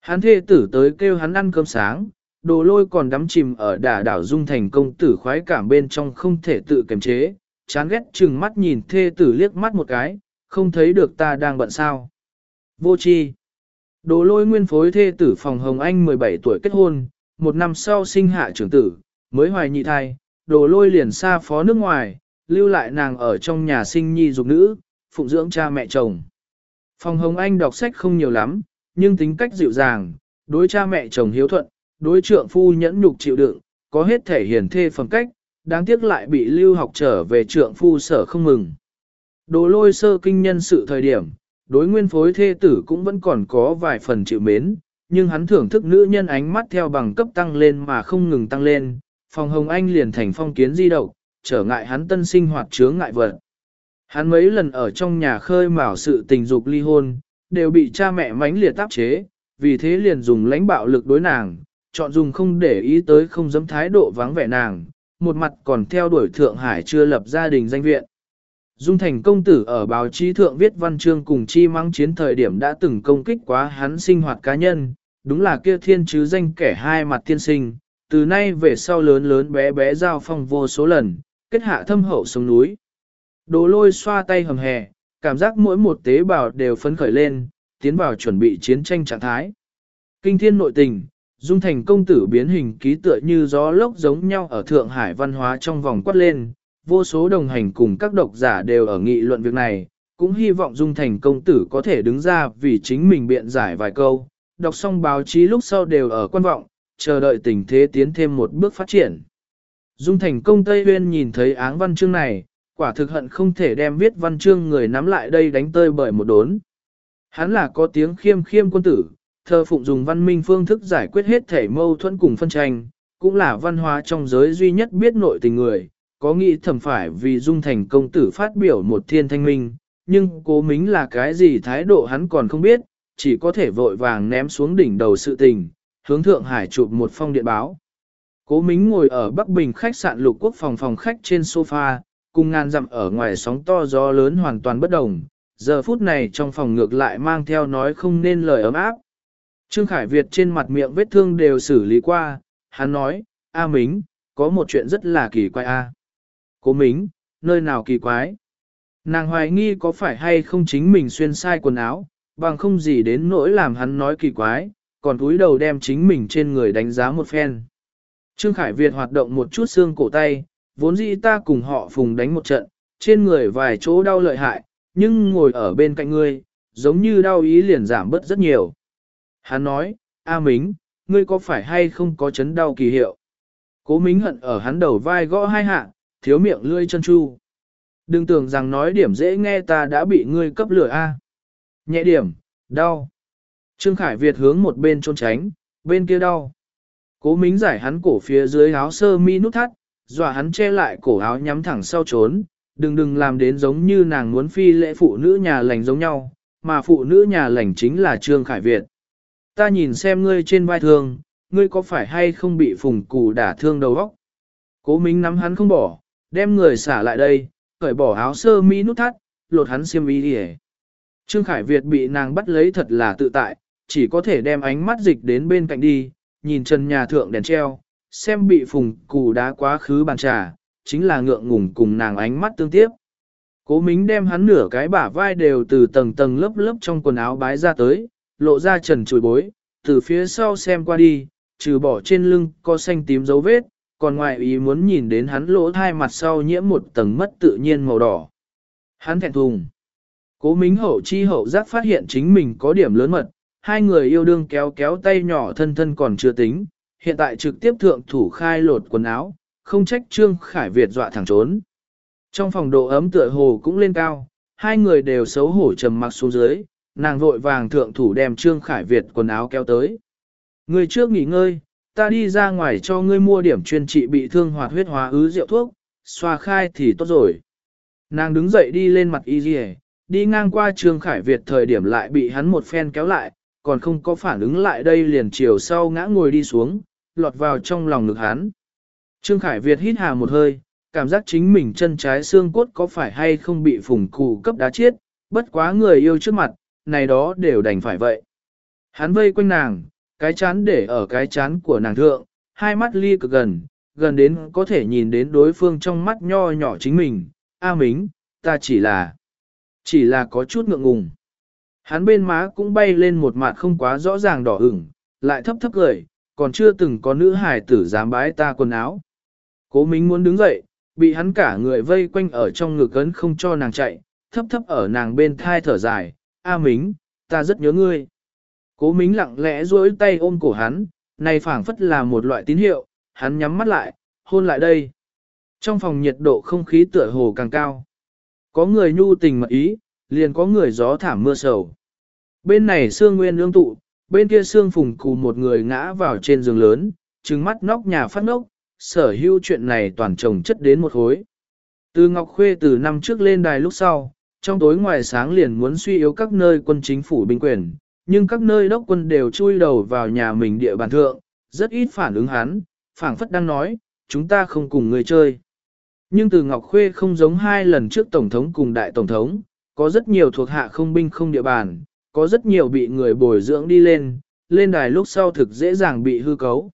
Hắn thê tử tới kêu hắn ăn cơm sáng, đồ lôi còn đắm chìm ở đả đảo dung thành công tử khoái cảm bên trong không thể tự kiềm chế, chán ghét chừng mắt nhìn thê tử liếc mắt một cái, không thấy được ta đang bận sao. Vô chi. Đồ lôi nguyên phối thê tử phòng Hồng Anh 17 tuổi kết hôn, một năm sau sinh hạ trưởng tử, mới hoài nhị thai, đồ lôi liền xa phó nước ngoài, lưu lại nàng ở trong nhà sinh nhi dục nữ, phụng dưỡng cha mẹ chồng. Phòng Hồng Anh đọc sách không nhiều lắm, nhưng tính cách dịu dàng, đối cha mẹ chồng hiếu thuận, đối trượng phu nhẫn nhục chịu đựng, có hết thể hiền thê phẩm cách, đáng tiếc lại bị lưu học trở về trượng phu sở không mừng. Đồ lôi sơ kinh nhân sự thời điểm, đối nguyên phối thê tử cũng vẫn còn có vài phần chịu mến, nhưng hắn thưởng thức nữ nhân ánh mắt theo bằng cấp tăng lên mà không ngừng tăng lên, phòng hồng anh liền thành phong kiến di động, trở ngại hắn tân sinh hoạt chướng ngại vật. Hắn mấy lần ở trong nhà khơi mào sự tình dục ly hôn, đều bị cha mẹ mánh liệt áp chế, vì thế liền dùng lãnh bạo lực đối nàng, chọn dùng không để ý tới không dám thái độ vắng vẻ nàng, một mặt còn theo đuổi Thượng Hải chưa lập gia đình danh viện. Dung Thành công tử ở báo chí thượng viết văn chương cùng chi mang chiến thời điểm đã từng công kích quá hắn sinh hoạt cá nhân, đúng là kia thiên chứ danh kẻ hai mặt thiên sinh, từ nay về sau lớn lớn bé bé giao phong vô số lần, kết hạ thâm hậu sông núi. Đồ lôi xoa tay hầm hè, cảm giác mỗi một tế bào đều phấn khởi lên, tiến vào chuẩn bị chiến tranh trạng thái. Kinh thiên nội tình, Dung Thành công tử biến hình ký tựa như gió lốc giống nhau ở Thượng Hải văn hóa trong vòng quát lên, vô số đồng hành cùng các độc giả đều ở nghị luận việc này, cũng hy vọng Dung Thành công tử có thể đứng ra vì chính mình biện giải vài câu, đọc xong báo chí lúc sau đều ở quan vọng, chờ đợi tình thế tiến thêm một bước phát triển. Dung Thành công Tây Huyên nhìn thấy áng văn chương này, quả thực hận không thể đem viết văn chương người nắm lại đây đánh tơi bởi một đốn. Hắn là có tiếng khiêm khiêm quân tử, thơ phụng dùng văn minh phương thức giải quyết hết thể mâu thuẫn cùng phân tranh, cũng là văn hóa trong giới duy nhất biết nội tình người, có nghĩ thầm phải vì dung thành công tử phát biểu một thiên thanh minh, nhưng cố mính là cái gì thái độ hắn còn không biết, chỉ có thể vội vàng ném xuống đỉnh đầu sự tình, hướng Thượng Hải chụp một phong điện báo. Cố mính ngồi ở Bắc Bình khách sạn lục quốc phòng phòng khách trên sofa, cùng ngàn dặm ở ngoài sóng to gió lớn hoàn toàn bất đồng, giờ phút này trong phòng ngược lại mang theo nói không nên lời ấm áp. Trương Khải Việt trên mặt miệng vết thương đều xử lý qua, hắn nói, A Mính, có một chuyện rất là kỳ quái A. Cố Mính, nơi nào kỳ quái? Nàng hoài nghi có phải hay không chính mình xuyên sai quần áo, bằng không gì đến nỗi làm hắn nói kỳ quái, còn túi đầu đem chính mình trên người đánh giá một phen. Trương Khải Việt hoạt động một chút xương cổ tay, vốn dĩ ta cùng họ phùng đánh một trận, trên người vài chỗ đau lợi hại, nhưng ngồi ở bên cạnh ngươi, giống như đau ý liền giảm bớt rất nhiều. Hắn nói, A Mính, ngươi có phải hay không có chấn đau kỳ hiệu? Cố Mính hận ở hắn đầu vai gõ hai hạ, thiếu miệng lươi chân chu. Đừng tưởng rằng nói điểm dễ nghe ta đã bị ngươi cấp lửa a. Nhẹ điểm, đau. Trương Khải Việt hướng một bên trốn tránh, bên kia đau. Cố Mính giải hắn cổ phía dưới áo sơ mi nút thắt, dọa hắn che lại cổ áo nhắm thẳng sau trốn, đừng đừng làm đến giống như nàng muốn phi lễ phụ nữ nhà lành giống nhau, mà phụ nữ nhà lành chính là Trương Khải Việt. Ta nhìn xem ngươi trên vai thương, ngươi có phải hay không bị phùng củ đả thương đầu óc? Cố Minh nắm hắn không bỏ, đem người xả lại đây, cởi bỏ áo sơ mi nút thắt, lột hắn xiêm y đi Trương Khải Việt bị nàng bắt lấy thật là tự tại, chỉ có thể đem ánh mắt dịch đến bên cạnh đi, nhìn trần nhà thượng đèn treo, xem bị phùng cù đá quá khứ bàn trà, chính là ngượng ngùng cùng nàng ánh mắt tương tiếp. Cố Mính đem hắn nửa cái bả vai đều từ tầng tầng lớp lớp trong quần áo bái ra tới, lộ ra trần chùi bối, từ phía sau xem qua đi, trừ bỏ trên lưng có xanh tím dấu vết, còn ngoài ý muốn nhìn đến hắn lỗ hai mặt sau nhiễm một tầng mất tự nhiên màu đỏ. Hắn thẹn thùng. Cố Mính hậu chi hậu giác phát hiện chính mình có điểm lớn mật, hai người yêu đương kéo kéo tay nhỏ thân thân còn chưa tính, hiện tại trực tiếp thượng thủ khai lột quần áo, không trách Trương Khải Việt dọa thẳng trốn. Trong phòng độ ấm tựa hồ cũng lên cao, hai người đều xấu hổ trầm mặc xuống dưới, nàng vội vàng thượng thủ đem Trương Khải Việt quần áo kéo tới. Người trước nghỉ ngơi, ta đi ra ngoài cho ngươi mua điểm chuyên trị bị thương hoạt huyết hóa ứ rượu thuốc, xoa khai thì tốt rồi. Nàng đứng dậy đi lên mặt y dì đi ngang qua Trương Khải Việt thời điểm lại bị hắn một phen kéo lại, còn không có phản ứng lại đây liền chiều sau ngã ngồi đi xuống, lọt vào trong lòng ngực hắn. Trương Khải Việt hít hà một hơi, cảm giác chính mình chân trái xương cốt có phải hay không bị phùng cụ cấp đá chết, bất quá người yêu trước mặt, này đó đều đành phải vậy. Hắn vây quanh nàng, cái chán để ở cái chán của nàng thượng, hai mắt ly cực gần, gần đến có thể nhìn đến đối phương trong mắt nho nhỏ chính mình, A Mính, ta chỉ là, chỉ là có chút ngượng ngùng. Hắn bên má cũng bay lên một mặt không quá rõ ràng đỏ ửng, lại thấp thấp cười, còn chưa từng có nữ hài tử dám bái ta quần áo. Cố Mính muốn đứng dậy, bị hắn cả người vây quanh ở trong ngực ấn không cho nàng chạy, thấp thấp ở nàng bên thai thở dài, A Mính, ta rất nhớ ngươi. Cố Mính lặng lẽ duỗi tay ôm cổ hắn, này phảng phất là một loại tín hiệu, hắn nhắm mắt lại, hôn lại đây. Trong phòng nhiệt độ không khí tựa hồ càng cao. Có người nhu tình mật ý, liền có người gió thảm mưa sầu. Bên này xương Nguyên ương tụ, bên kia xương Phùng cù một người ngã vào trên giường lớn, trừng mắt nóc nhà phát nốc, sở hữu chuyện này toàn chồng chất đến một hối. Từ Ngọc Khuê từ năm trước lên đài lúc sau, trong tối ngoài sáng liền muốn suy yếu các nơi quân chính phủ binh quyền, nhưng các nơi đốc quân đều chui đầu vào nhà mình địa bàn thượng, rất ít phản ứng hắn, phảng phất đang nói, chúng ta không cùng người chơi. Nhưng từ Ngọc Khuê không giống hai lần trước Tổng thống cùng Đại Tổng thống, có rất nhiều thuộc hạ không binh không địa bàn, có rất nhiều bị người bồi dưỡng đi lên, lên đài lúc sau thực dễ dàng bị hư cấu.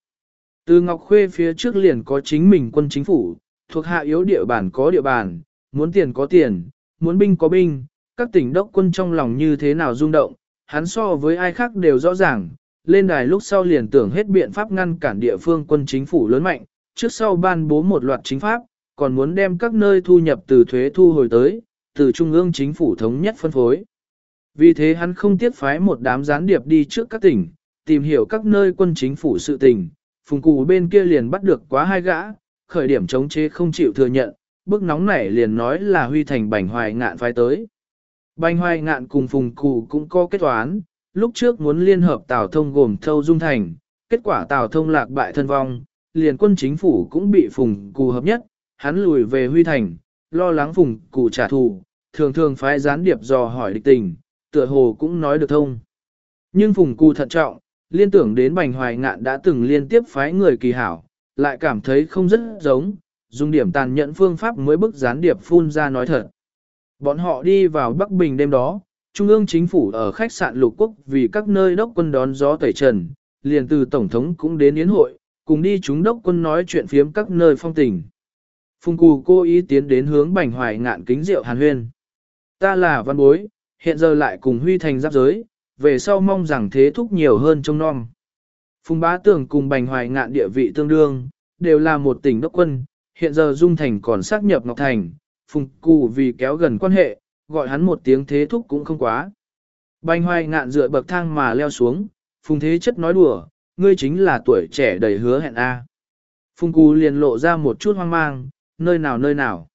Từ Ngọc Khuê phía trước liền có chính mình quân chính phủ, thuộc hạ yếu địa bàn có địa bàn, muốn tiền có tiền, muốn binh có binh, các tỉnh đốc quân trong lòng như thế nào rung động, hắn so với ai khác đều rõ ràng, lên đài lúc sau liền tưởng hết biện pháp ngăn cản địa phương quân chính phủ lớn mạnh, trước sau ban bố một loạt chính pháp, còn muốn đem các nơi thu nhập từ thuế thu hồi tới, từ trung ương chính phủ thống nhất phân phối. Vì thế hắn không tiếc phái một đám gián điệp đi trước các tỉnh, tìm hiểu các nơi quân chính phủ sự tình, phùng cụ bên kia liền bắt được quá hai gã, khởi điểm chống chế không chịu thừa nhận, bức nóng nảy liền nói là huy thành bành hoài ngạn phái tới. Bành hoài ngạn cùng phùng cụ cũng có kết toán, lúc trước muốn liên hợp Tào Thông gồm Thâu Dung Thành, kết quả Tào Thông lạc bại thân vong, liền quân chính phủ cũng bị phùng cụ hợp nhất, hắn lùi về huy thành, lo lắng phùng cụ trả thù, thường thường phái gián điệp dò hỏi địch tình, tựa hồ cũng nói được thông. Nhưng phùng Cù thận trọng, liên tưởng đến bành hoài ngạn đã từng liên tiếp phái người kỳ hảo, lại cảm thấy không rất giống, dùng điểm tàn nhẫn phương pháp mới bức gián điệp phun ra nói thật. Bọn họ đi vào Bắc Bình đêm đó, Trung ương chính phủ ở khách sạn lục quốc vì các nơi đốc quân đón gió tẩy trần, liền từ Tổng thống cũng đến yến hội, cùng đi chúng đốc quân nói chuyện phiếm các nơi phong tình. Phùng Cù cố ý tiến đến hướng bành hoài ngạn kính rượu hàn huyên. Ta là văn bối, hiện giờ lại cùng huy thành giáp giới, về sau mong rằng thế thúc nhiều hơn trong non. Phùng bá tưởng cùng bành hoài ngạn địa vị tương đương, đều là một tỉnh đốc quân, hiện giờ Dung Thành còn xác nhập Ngọc Thành, Phùng Cù vì kéo gần quan hệ, gọi hắn một tiếng thế thúc cũng không quá. Bành hoài ngạn dựa bậc thang mà leo xuống, Phùng Thế Chất nói đùa, ngươi chính là tuổi trẻ đầy hứa hẹn A. Phùng Cù liền lộ ra một chút hoang mang, nơi nào nơi nào.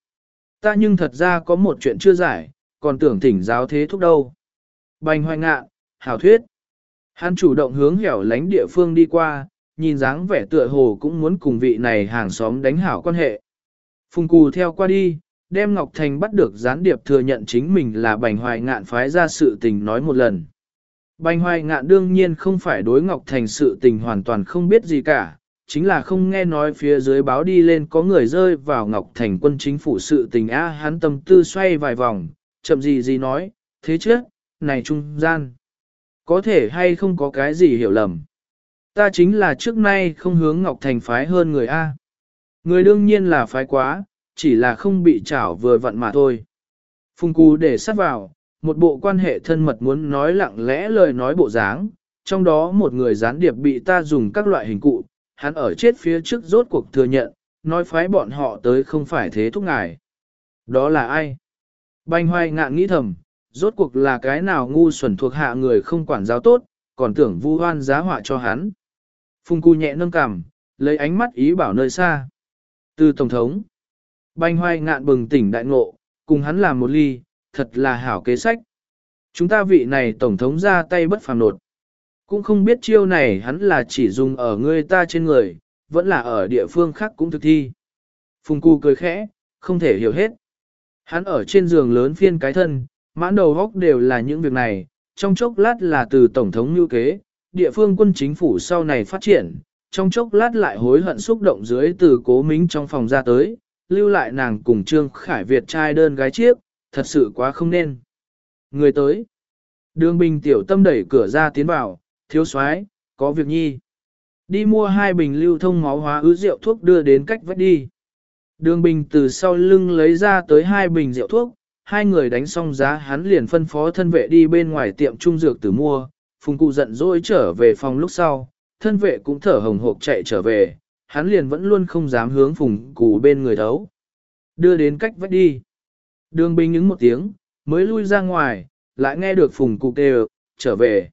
Ta nhưng thật ra có một chuyện chưa giải, còn tưởng thỉnh giáo thế thúc đâu. Bành hoài ngạ, hảo thuyết. Hắn chủ động hướng hẻo lánh địa phương đi qua, nhìn dáng vẻ tựa hồ cũng muốn cùng vị này hàng xóm đánh hảo quan hệ. Phùng cù theo qua đi, đem Ngọc Thành bắt được gián điệp thừa nhận chính mình là bành hoài ngạn phái ra sự tình nói một lần. Bành hoài ngạn đương nhiên không phải đối Ngọc Thành sự tình hoàn toàn không biết gì cả, chính là không nghe nói phía dưới báo đi lên có người rơi vào Ngọc Thành quân chính phủ sự tình á hắn tâm tư xoay vài vòng, chậm gì gì nói, thế chứ, này trung gian, có thể hay không có cái gì hiểu lầm. Ta chính là trước nay không hướng Ngọc Thành phái hơn người A. Người đương nhiên là phái quá, chỉ là không bị chảo vừa vặn mà thôi. Phùng Cú để sát vào, một bộ quan hệ thân mật muốn nói lặng lẽ lời nói bộ dáng, trong đó một người gián điệp bị ta dùng các loại hình cụ, hắn ở chết phía trước rốt cuộc thừa nhận, nói phái bọn họ tới không phải thế thúc ngài. Đó là ai? Bành hoài ngạn nghĩ thầm, rốt cuộc là cái nào ngu xuẩn thuộc hạ người không quản giáo tốt, còn tưởng vu hoan giá họa cho hắn. Phùng cu nhẹ nâng cằm, lấy ánh mắt ý bảo nơi xa. Từ Tổng thống, banh hoài ngạn bừng tỉnh đại ngộ, cùng hắn làm một ly, thật là hảo kế sách. Chúng ta vị này Tổng thống ra tay bất phàm nột. Cũng không biết chiêu này hắn là chỉ dùng ở người ta trên người, vẫn là ở địa phương khác cũng thực thi. Phùng cu cười khẽ, không thể hiểu hết. Hắn ở trên giường lớn phiên cái thân, mãn đầu góc đều là những việc này, trong chốc lát là từ Tổng thống như kế, địa phương quân chính phủ sau này phát triển, trong chốc lát lại hối hận xúc động dưới từ cố mính trong phòng ra tới, lưu lại nàng cùng Trương Khải Việt trai đơn gái chiếc, thật sự quá không nên. Người tới. Đường bình tiểu tâm đẩy cửa ra tiến vào, thiếu soái có việc nhi. Đi mua hai bình lưu thông máu hóa ứ rượu thuốc đưa đến cách vách đi. Đường bình từ sau lưng lấy ra tới hai bình rượu thuốc, hai người đánh xong giá hắn liền phân phó thân vệ đi bên ngoài tiệm trung dược tử mua, phùng cụ giận dỗi trở về phòng lúc sau, thân vệ cũng thở hồng hộc chạy trở về, hắn liền vẫn luôn không dám hướng phùng cụ bên người đấu. Đưa đến cách vách đi. Đường bình những một tiếng, mới lui ra ngoài, lại nghe được phùng cụ kêu, trở về.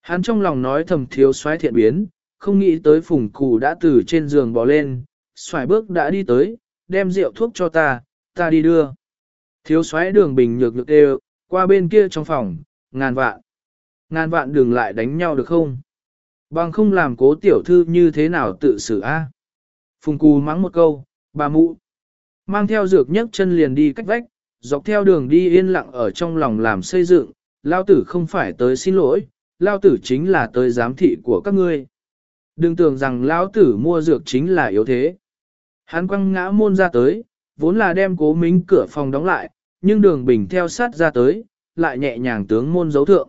Hắn trong lòng nói thầm thiếu soái thiện biến, không nghĩ tới phùng cụ đã từ trên giường bò lên, xoài bước đã đi tới, đem rượu thuốc cho ta, ta đi đưa. Thiếu xoáy đường bình nhược nhược đều, qua bên kia trong phòng, ngàn vạn. Ngàn vạn đừng lại đánh nhau được không? Bằng không làm cố tiểu thư như thế nào tự xử a? Phùng cù mắng một câu, bà mụ. Mang theo dược nhấc chân liền đi cách vách, dọc theo đường đi yên lặng ở trong lòng làm xây dựng, lao tử không phải tới xin lỗi, lao tử chính là tới giám thị của các ngươi. Đừng tưởng rằng lao tử mua dược chính là yếu thế. Hắn quăng ngã môn ra tới, vốn là đem cố mính cửa phòng đóng lại, nhưng đường bình theo sát ra tới, lại nhẹ nhàng tướng môn dấu thượng.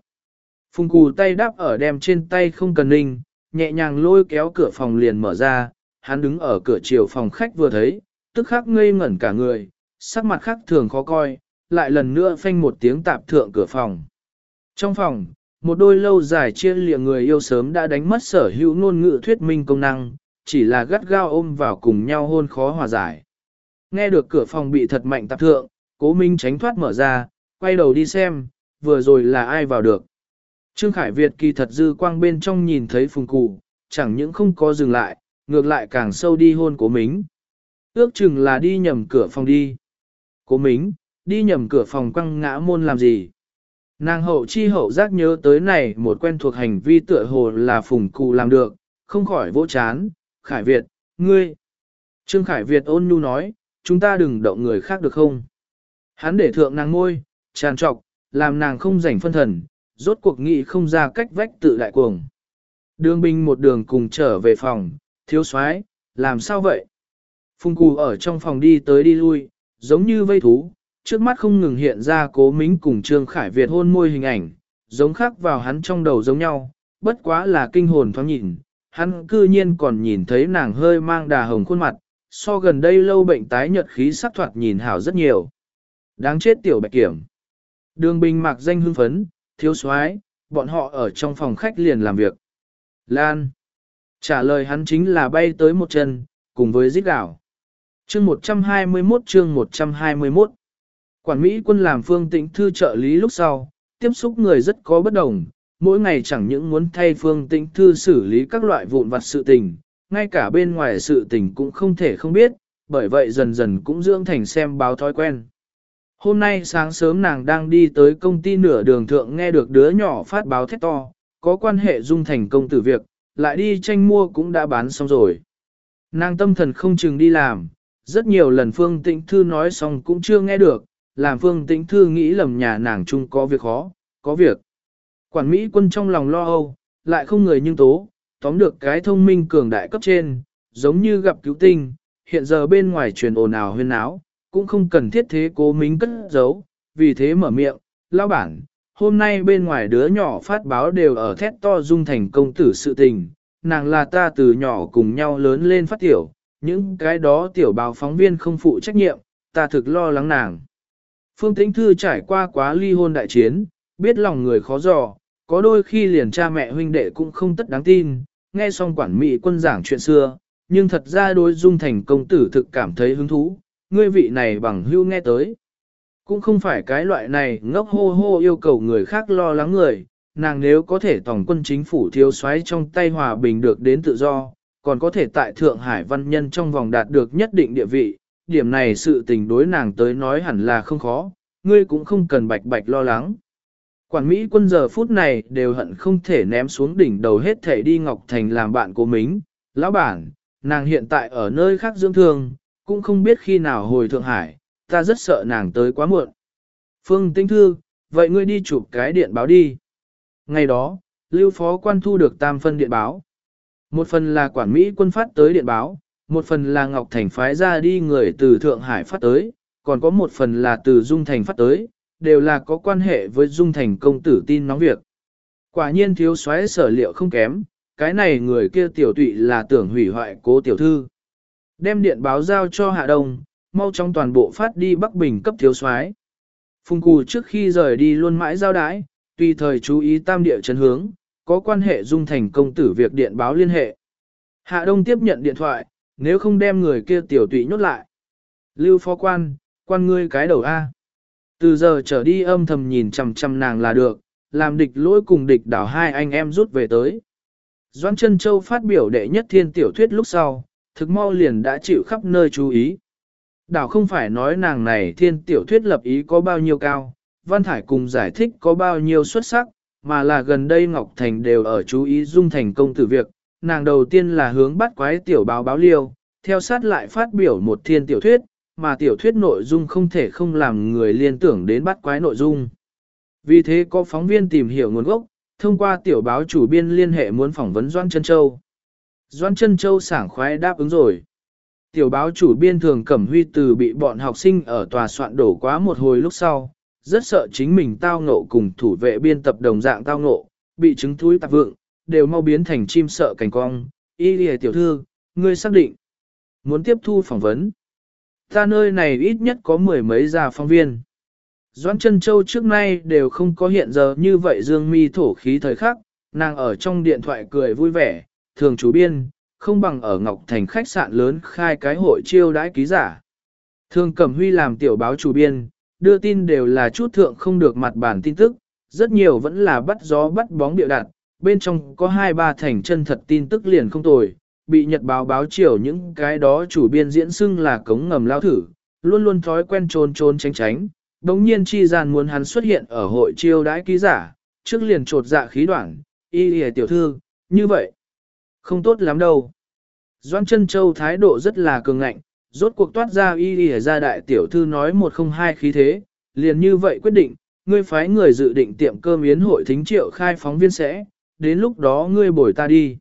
Phùng cù tay đáp ở đem trên tay không cần ninh, nhẹ nhàng lôi kéo cửa phòng liền mở ra, hắn đứng ở cửa chiều phòng khách vừa thấy, tức khắc ngây ngẩn cả người, sắc mặt khác thường khó coi, lại lần nữa phanh một tiếng tạp thượng cửa phòng. Trong phòng, một đôi lâu dài chia lịa người yêu sớm đã đánh mất sở hữu ngôn ngữ thuyết minh công năng, chỉ là gắt gao ôm vào cùng nhau hôn khó hòa giải. Nghe được cửa phòng bị thật mạnh tạp thượng, cố minh tránh thoát mở ra, quay đầu đi xem, vừa rồi là ai vào được. Trương Khải Việt kỳ thật dư quang bên trong nhìn thấy phùng cụ, chẳng những không có dừng lại, ngược lại càng sâu đi hôn cố mính. Ước chừng là đi nhầm cửa phòng đi. Cố mính, đi nhầm cửa phòng quăng ngã môn làm gì? Nàng hậu chi hậu giác nhớ tới này một quen thuộc hành vi tựa hồ là phùng cụ làm được, không khỏi vỗ chán. Khải Việt, ngươi. Trương Khải Việt ôn nhu nói, chúng ta đừng động người khác được không? Hắn để thượng nàng ngôi, tràn trọc, làm nàng không rảnh phân thần, rốt cuộc nghị không ra cách vách tự đại cuồng. Đường binh một đường cùng trở về phòng, thiếu soái làm sao vậy? Phung cù ở trong phòng đi tới đi lui, giống như vây thú, trước mắt không ngừng hiện ra cố mính cùng Trương Khải Việt hôn môi hình ảnh, giống khác vào hắn trong đầu giống nhau, bất quá là kinh hồn thoáng nhìn, hắn cư nhiên còn nhìn thấy nàng hơi mang đà hồng khuôn mặt, so gần đây lâu bệnh tái nhợt khí sắc thoạt nhìn hảo rất nhiều. Đáng chết tiểu bạch kiểm. Đường bình mạc danh hưng phấn, thiếu soái bọn họ ở trong phòng khách liền làm việc. Lan. Trả lời hắn chính là bay tới một chân, cùng với giết gạo. Chương 121 chương 121 Quản Mỹ quân làm phương tĩnh thư trợ lý lúc sau, tiếp xúc người rất có bất đồng, mỗi ngày chẳng những muốn thay phương tĩnh thư xử lý các loại vụn vặt sự tình, ngay cả bên ngoài sự tình cũng không thể không biết, bởi vậy dần dần cũng dưỡng thành xem báo thói quen. Hôm nay sáng sớm nàng đang đi tới công ty nửa đường thượng nghe được đứa nhỏ phát báo thét to, có quan hệ dung thành công tử việc, lại đi tranh mua cũng đã bán xong rồi. Nàng tâm thần không chừng đi làm, rất nhiều lần Phương Tĩnh Thư nói xong cũng chưa nghe được, làm Phương Tĩnh Thư nghĩ lầm nhà nàng chung có việc khó, có việc. Quản Mỹ quân trong lòng lo âu, lại không người nhưng tố, tóm được cái thông minh cường đại cấp trên, giống như gặp cứu tinh, hiện giờ bên ngoài truyền ồn ào huyên áo, cũng không cần thiết thế cố mính cất giấu, vì thế mở miệng, lao bản, hôm nay bên ngoài đứa nhỏ phát báo đều ở thét to dung thành công tử sự tình, nàng là ta từ nhỏ cùng nhau lớn lên phát tiểu, những cái đó tiểu báo phóng viên không phụ trách nhiệm, ta thực lo lắng nàng. Phương Tĩnh Thư trải qua quá ly hôn đại chiến, biết lòng người khó dò, có đôi khi liền cha mẹ huynh đệ cũng không tất đáng tin, nghe xong quản mỹ quân giảng chuyện xưa, nhưng thật ra đối dung thành công tử thực cảm thấy hứng thú, ngươi vị này bằng hưu nghe tới. Cũng không phải cái loại này ngốc hô hô yêu cầu người khác lo lắng người, nàng nếu có thể tổng quân chính phủ thiếu soái trong tay hòa bình được đến tự do, còn có thể tại Thượng Hải văn nhân trong vòng đạt được nhất định địa vị, điểm này sự tình đối nàng tới nói hẳn là không khó, ngươi cũng không cần bạch bạch lo lắng. Quản Mỹ quân giờ phút này đều hận không thể ném xuống đỉnh đầu hết thể đi Ngọc Thành làm bạn của mình. Lão bản, nàng hiện tại ở nơi khác dưỡng thương, cũng không biết khi nào hồi Thượng Hải, ta rất sợ nàng tới quá muộn. Phương Tinh Thư, vậy ngươi đi chụp cái điện báo đi. Ngày đó, Lưu Phó quan thu được tam phân điện báo. Một phần là quản Mỹ quân phát tới điện báo, một phần là Ngọc Thành phái ra đi người từ Thượng Hải phát tới, còn có một phần là từ Dung Thành phát tới, đều là có quan hệ với Dung Thành công tử tin nóng việc. Quả nhiên thiếu soái sở liệu không kém, cái này người kia tiểu tụy là tưởng hủy hoại cố tiểu thư. Đem điện báo giao cho Hạ Đông, mau trong toàn bộ phát đi Bắc Bình cấp thiếu soái. Phùng Cù trước khi rời đi luôn mãi giao đái, tùy thời chú ý tam địa chấn hướng, có quan hệ dung thành công tử việc điện báo liên hệ. Hạ Đông tiếp nhận điện thoại, nếu không đem người kia tiểu tụy nhốt lại. Lưu phó quan, quan ngươi cái đầu A. Từ giờ trở đi âm thầm nhìn chằm chằm nàng là được, làm địch lỗi cùng địch đảo hai anh em rút về tới. Doan chân Châu phát biểu đệ nhất thiên tiểu thuyết lúc sau, thực mau liền đã chịu khắp nơi chú ý. Đảo không phải nói nàng này thiên tiểu thuyết lập ý có bao nhiêu cao, Văn Thải cùng giải thích có bao nhiêu xuất sắc, mà là gần đây Ngọc Thành đều ở chú ý dung thành công tử việc. Nàng đầu tiên là hướng bắt quái tiểu báo báo liêu, theo sát lại phát biểu một thiên tiểu thuyết, mà tiểu thuyết nội dung không thể không làm người liên tưởng đến bắt quái nội dung. Vì thế có phóng viên tìm hiểu nguồn gốc, thông qua tiểu báo chủ biên liên hệ muốn phỏng vấn Doan Trân Châu. Doan Trân Châu sảng khoái đáp ứng rồi. Tiểu báo chủ biên thường cẩm huy từ bị bọn học sinh ở tòa soạn đổ quá một hồi lúc sau, rất sợ chính mình tao ngộ cùng thủ vệ biên tập đồng dạng tao ngộ, bị chứng thúi tạp vượng, đều mau biến thành chim sợ cảnh cong. Y lìa tiểu thư, ngươi xác định, muốn tiếp thu phỏng vấn. Ta nơi này ít nhất có mười mấy già phóng viên. Doãn chân châu trước nay đều không có hiện giờ như vậy dương mi thổ khí thời khắc, nàng ở trong điện thoại cười vui vẻ, thường chú biên, không bằng ở Ngọc Thành khách sạn lớn khai cái hội chiêu đãi ký giả. Thường Cẩm Huy làm tiểu báo chủ biên, đưa tin đều là chút thượng không được mặt bản tin tức, rất nhiều vẫn là bắt gió bắt bóng điệu đặt, bên trong có hai ba thành chân thật tin tức liền không tồi, bị nhật báo báo chiều những cái đó chủ biên diễn xưng là cống ngầm lao thử, luôn luôn thói quen trốn trốn tránh tránh, đống nhiên chi gian muốn hắn xuất hiện ở hội chiêu đãi ký giả, trước liền trột dạ khí đoạn, y y tiểu thư, như vậy, không tốt lắm đâu. Doan chân châu thái độ rất là cường ngạnh, rốt cuộc toát ra y y ra đại tiểu thư nói một không hai khí thế, liền như vậy quyết định, ngươi phái người dự định tiệm cơm yến hội thính triệu khai phóng viên sẽ, đến lúc đó ngươi bồi ta đi.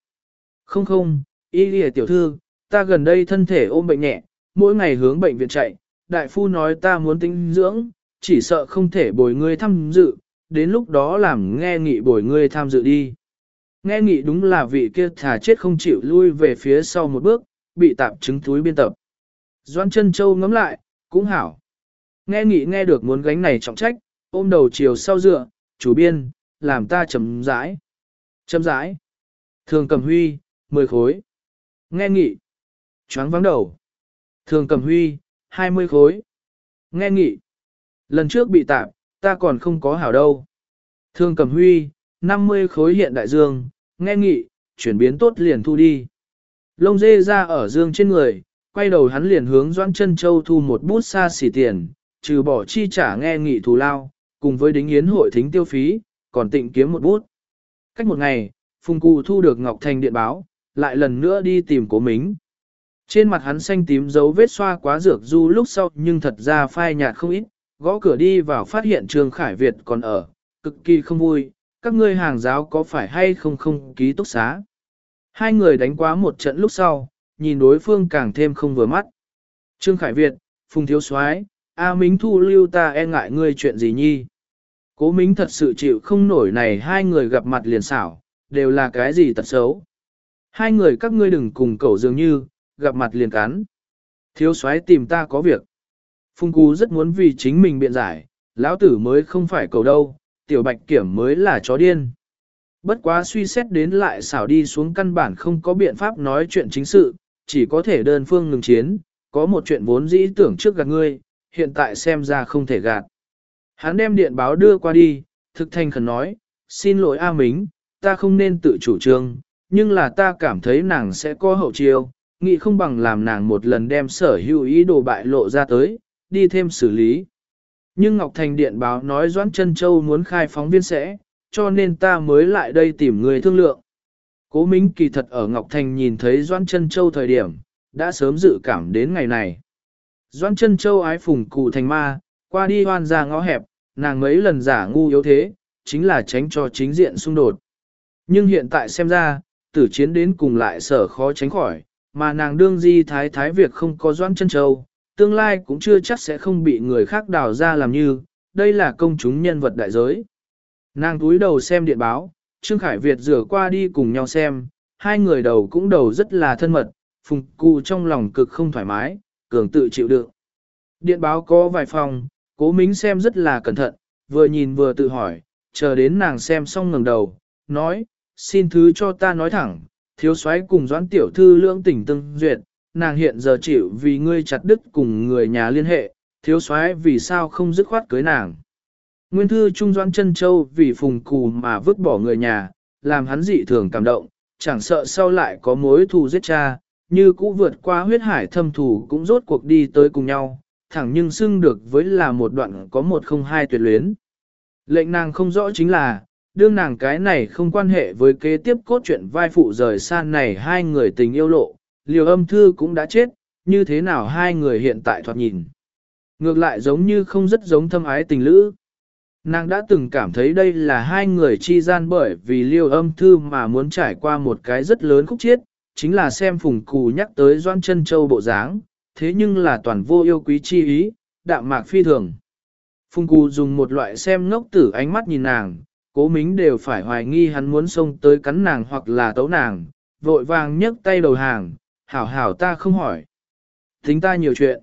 Không không, y lìa tiểu thư, ta gần đây thân thể ôm bệnh nhẹ, mỗi ngày hướng bệnh viện chạy, đại phu nói ta muốn tinh dưỡng, chỉ sợ không thể bồi ngươi tham dự, đến lúc đó làm nghe nghị bồi ngươi tham dự đi. Nghe nghị đúng là vị kia thả chết không chịu lui về phía sau một bước, bị tạm chứng túi biên tập. Doan chân châu ngắm lại, cũng hảo. Nghe nghị nghe được muốn gánh này trọng trách, ôm đầu chiều sau dựa, chủ biên, làm ta chấm rãi. Chấm rãi. Thường cầm huy, 10 khối. Nghe nghị. Choáng vắng đầu. Thường cầm huy, 20 khối. Nghe nghị. Lần trước bị tạm, ta còn không có hảo đâu. Thường cầm huy, 50 khối hiện đại dương, nghe nghị, chuyển biến tốt liền thu đi. Lông dê ra ở dương trên người, quay đầu hắn liền hướng Doãn Chân Châu thu một bút xa xỉ tiền, trừ bỏ chi trả nghe nghị thù lao, cùng với đính yến hội thính tiêu phí, còn tịnh kiếm một bút. Cách một ngày, Phùng Cụ thu được Ngọc Thành điện báo, lại lần nữa đi tìm cố mính. Trên mặt hắn xanh tím dấu vết xoa quá dược du lúc sau nhưng thật ra phai nhạt không ít, gõ cửa đi vào phát hiện Trương Khải Việt còn ở, cực kỳ không vui, các ngươi hàng giáo có phải hay không không ký túc xá. Hai người đánh quá một trận lúc sau, nhìn đối phương càng thêm không vừa mắt. Trương Khải Việt, Phùng Thiếu soái A Mính thu lưu ta e ngại ngươi chuyện gì nhi. Cố Mính thật sự chịu không nổi này hai người gặp mặt liền xảo, đều là cái gì tật xấu. Hai người các ngươi đừng cùng cậu dường như, gặp mặt liền cắn. Thiếu soái tìm ta có việc. Phùng Cú rất muốn vì chính mình biện giải, lão tử mới không phải cầu đâu, tiểu bạch kiểm mới là chó điên. Bất quá suy xét đến lại xảo đi xuống căn bản không có biện pháp nói chuyện chính sự, chỉ có thể đơn phương ngừng chiến, có một chuyện vốn dĩ tưởng trước gạt ngươi, hiện tại xem ra không thể gạt. Hắn đem điện báo đưa qua đi, thực thành khẩn nói, xin lỗi A Mính, ta không nên tự chủ trương, nhưng là ta cảm thấy nàng sẽ có hậu chiêu, nghĩ không bằng làm nàng một lần đem sở hữu ý đồ bại lộ ra tới, đi thêm xử lý. Nhưng Ngọc Thành điện báo nói Doãn Trân Châu muốn khai phóng viên sẽ, cho nên ta mới lại đây tìm người thương lượng. Cố Minh kỳ thật ở Ngọc Thành nhìn thấy Doãn Trân Châu thời điểm, đã sớm dự cảm đến ngày này. Doãn Trân Châu ái phùng cụ thành ma, qua đi hoan ra ngõ hẹp, nàng mấy lần giả ngu yếu thế, chính là tránh cho chính diện xung đột. Nhưng hiện tại xem ra, tử chiến đến cùng lại sở khó tránh khỏi, mà nàng đương di thái thái việc không có Doãn chân Châu, tương lai cũng chưa chắc sẽ không bị người khác đào ra làm như, đây là công chúng nhân vật đại giới. Nàng túi đầu xem điện báo, Trương Khải Việt rửa qua đi cùng nhau xem, hai người đầu cũng đầu rất là thân mật, phùng cụ trong lòng cực không thoải mái, cường tự chịu đựng. Điện báo có vài phòng, cố mính xem rất là cẩn thận, vừa nhìn vừa tự hỏi, chờ đến nàng xem xong ngẩng đầu, nói, xin thứ cho ta nói thẳng, thiếu soái cùng doãn tiểu thư lưỡng tình tương duyệt, nàng hiện giờ chịu vì ngươi chặt đứt cùng người nhà liên hệ, thiếu soái vì sao không dứt khoát cưới nàng. Nguyên thư Trung Doãn chân Châu vì phùng cù mà vứt bỏ người nhà, làm hắn dị thường cảm động, chẳng sợ sau lại có mối thù giết cha, như cũ vượt qua huyết hải thâm thù cũng rốt cuộc đi tới cùng nhau, thẳng nhưng xưng được với là một đoạn có một không hai tuyệt luyến. Lệnh nàng không rõ chính là, đương nàng cái này không quan hệ với kế tiếp cốt truyện vai phụ rời xa này hai người tình yêu lộ, liều âm thư cũng đã chết, như thế nào hai người hiện tại thoạt nhìn. Ngược lại giống như không rất giống thâm ái tình lữ. Nàng đã từng cảm thấy đây là hai người chi gian bởi vì liêu âm thư mà muốn trải qua một cái rất lớn khúc chiết, chính là xem phùng cù nhắc tới doan chân châu bộ dáng, thế nhưng là toàn vô yêu quý chi ý, đạm mạc phi thường. Phùng cù dùng một loại xem ngốc tử ánh mắt nhìn nàng, cố mính đều phải hoài nghi hắn muốn xông tới cắn nàng hoặc là tấu nàng, vội vàng nhấc tay đầu hàng, hảo hảo ta không hỏi. Tính ta nhiều chuyện.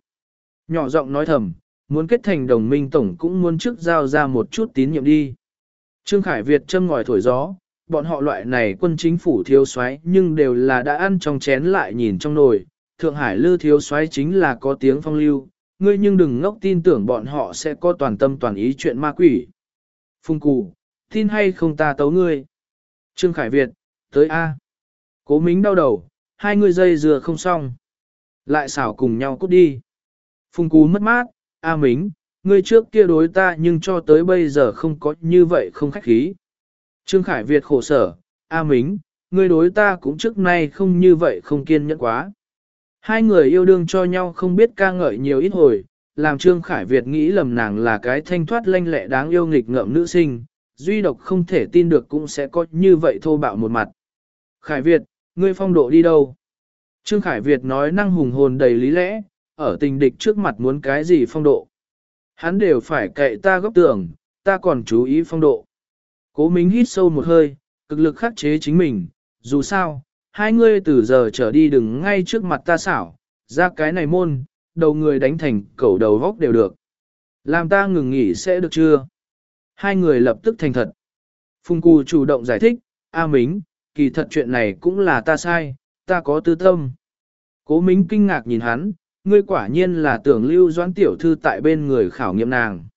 Nhỏ giọng nói thầm, muốn kết thành đồng minh tổng cũng muốn trước giao ra một chút tín nhiệm đi. Trương Khải Việt châm ngòi thổi gió, bọn họ loại này quân chính phủ thiếu soái nhưng đều là đã ăn trong chén lại nhìn trong nồi. Thượng Hải lư thiếu soái chính là có tiếng phong lưu, ngươi nhưng đừng ngốc tin tưởng bọn họ sẽ có toàn tâm toàn ý chuyện ma quỷ. Phung cụ, tin hay không ta tấu ngươi. Trương Khải Việt, tới A. Cố Mính đau đầu, hai người dây dừa không xong. Lại xảo cùng nhau cút đi. Phùng cú mất mát, A Mính, ngươi trước kia đối ta nhưng cho tới bây giờ không có như vậy không khách khí. Trương Khải Việt khổ sở, A Mính, ngươi đối ta cũng trước nay không như vậy không kiên nhẫn quá. Hai người yêu đương cho nhau không biết ca ngợi nhiều ít hồi, làm Trương Khải Việt nghĩ lầm nàng là cái thanh thoát lanh lẹ đáng yêu nghịch ngợm nữ sinh, duy độc không thể tin được cũng sẽ có như vậy thô bạo một mặt. Khải Việt, ngươi phong độ đi đâu? Trương Khải Việt nói năng hùng hồn đầy lý lẽ, ở tình địch trước mặt muốn cái gì phong độ. Hắn đều phải cậy ta góc tưởng, ta còn chú ý phong độ. Cố Mính hít sâu một hơi, cực lực khắc chế chính mình, dù sao, hai ngươi từ giờ trở đi đừng ngay trước mặt ta xảo, ra cái này môn, đầu người đánh thành cẩu đầu góc đều được. Làm ta ngừng nghỉ sẽ được chưa? Hai người lập tức thành thật. Phùng Cù chủ động giải thích, A Mính, kỳ thật chuyện này cũng là ta sai, ta có tư tâm. Cố Mính kinh ngạc nhìn hắn, ngươi quả nhiên là tưởng lưu doãn tiểu thư tại bên người khảo nghiệm nàng.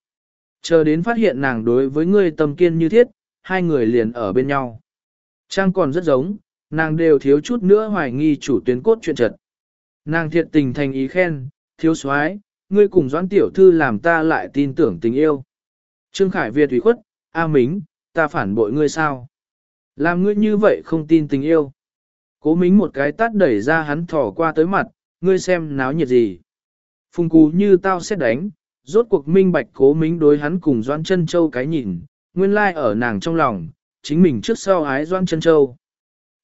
Chờ đến phát hiện nàng đối với ngươi tâm kiên như thiết, hai người liền ở bên nhau. Trang còn rất giống, nàng đều thiếu chút nữa hoài nghi chủ tuyến cốt chuyện trật. Nàng thiệt tình thành ý khen, thiếu soái, ngươi cùng doãn tiểu thư làm ta lại tin tưởng tình yêu. Trương Khải Việt ủy khuất, A Mính, ta phản bội ngươi sao? Làm ngươi như vậy không tin tình yêu. Cố Mính một cái tát đẩy ra hắn thỏ qua tới mặt, ngươi xem náo nhiệt gì. Phùng cú như tao xét đánh, rốt cuộc minh bạch cố Mính đối hắn cùng Doan chân Châu cái nhìn, nguyên lai ở nàng trong lòng, chính mình trước sau ái Doan chân Châu.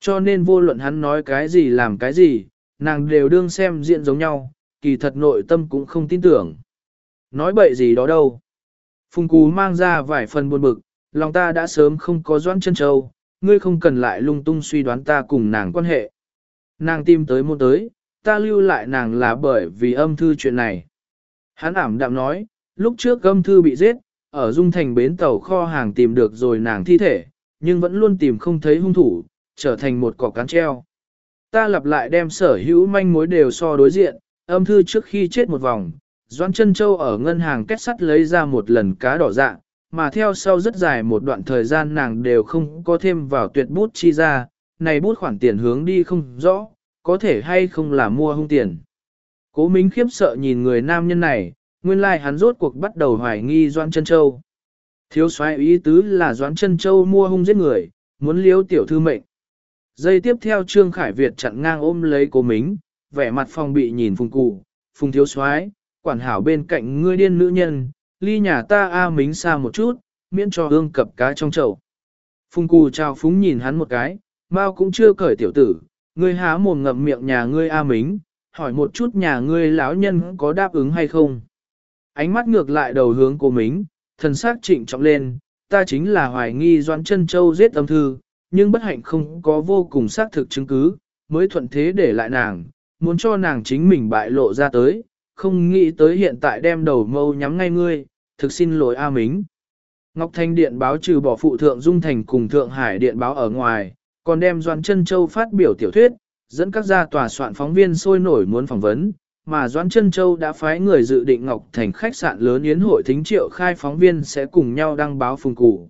Cho nên vô luận hắn nói cái gì làm cái gì, nàng đều đương xem diện giống nhau, kỳ thật nội tâm cũng không tin tưởng. Nói bậy gì đó đâu. Phùng Cú mang ra vài phần buồn bực, lòng ta đã sớm không có doãn chân châu, ngươi không cần lại lung tung suy đoán ta cùng nàng quan hệ. Nàng tìm tới môn tới, ta lưu lại nàng là bởi vì âm thư chuyện này. Hắn ảm đạm nói, lúc trước âm thư bị giết, ở dung thành bến tàu kho hàng tìm được rồi nàng thi thể, nhưng vẫn luôn tìm không thấy hung thủ, trở thành một cỏ cán treo. Ta lặp lại đem sở hữu manh mối đều so đối diện, âm thư trước khi chết một vòng, Doan chân Châu ở ngân hàng kết sắt lấy ra một lần cá đỏ dạ, mà theo sau rất dài một đoạn thời gian nàng đều không có thêm vào tuyệt bút chi ra, này bút khoản tiền hướng đi không rõ, có thể hay không là mua hung tiền. Cố Mính khiếp sợ nhìn người nam nhân này, nguyên lai like hắn rốt cuộc bắt đầu hoài nghi Doan chân Châu. Thiếu soái ý tứ là Doan chân Châu mua hung giết người, muốn liếu tiểu thư mệnh. Giây tiếp theo Trương Khải Việt chặn ngang ôm lấy cố Mính, vẻ mặt phòng bị nhìn phùng cụ, phùng thiếu soái quản hảo bên cạnh ngươi điên nữ nhân, ly nhà ta A Mính xa một chút, miễn cho hương cập cá trong chậu. Phùng cù trao phúng nhìn hắn một cái, bao cũng chưa cởi tiểu tử, ngươi há mồm ngậm miệng nhà ngươi A Mính, hỏi một chút nhà ngươi lão nhân có đáp ứng hay không. Ánh mắt ngược lại đầu hướng cô Mính, thần xác trịnh trọng lên, ta chính là hoài nghi Doãn chân Châu giết âm thư, nhưng bất hạnh không có vô cùng xác thực chứng cứ, mới thuận thế để lại nàng, muốn cho nàng chính mình bại lộ ra tới, không nghĩ tới hiện tại đem đầu mâu nhắm ngay ngươi, thực xin lỗi A Mính. Ngọc Thanh Điện báo trừ bỏ phụ thượng Dung Thành cùng Thượng Hải Điện báo ở ngoài, còn đem Doan Trân Châu phát biểu tiểu thuyết, dẫn các gia tòa soạn phóng viên sôi nổi muốn phỏng vấn, mà Doan Trân Châu đã phái người dự định Ngọc Thành khách sạn lớn yến hội thính triệu khai phóng viên sẽ cùng nhau đăng báo phùng củ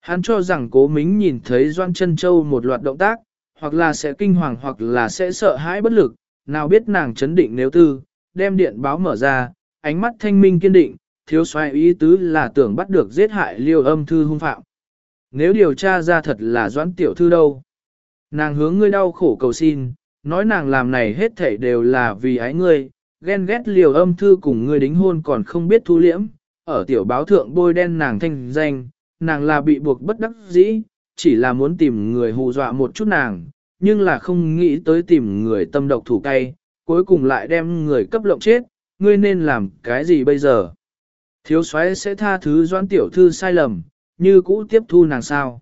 Hắn cho rằng cố mính nhìn thấy Doan Trân Châu một loạt động tác, hoặc là sẽ kinh hoàng hoặc là sẽ sợ hãi bất lực, nào biết nàng chấn định nếu tư, đem điện báo mở ra, ánh mắt thanh minh kiên định, thiếu soái ý tứ là tưởng bắt được giết hại liêu âm thư hung phạm. Nếu điều tra ra thật là doãn tiểu thư đâu? Nàng hướng ngươi đau khổ cầu xin, nói nàng làm này hết thảy đều là vì ái ngươi, ghen ghét liều âm thư cùng ngươi đính hôn còn không biết thu liễm, ở tiểu báo thượng bôi đen nàng thanh danh, nàng là bị buộc bất đắc dĩ, chỉ là muốn tìm người hù dọa một chút nàng, nhưng là không nghĩ tới tìm người tâm độc thủ cay, cuối cùng lại đem người cấp lộng chết, ngươi nên làm cái gì bây giờ? Thiếu soái sẽ tha thứ doãn tiểu thư sai lầm, như cũ tiếp thu nàng sao.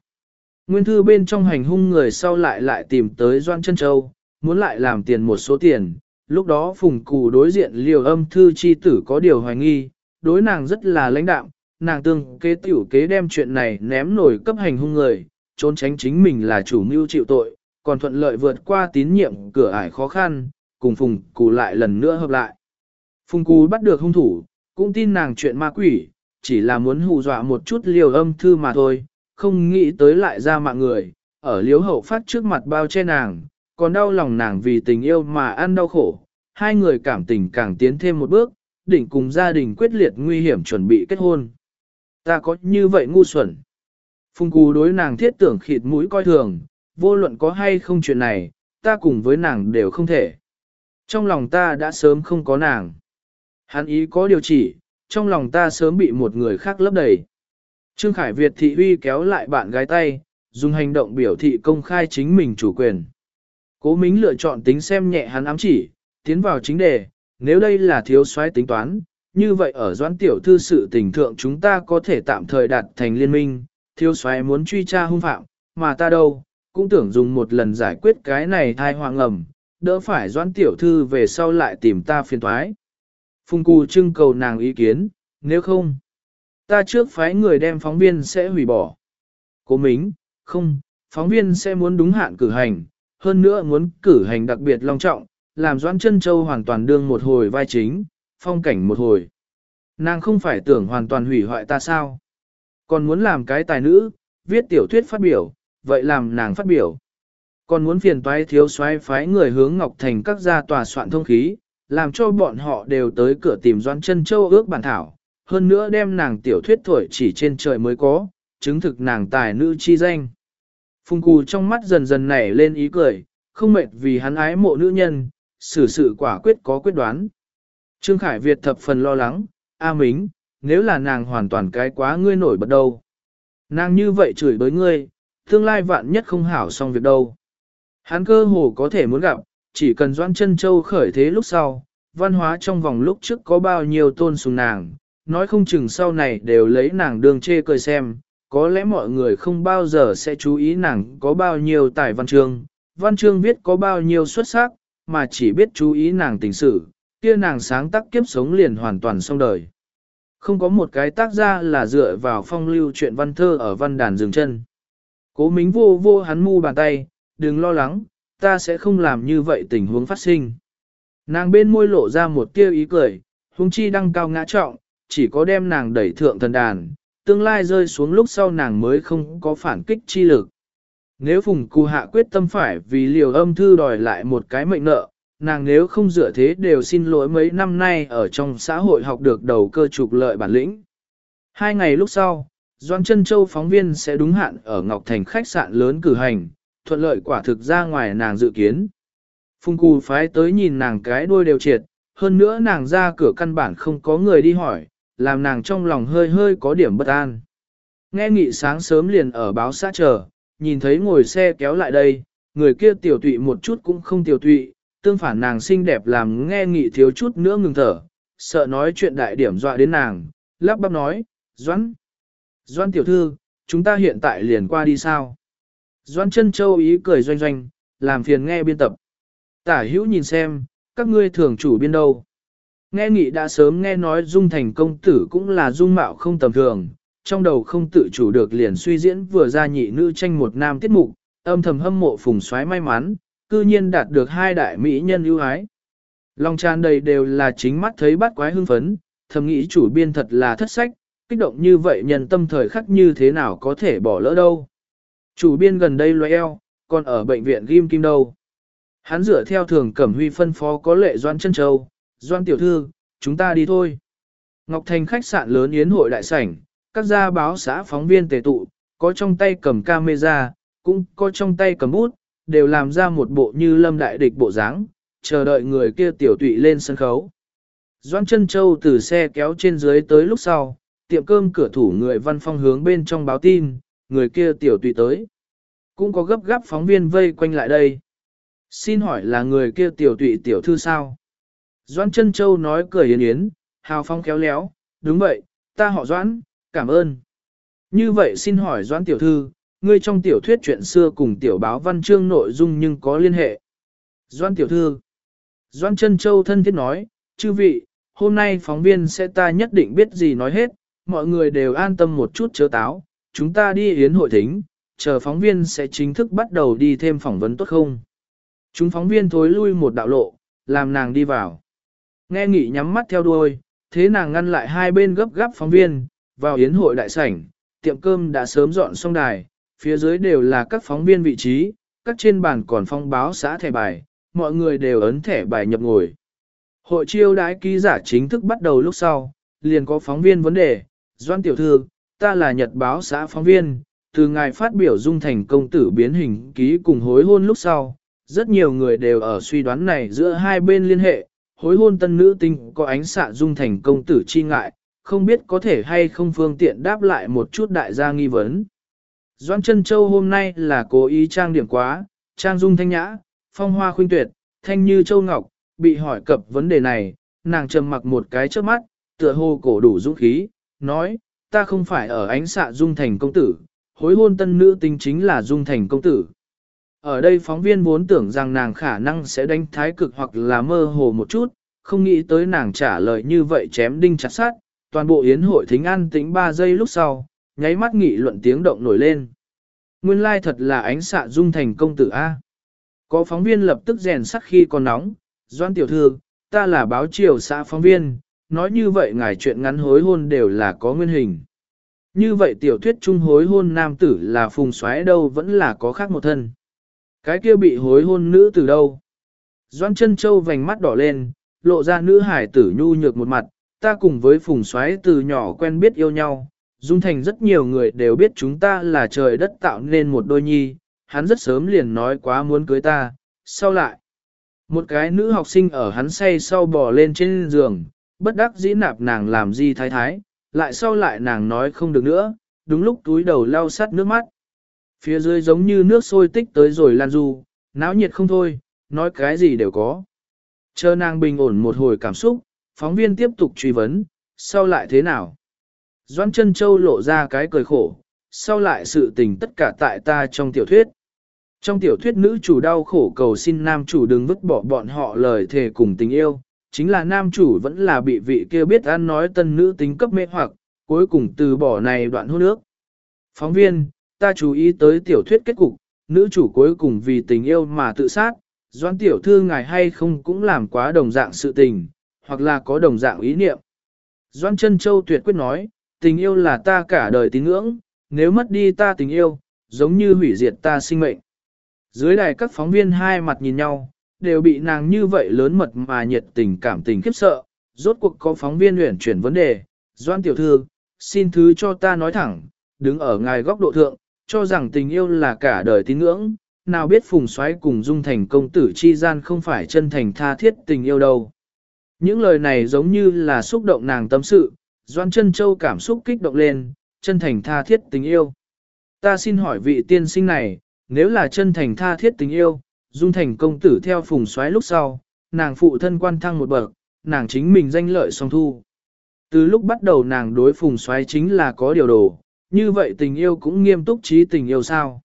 Nguyên thư bên trong hành hung người sau lại lại tìm tới doan chân châu, muốn lại làm tiền một số tiền, lúc đó phùng cù đối diện liều âm thư chi tử có điều hoài nghi, đối nàng rất là lãnh đạm, nàng tương kế tiểu kế đem chuyện này ném nổi cấp hành hung người, trốn tránh chính mình là chủ mưu chịu tội, còn thuận lợi vượt qua tín nhiệm cửa ải khó khăn, cùng Phùng Cù lại lần nữa hợp lại. Phùng Cù bắt được hung thủ, cũng tin nàng chuyện ma quỷ, chỉ là muốn hù dọa một chút liều âm thư mà thôi, không nghĩ tới lại ra mạng người, ở liếu hậu phát trước mặt bao che nàng, còn đau lòng nàng vì tình yêu mà ăn đau khổ. Hai người cảm tình càng tiến thêm một bước, đỉnh cùng gia đình quyết liệt nguy hiểm chuẩn bị kết hôn. Ta có như vậy ngu xuẩn. Phùng Cù đối nàng thiết tưởng khịt mũi coi thường, vô luận có hay không chuyện này, ta cùng với nàng đều không thể. Trong lòng ta đã sớm không có nàng. Hắn ý có điều chỉ, trong lòng ta sớm bị một người khác lấp đầy. Trương Khải Việt thị uy kéo lại bạn gái tay, dùng hành động biểu thị công khai chính mình chủ quyền. Cố Mính lựa chọn tính xem nhẹ hắn ám chỉ, tiến vào chính đề, nếu đây là thiếu soái tính toán, như vậy ở doãn tiểu thư sự tình thượng chúng ta có thể tạm thời đạt thành liên minh, thiếu soái muốn truy tra hung phạm, mà ta đâu, cũng tưởng dùng một lần giải quyết cái này thai hoàng ẩm, đỡ phải doãn tiểu thư về sau lại tìm ta phiền thoái. Phùng Cù trưng cầu nàng ý kiến, nếu không, ta trước phái người đem phóng viên sẽ hủy bỏ. Cố Mính, không, phóng viên sẽ muốn đúng hạn cử hành, hơn nữa muốn cử hành đặc biệt long trọng, làm Doãn Chân Châu hoàn toàn đương một hồi vai chính, phong cảnh một hồi. Nàng không phải tưởng hoàn toàn hủy hoại ta sao? Còn muốn làm cái tài nữ, viết tiểu thuyết phát biểu, vậy làm nàng phát biểu còn muốn phiền toái thiếu soái phái người hướng Ngọc Thành các gia tòa soạn thông khí, làm cho bọn họ đều tới cửa tìm Doan Chân Châu ước bản thảo, hơn nữa đem nàng tiểu thuyết thổi chỉ trên trời mới có, chứng thực nàng tài nữ chi danh. Phùng Cù trong mắt dần dần nảy lên ý cười, không mệt vì hắn ái mộ nữ nhân, xử sự quả quyết có quyết đoán. Trương Khải Việt thập phần lo lắng, A Mính, nếu là nàng hoàn toàn cái quá ngươi nổi bật đâu. Nàng như vậy chửi bới ngươi, tương lai vạn nhất không hảo xong việc đâu. Hắn cơ hồ có thể muốn gặp, chỉ cần Doan chân Châu khởi thế lúc sau, văn hóa trong vòng lúc trước có bao nhiêu tôn sùng nàng, nói không chừng sau này đều lấy nàng đường chê cười xem, có lẽ mọi người không bao giờ sẽ chú ý nàng có bao nhiêu tài văn chương, văn chương viết có bao nhiêu xuất sắc, mà chỉ biết chú ý nàng tình sự, kia nàng sáng tác kiếp sống liền hoàn toàn xong đời. Không có một cái tác gia là dựa vào phong lưu chuyện văn thơ ở văn đàn dừng chân. Cố mính vô vô hắn mu bàn tay, đừng lo lắng, ta sẽ không làm như vậy tình huống phát sinh. Nàng bên môi lộ ra một tia ý cười, huống chi đăng cao ngã trọng, chỉ có đem nàng đẩy thượng thần đàn, tương lai rơi xuống lúc sau nàng mới không có phản kích chi lực. Nếu Phùng Cù Hạ quyết tâm phải vì liều âm thư đòi lại một cái mệnh nợ, nàng nếu không dựa thế đều xin lỗi mấy năm nay ở trong xã hội học được đầu cơ trục lợi bản lĩnh. Hai ngày lúc sau, Doan Trân Châu phóng viên sẽ đúng hạn ở Ngọc Thành khách sạn lớn cử hành, thuận lợi quả thực ra ngoài nàng dự kiến. Phùng Cù phái tới nhìn nàng cái đuôi đều triệt, hơn nữa nàng ra cửa căn bản không có người đi hỏi, làm nàng trong lòng hơi hơi có điểm bất an. Nghe nghị sáng sớm liền ở báo xã chờ, nhìn thấy ngồi xe kéo lại đây, người kia tiểu tụy một chút cũng không tiểu tụy, tương phản nàng xinh đẹp làm nghe nghị thiếu chút nữa ngừng thở, sợ nói chuyện đại điểm dọa đến nàng, lắp bắp nói, Doãn, Doãn tiểu thư, chúng ta hiện tại liền qua đi sao? Doãn chân châu ý cười doanh doanh, làm phiền nghe biên tập. Tả hữu nhìn xem, các ngươi thường chủ biên đâu. Nghe nghị đã sớm nghe nói dung thành công tử cũng là dung mạo không tầm thường, trong đầu không tự chủ được liền suy diễn vừa ra nhị nữ tranh một nam tiết mục, âm thầm hâm mộ phùng xoáy may mắn, cư nhiên đạt được hai đại mỹ nhân ưu ái. Lòng tràn đầy đều là chính mắt thấy bắt quái hưng phấn, thầm nghĩ chủ biên thật là thất sách, kích động như vậy nhân tâm thời khắc như thế nào có thể bỏ lỡ đâu. Chủ biên gần đây loe eo, còn ở bệnh viện ghim kim đâu. Hắn dựa theo thường cẩm huy phân phó có lệ doan chân châu, doan tiểu thư, chúng ta đi thôi. Ngọc Thành khách sạn lớn yến hội đại sảnh, các gia báo xã phóng viên tề tụ, có trong tay cầm camera, cũng có trong tay cầm bút, đều làm ra một bộ như lâm đại địch bộ dáng, chờ đợi người kia tiểu tụy lên sân khấu. Doan chân châu từ xe kéo trên dưới tới lúc sau, tiệm cơm cửa thủ người văn phong hướng bên trong báo tin, người kia tiểu tùy tới. Cũng có gấp gáp phóng viên vây quanh lại đây. Xin hỏi là người kia tiểu tụy tiểu thư sao? Doan chân châu nói cười yến yến, hào phong kéo léo, đúng vậy, ta họ Doãn, cảm ơn. Như vậy xin hỏi Doãn tiểu thư, ngươi trong tiểu thuyết chuyện xưa cùng tiểu báo văn chương nội dung nhưng có liên hệ. Doãn tiểu thư, Doãn chân châu thân thiết nói, chư vị, hôm nay phóng viên sẽ ta nhất định biết gì nói hết, mọi người đều an tâm một chút chớ táo, chúng ta đi yến hội thính, chờ phóng viên sẽ chính thức bắt đầu đi thêm phỏng vấn tốt không? Chúng phóng viên thối lui một đạo lộ, làm nàng đi vào. Nghe nghị nhắm mắt theo đuôi, thế nàng ngăn lại hai bên gấp gáp phóng viên, vào yến hội đại sảnh, tiệm cơm đã sớm dọn xong đài, phía dưới đều là các phóng viên vị trí, các trên bàn còn phong báo xã thẻ bài, mọi người đều ấn thẻ bài nhập ngồi. Hội chiêu đái ký giả chính thức bắt đầu lúc sau, liền có phóng viên vấn đề, Doan Tiểu Thư, ta là nhật báo xã phóng viên, từ ngài phát biểu dung thành công tử biến hình ký cùng hối hôn lúc sau, rất nhiều người đều ở suy đoán này giữa hai bên liên hệ, hối hôn tân nữ tinh có ánh xạ dung thành công tử chi ngại, không biết có thể hay không phương tiện đáp lại một chút đại gia nghi vấn. Doan chân châu hôm nay là cố ý trang điểm quá, trang dung thanh nhã, phong hoa khuynh tuyệt, thanh như châu ngọc, bị hỏi cập vấn đề này, nàng trầm mặc một cái trước mắt, tựa hồ cổ đủ dũng khí, nói, ta không phải ở ánh xạ dung thành công tử, hối hôn tân nữ tinh chính là dung thành công tử. Ở đây phóng viên vốn tưởng rằng nàng khả năng sẽ đánh thái cực hoặc là mơ hồ một chút, không nghĩ tới nàng trả lời như vậy chém đinh chặt sát, toàn bộ yến hội thính an tĩnh 3 giây lúc sau, nháy mắt nghị luận tiếng động nổi lên. Nguyên lai thật là ánh xạ dung thành công tử A. Có phóng viên lập tức rèn sắt khi còn nóng, doan tiểu thư, ta là báo triều xã phóng viên, nói như vậy ngài chuyện ngắn hối hôn đều là có nguyên hình. Như vậy tiểu thuyết trung hối hôn nam tử là phùng xoáy đâu vẫn là có khác một thân. Cái kia bị hối hôn nữ từ đâu? Doan chân châu vành mắt đỏ lên, lộ ra nữ hải tử nhu nhược một mặt, ta cùng với phùng xoáy từ nhỏ quen biết yêu nhau. Dung thành rất nhiều người đều biết chúng ta là trời đất tạo nên một đôi nhi, hắn rất sớm liền nói quá muốn cưới ta, sau lại. Một cái nữ học sinh ở hắn say sau bò lên trên giường, bất đắc dĩ nạp nàng làm gì thái thái, lại sau lại nàng nói không được nữa, đúng lúc túi đầu lau sắt nước mắt. Phía dưới giống như nước sôi tích tới rồi lan du, náo nhiệt không thôi, nói cái gì đều có. Chờ nàng bình ổn một hồi cảm xúc, phóng viên tiếp tục truy vấn, sau lại thế nào? Doan chân châu lộ ra cái cười khổ, sau lại sự tình tất cả tại ta trong tiểu thuyết. Trong tiểu thuyết nữ chủ đau khổ cầu xin nam chủ đừng vứt bỏ bọn họ lời thề cùng tình yêu, chính là nam chủ vẫn là bị vị kia biết ăn nói tân nữ tính cấp mê hoặc, cuối cùng từ bỏ này đoạn hôn nước. Phóng viên, ta chú ý tới tiểu thuyết kết cục, nữ chủ cuối cùng vì tình yêu mà tự sát, doan tiểu thư ngài hay không cũng làm quá đồng dạng sự tình, hoặc là có đồng dạng ý niệm. Doan chân châu tuyệt quyết nói, tình yêu là ta cả đời tín ngưỡng, nếu mất đi ta tình yêu, giống như hủy diệt ta sinh mệnh. Dưới đài các phóng viên hai mặt nhìn nhau, đều bị nàng như vậy lớn mật mà nhiệt tình cảm tình khiếp sợ. Rốt cuộc có phóng viên luyện chuyển vấn đề, Doan tiểu thư, xin thứ cho ta nói thẳng, đứng ở ngài góc độ thượng, cho rằng tình yêu là cả đời tín ngưỡng, nào biết phùng xoáy cùng dung thành công tử chi gian không phải chân thành tha thiết tình yêu đâu. Những lời này giống như là xúc động nàng tâm sự, Doan chân châu cảm xúc kích động lên, chân thành tha thiết tình yêu. Ta xin hỏi vị tiên sinh này, nếu là chân thành tha thiết tình yêu, dung thành công tử theo phùng xoáy lúc sau, nàng phụ thân quan thăng một bậc, nàng chính mình danh lợi song thu. Từ lúc bắt đầu nàng đối phùng xoáy chính là có điều đồ, như vậy tình yêu cũng nghiêm túc trí tình yêu sao.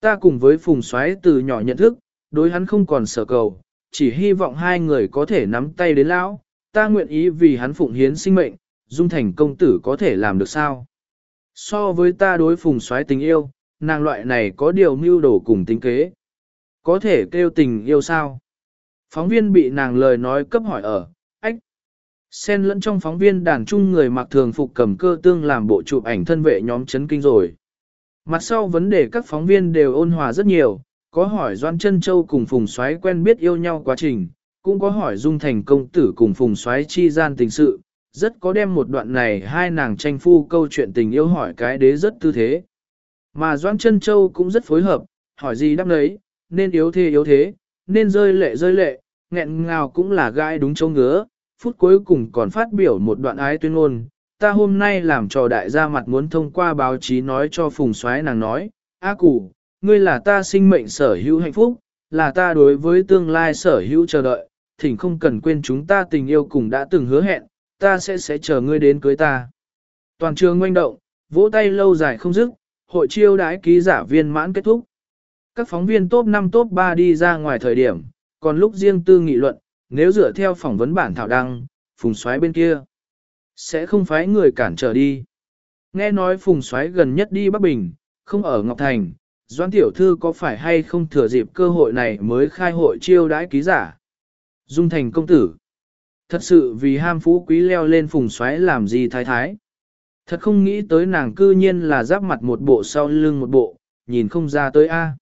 Ta cùng với phùng xoáy từ nhỏ nhận thức, đối hắn không còn sở cầu, chỉ hy vọng hai người có thể nắm tay đến lão, ta nguyện ý vì hắn phụng hiến sinh mệnh, dung thành công tử có thể làm được sao. So với ta đối phùng xoáy tình yêu, nàng loại này có điều mưu đồ cùng tính kế. Có thể kêu tình yêu sao? Phóng viên bị nàng lời nói cấp hỏi ở, ách. Xen lẫn trong phóng viên đàn trung người mặc thường phục cầm cơ tương làm bộ chụp ảnh thân vệ nhóm chấn kinh rồi. Mặt sau vấn đề các phóng viên đều ôn hòa rất nhiều, có hỏi Doan Trân Châu cùng Phùng Soái quen biết yêu nhau quá trình, cũng có hỏi Dung Thành công tử cùng Phùng Soái chi gian tình sự, rất có đem một đoạn này hai nàng tranh phu câu chuyện tình yêu hỏi cái đế rất tư thế. Mà Doan Trân Châu cũng rất phối hợp, hỏi gì đáp đấy, nên yếu thế yếu thế, nên rơi lệ rơi lệ, nghẹn ngào cũng là gai đúng châu ngứa, phút cuối cùng còn phát biểu một đoạn ái tuyên ngôn. Ta hôm nay làm trò đại gia mặt muốn thông qua báo chí nói cho phùng soái nàng nói, A củ, ngươi là ta sinh mệnh sở hữu hạnh phúc, là ta đối với tương lai sở hữu chờ đợi, thỉnh không cần quên chúng ta tình yêu cùng đã từng hứa hẹn, ta sẽ sẽ chờ ngươi đến cưới ta. Toàn trường ngoanh động, vỗ tay lâu dài không dứt, hội chiêu đái ký giả viên mãn kết thúc. Các phóng viên top 5 top 3 đi ra ngoài thời điểm, còn lúc riêng tư nghị luận, nếu dựa theo phỏng vấn bản thảo đăng, phùng xoáy bên kia, sẽ không phái người cản trở đi. Nghe nói phùng xoáy gần nhất đi Bắc Bình, không ở Ngọc Thành, Doan Tiểu Thư có phải hay không thừa dịp cơ hội này mới khai hội chiêu đãi ký giả. Dung thành công tử. Thật sự vì ham phú quý leo lên phùng xoáy làm gì thái thái. Thật không nghĩ tới nàng cư nhiên là giáp mặt một bộ sau lưng một bộ, nhìn không ra tới A.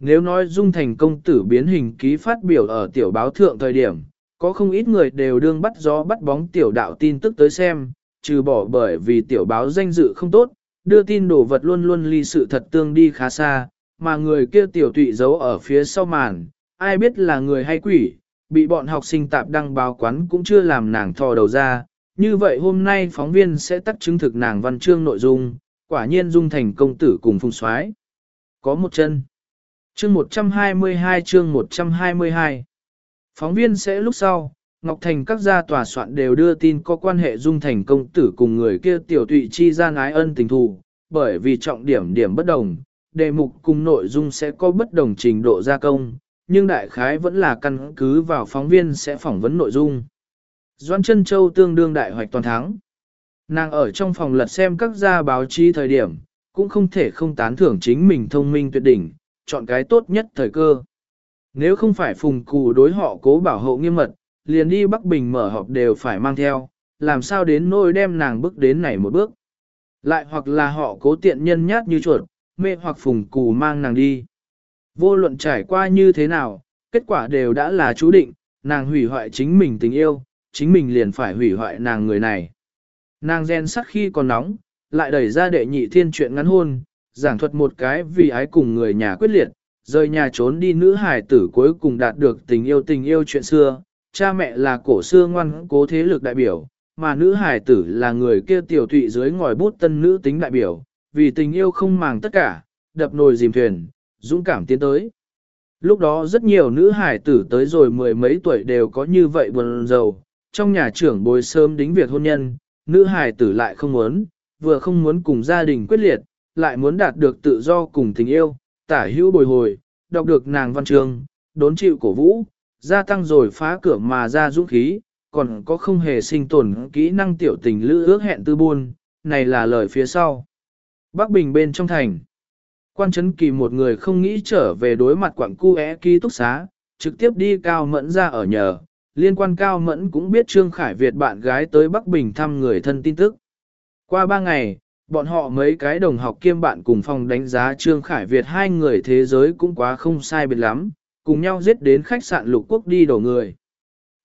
Nếu nói dung thành công tử biến hình ký phát biểu ở tiểu báo thượng thời điểm, có không ít người đều đương bắt gió bắt bóng tiểu đạo tin tức tới xem, trừ bỏ bởi vì tiểu báo danh dự không tốt, đưa tin đồ vật luôn luôn ly sự thật tương đi khá xa, mà người kia tiểu tụy giấu ở phía sau màn, ai biết là người hay quỷ, bị bọn học sinh tạp đăng báo quán cũng chưa làm nàng thò đầu ra. Như vậy hôm nay phóng viên sẽ tắt chứng thực nàng văn chương nội dung, quả nhiên dung thành công tử cùng phung soái Có một chân. Chương 122 chương 122 Phóng viên sẽ lúc sau, Ngọc Thành các gia tòa soạn đều đưa tin có quan hệ dung thành công tử cùng người kia tiểu tụy chi gian ái ân tình thù, bởi vì trọng điểm điểm bất đồng, đề mục cùng nội dung sẽ có bất đồng trình độ gia công, nhưng đại khái vẫn là căn cứ vào phóng viên sẽ phỏng vấn nội dung. Doan chân châu tương đương đại hoạch toàn thắng. Nàng ở trong phòng lật xem các gia báo chí thời điểm, cũng không thể không tán thưởng chính mình thông minh tuyệt đỉnh, chọn cái tốt nhất thời cơ. Nếu không phải phùng cù đối họ cố bảo hộ nghiêm mật, liền đi Bắc Bình mở họp đều phải mang theo, làm sao đến nôi đem nàng bước đến này một bước. Lại hoặc là họ cố tiện nhân nhát như chuột, mê hoặc phùng cù mang nàng đi. Vô luận trải qua như thế nào, kết quả đều đã là chú định, nàng hủy hoại chính mình tình yêu, chính mình liền phải hủy hoại nàng người này. Nàng gen sắc khi còn nóng, lại đẩy ra đệ nhị thiên chuyện ngắn hôn, giảng thuật một cái vì ái cùng người nhà quyết liệt, rời nhà trốn đi nữ hải tử cuối cùng đạt được tình yêu tình yêu chuyện xưa, cha mẹ là cổ xưa ngoan cố thế lực đại biểu, mà nữ hải tử là người kia tiểu thụy dưới ngòi bút tân nữ tính đại biểu, vì tình yêu không màng tất cả, đập nồi dìm thuyền, dũng cảm tiến tới. Lúc đó rất nhiều nữ hải tử tới rồi mười mấy tuổi đều có như vậy buồn rầu, trong nhà trưởng bồi sớm đính việc hôn nhân, nữ hải tử lại không muốn, vừa không muốn cùng gia đình quyết liệt, lại muốn đạt được tự do cùng tình yêu, tả hữu bồi hồi, đọc được nàng văn trường, đốn chịu cổ vũ, gia tăng rồi phá cửa mà ra dũng khí, còn có không hề sinh tồn kỹ năng tiểu tình lữ ước hẹn tư buôn, này là lời phía sau. Bắc Bình bên trong thành. Quan Trấn Kỳ một người không nghĩ trở về đối mặt quảng cu é ký túc xá, trực tiếp đi Cao Mẫn ra ở nhờ. Liên quan Cao Mẫn cũng biết Trương Khải Việt bạn gái tới Bắc Bình thăm người thân tin tức. Qua ba ngày, bọn họ mấy cái đồng học kiêm bạn cùng phòng đánh giá Trương Khải Việt hai người thế giới cũng quá không sai biệt lắm, cùng nhau giết đến khách sạn lục quốc đi đổ người.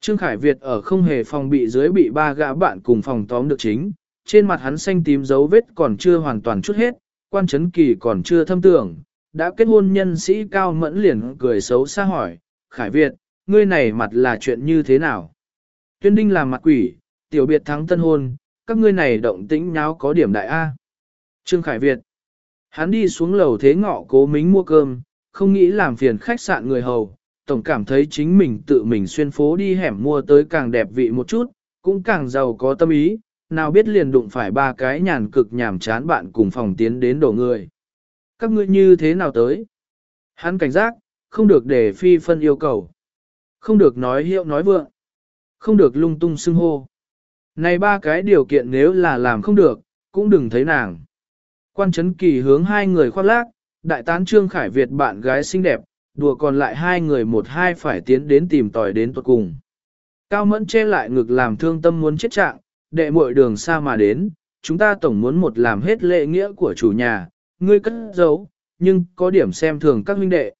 Trương Khải Việt ở không hề phòng bị dưới bị ba gã bạn cùng phòng tóm được chính, trên mặt hắn xanh tím dấu vết còn chưa hoàn toàn chút hết, quan chấn kỳ còn chưa thâm tưởng, đã kết hôn nhân sĩ cao mẫn liền cười xấu xa hỏi, Khải Việt, ngươi này mặt là chuyện như thế nào? Tuyên đinh làm mặt quỷ, tiểu biệt thắng tân hôn, các ngươi này động tĩnh nháo có điểm đại A. Trương Khải Việt, hắn đi xuống lầu thế ngọ cố mính mua cơm, không nghĩ làm phiền khách sạn người hầu, tổng cảm thấy chính mình tự mình xuyên phố đi hẻm mua tới càng đẹp vị một chút, cũng càng giàu có tâm ý, nào biết liền đụng phải ba cái nhàn cực nhàm chán bạn cùng phòng tiến đến đổ người. Các ngươi như thế nào tới? Hắn cảnh giác, không được để phi phân yêu cầu. Không được nói hiệu nói vượng. Không được lung tung xưng hô. Này ba cái điều kiện nếu là làm không được, cũng đừng thấy nàng. Quan chấn kỳ hướng hai người khoác lác, đại tán Trương Khải Việt bạn gái xinh đẹp, đùa còn lại hai người một hai phải tiến đến tìm tòi đến tuật cùng. Cao mẫn che lại ngực làm thương tâm muốn chết trạng, đệ muội đường xa mà đến, chúng ta tổng muốn một làm hết lệ nghĩa của chủ nhà, ngươi cất giấu, nhưng có điểm xem thường các huynh đệ.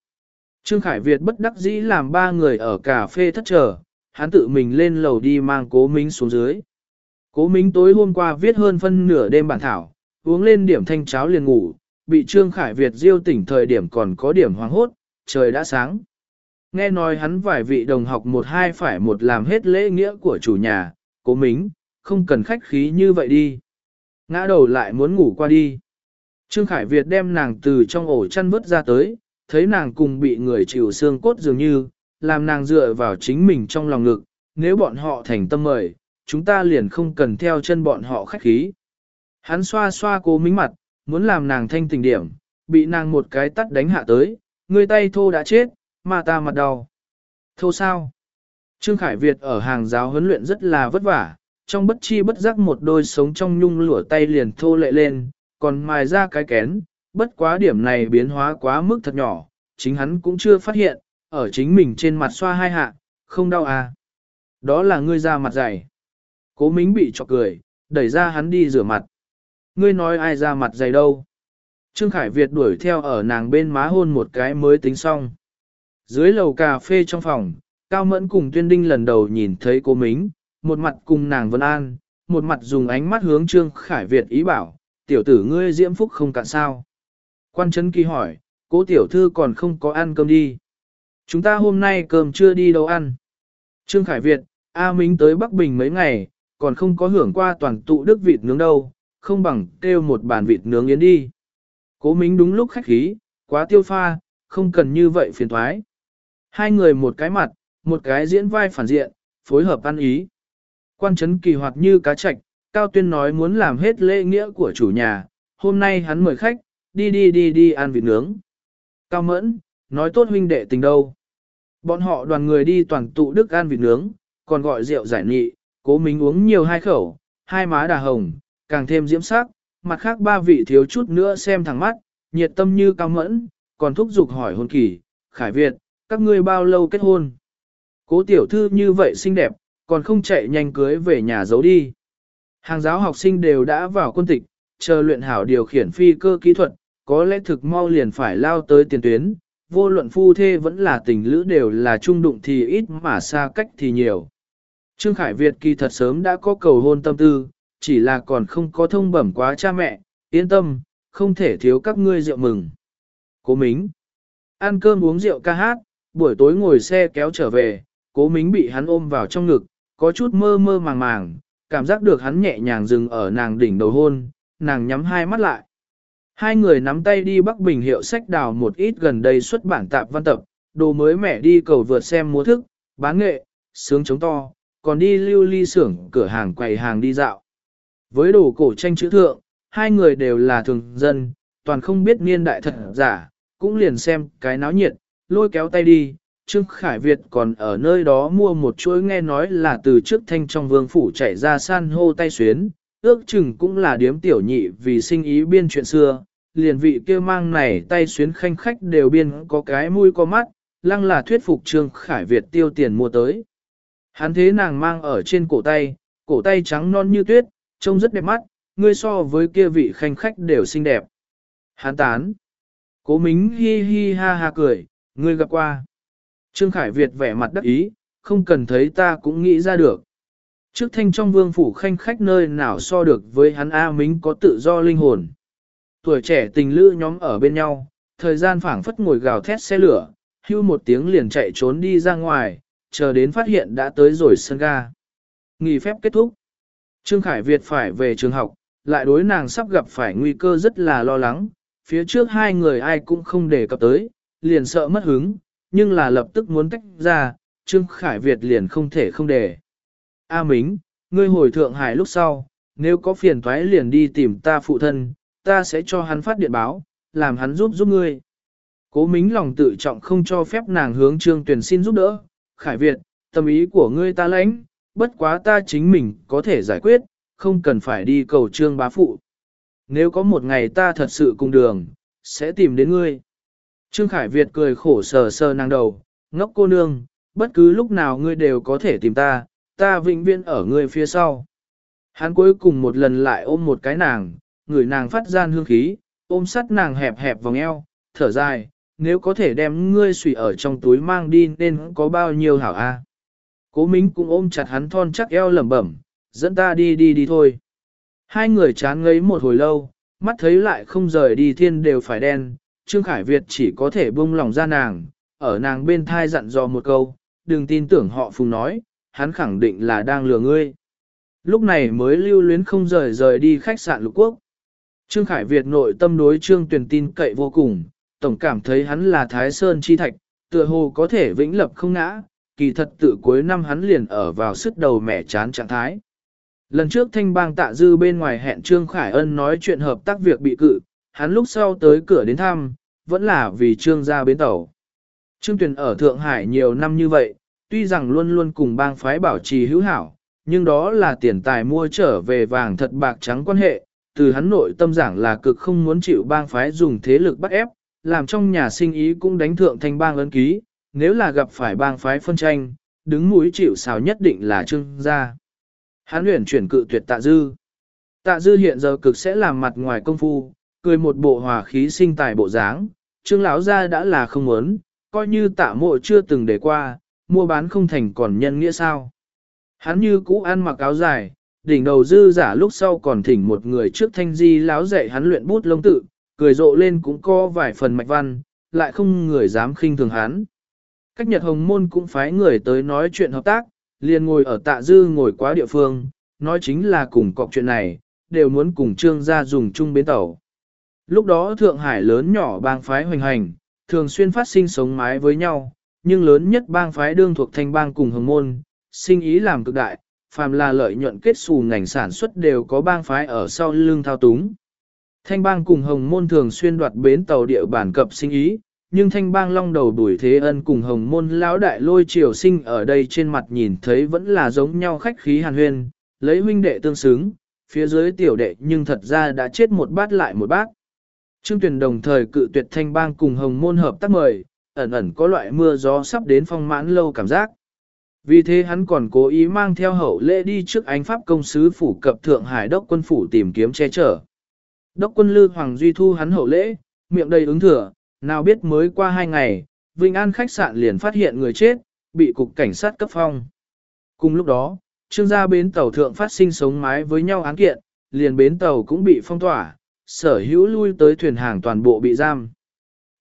Trương Khải Việt bất đắc dĩ làm ba người ở cà phê thất chờ, hắn tự mình lên lầu đi mang cố minh xuống dưới. Cố mính tối hôm qua viết hơn phân nửa đêm bản thảo, uống lên điểm thanh cháo liền ngủ, bị Trương Khải Việt diêu tỉnh thời điểm còn có điểm hoàng hốt, trời đã sáng. Nghe nói hắn vài vị đồng học một hai phải một làm hết lễ nghĩa của chủ nhà, cố mính, không cần khách khí như vậy đi. Ngã đầu lại muốn ngủ qua đi. Trương Khải Việt đem nàng từ trong ổ chăn vứt ra tới, thấy nàng cùng bị người chịu xương cốt dường như, làm nàng dựa vào chính mình trong lòng ngực, nếu bọn họ thành tâm mời, chúng ta liền không cần theo chân bọn họ khách khí. Hắn xoa xoa cố mính mặt, muốn làm nàng thanh tình điểm, bị nàng một cái tắt đánh hạ tới, người tay thô đã chết, mà ta mặt đau. Thô sao? Trương Khải Việt ở hàng giáo huấn luyện rất là vất vả, trong bất chi bất giác một đôi sống trong nhung lụa tay liền thô lệ lên, còn mài ra cái kén, bất quá điểm này biến hóa quá mức thật nhỏ, chính hắn cũng chưa phát hiện, ở chính mình trên mặt xoa hai hạ, không đau à. Đó là ngươi ra mặt dày. Cố Mính bị chọc cười, đẩy ra hắn đi rửa mặt. Ngươi nói ai ra mặt dày đâu. Trương Khải Việt đuổi theo ở nàng bên má hôn một cái mới tính xong. Dưới lầu cà phê trong phòng, Cao Mẫn cùng Tuyên Đinh lần đầu nhìn thấy cô Mính, một mặt cùng nàng Vân An, một mặt dùng ánh mắt hướng Trương Khải Việt ý bảo, tiểu tử ngươi diễm phúc không cạn sao. Quan Trấn Kỳ hỏi, cố tiểu thư còn không có ăn cơm đi. Chúng ta hôm nay cơm chưa đi đâu ăn. Trương Khải Việt, A Mính tới Bắc Bình mấy ngày, còn không có hưởng qua toàn tụ đức vịt nướng đâu, không bằng kêu một bàn vịt nướng yến đi. Cố Mính đúng lúc khách khí, quá tiêu pha, không cần như vậy phiền thoái. Hai người một cái mặt, một cái diễn vai phản diện, phối hợp ăn ý. Quan trấn kỳ hoạt như cá trạch, Cao Tuyên nói muốn làm hết lễ nghĩa của chủ nhà, hôm nay hắn mời khách, đi đi đi đi ăn vịt nướng. Cao Mẫn, nói tốt huynh đệ tình đâu. Bọn họ đoàn người đi toàn tụ đức ăn vịt nướng, còn gọi rượu giải nghị, cố mình uống nhiều hai khẩu, hai má đà hồng, càng thêm diễm sắc, mặt khác ba vị thiếu chút nữa xem thẳng mắt, nhiệt tâm như Cao Mẫn, còn thúc giục hỏi hôn kỳ, Khải Việt, các ngươi bao lâu kết hôn? Cố tiểu thư như vậy xinh đẹp, còn không chạy nhanh cưới về nhà giấu đi. Hàng giáo học sinh đều đã vào quân tịch, chờ luyện hảo điều khiển phi cơ kỹ thuật, có lẽ thực mau liền phải lao tới tiền tuyến, vô luận phu thê vẫn là tình lữ đều là trung đụng thì ít mà xa cách thì nhiều. Trương Khải Việt kỳ thật sớm đã có cầu hôn tâm tư, chỉ là còn không có thông bẩm quá cha mẹ, yên tâm, không thể thiếu các ngươi rượu mừng. Cố Mính Ăn cơm uống rượu ca hát, buổi tối ngồi xe kéo trở về, cố Mính bị hắn ôm vào trong ngực, có chút mơ mơ màng màng, cảm giác được hắn nhẹ nhàng dừng ở nàng đỉnh đầu hôn, nàng nhắm hai mắt lại. Hai người nắm tay đi Bắc Bình hiệu sách đào một ít gần đây xuất bản tạp văn tập, đồ mới mẻ đi cầu vượt xem múa thức, bán nghệ, sướng chống to, còn đi lưu ly xưởng cửa hàng quầy hàng đi dạo. Với đồ cổ tranh chữ thượng, hai người đều là thường dân, toàn không biết niên đại thật giả, cũng liền xem cái náo nhiệt, lôi kéo tay đi. Trương Khải Việt còn ở nơi đó mua một chuỗi nghe nói là từ trước thanh trong vương phủ chạy ra san hô tay xuyến, ước chừng cũng là điếm tiểu nhị vì sinh ý biên chuyện xưa, liền vị kia mang này tay xuyến khanh khách đều biên có cái mũi có mắt, lăng là thuyết phục Trương Khải Việt tiêu tiền mua tới. Hắn thế nàng mang ở trên cổ tay, cổ tay trắng non như tuyết, trông rất đẹp mắt, ngươi so với kia vị khanh khách đều xinh đẹp. Hắn tán. Cố mính hi hi ha ha cười, ngươi gặp qua. Trương Khải Việt vẻ mặt đắc ý, không cần thấy ta cũng nghĩ ra được. Trước thanh trong vương phủ khanh khách nơi nào so được với hắn A Mính có tự do linh hồn. Tuổi trẻ tình lữ nhóm ở bên nhau, thời gian phảng phất ngồi gào thét xe lửa, hưu một tiếng liền chạy trốn đi ra ngoài, chờ đến phát hiện đã tới rồi sân ga. Nghỉ phép kết thúc. Trương Khải Việt phải về trường học, lại đối nàng sắp gặp phải nguy cơ rất là lo lắng, phía trước hai người ai cũng không để cập tới, liền sợ mất hứng, nhưng là lập tức muốn tách ra, Trương Khải Việt liền không thể không để. A Mính, ngươi hồi Thượng Hải lúc sau, nếu có phiền toái liền đi tìm ta phụ thân, ta sẽ cho hắn phát điện báo, làm hắn giúp giúp ngươi. Cố Mính lòng tự trọng không cho phép nàng hướng Trương Tuyền xin giúp đỡ, Khải Việt, tâm ý của ngươi ta lãnh, bất quá ta chính mình có thể giải quyết, không cần phải đi cầu Trương bá phụ. Nếu có một ngày ta thật sự cùng đường, sẽ tìm đến ngươi. Trương Khải Việt cười khổ sờ sờ nàng đầu, ngốc cô nương, bất cứ lúc nào ngươi đều có thể tìm ta, ta vĩnh viễn ở ngươi phía sau. Hắn cuối cùng một lần lại ôm một cái nàng, người nàng phát gian hương khí, ôm sắt nàng hẹp hẹp vòng eo, thở dài, nếu có thể đem ngươi sủy ở trong túi mang đi nên có bao nhiêu hảo a. Cố Mính cũng ôm chặt hắn thon chắc eo lẩm bẩm, dẫn ta đi đi đi thôi. Hai người chán ngấy một hồi lâu, mắt thấy lại không rời đi thiên đều phải đen, Trương Khải Việt chỉ có thể buông lòng ra nàng, ở nàng bên thai dặn dò một câu, đừng tin tưởng họ phùng nói, hắn khẳng định là đang lừa ngươi. Lúc này mới lưu luyến không rời rời đi khách sạn lục quốc. Trương Khải Việt nội tâm đối Trương Tuyền tin cậy vô cùng, tổng cảm thấy hắn là Thái Sơn chi thạch, tựa hồ có thể vĩnh lập không ngã, kỳ thật tự cuối năm hắn liền ở vào sức đầu mẻ chán trạng thái. Lần trước thanh bang tạ dư bên ngoài hẹn Trương Khải Ân nói chuyện hợp tác việc bị cự, hắn lúc sau tới cửa đến thăm, vẫn là vì Trương gia bến tàu. Trương Tuyền ở Thượng Hải nhiều năm như vậy, tuy rằng luôn luôn cùng bang phái bảo trì hữu hảo, nhưng đó là tiền tài mua trở về vàng thật bạc trắng quan hệ, từ hắn nội tâm giảng là cực không muốn chịu bang phái dùng thế lực bắt ép, làm trong nhà sinh ý cũng đánh thượng thanh bang ấn ký, nếu là gặp phải bang phái phân tranh, đứng mũi chịu sào nhất định là trương gia. Hắn luyện chuyển cự tuyệt tạ dư. Tạ dư hiện giờ cực sẽ làm mặt ngoài công phu, cười một bộ hòa khí sinh tài bộ dáng, trương lão gia đã là không muốn, coi như tạ mộ chưa từng để qua, mua bán không thành còn nhân nghĩa sao. Hắn như cũ ăn mặc áo dài, đỉnh đầu dư giả lúc sau còn thỉnh một người trước thanh di láo dạy hắn luyện bút lông tự, cười rộ lên cũng có vài phần mạch văn, lại không người dám khinh thường hắn. Cách Nhật Hồng Môn cũng phái người tới nói chuyện hợp tác, liền ngồi ở tạ dư ngồi quá địa phương, nói chính là cùng cọc chuyện này, đều muốn cùng trương gia dùng chung bến tàu. Lúc đó Thượng Hải lớn nhỏ bang phái hoành hành, thường xuyên phát sinh sống mái với nhau, nhưng lớn nhất bang phái đương thuộc thanh bang cùng hồng môn, sinh ý làm cực đại, phàm là lợi nhuận kết xù ngành sản xuất đều có bang phái ở sau lưng thao túng. Thanh bang cùng hồng môn thường xuyên đoạt bến tàu địa bản cập sinh ý, nhưng thanh bang long đầu đuổi thế ân cùng hồng môn lão đại lôi triều sinh ở đây trên mặt nhìn thấy vẫn là giống nhau khách khí hàn huyên, lấy huynh đệ tương xứng, phía dưới tiểu đệ nhưng thật ra đã chết một bát lại một bát. Trương tuyển đồng thời cự tuyệt thanh bang cùng hồng môn hợp tác mời, ẩn ẩn có loại mưa gió sắp đến phong mãn lâu cảm giác. Vì thế hắn còn cố ý mang theo hậu lễ đi trước ánh pháp công sứ phủ cập Thượng Hải đốc quân phủ tìm kiếm che chở. Đốc quân Lư Hoàng Duy thu hắn hậu lễ, miệng đầy ứng thừa, nào biết mới qua hai ngày, Vinh An khách sạn liền phát hiện người chết, bị cục cảnh sát cấp phong. Cùng lúc đó, trương gia bến tàu thượng phát sinh sống mái với nhau án kiện, liền bến tàu cũng bị phong tỏa, sở hữu lui tới thuyền hàng toàn bộ bị giam.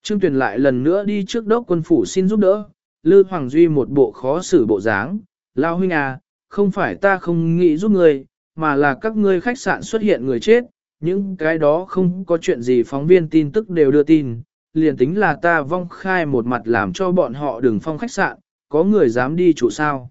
Trương Tuyền lại lần nữa đi trước đốc quân phủ xin giúp đỡ, Lư Hoàng Duy một bộ khó xử bộ dáng, lao huynh à, không phải ta không nghĩ giúp người, mà là các ngươi khách sạn xuất hiện người chết, những cái đó không có chuyện gì phóng viên tin tức đều đưa tin, liền tính là ta vong khai một mặt làm cho bọn họ đừng phong khách sạn, có người dám đi chủ sao.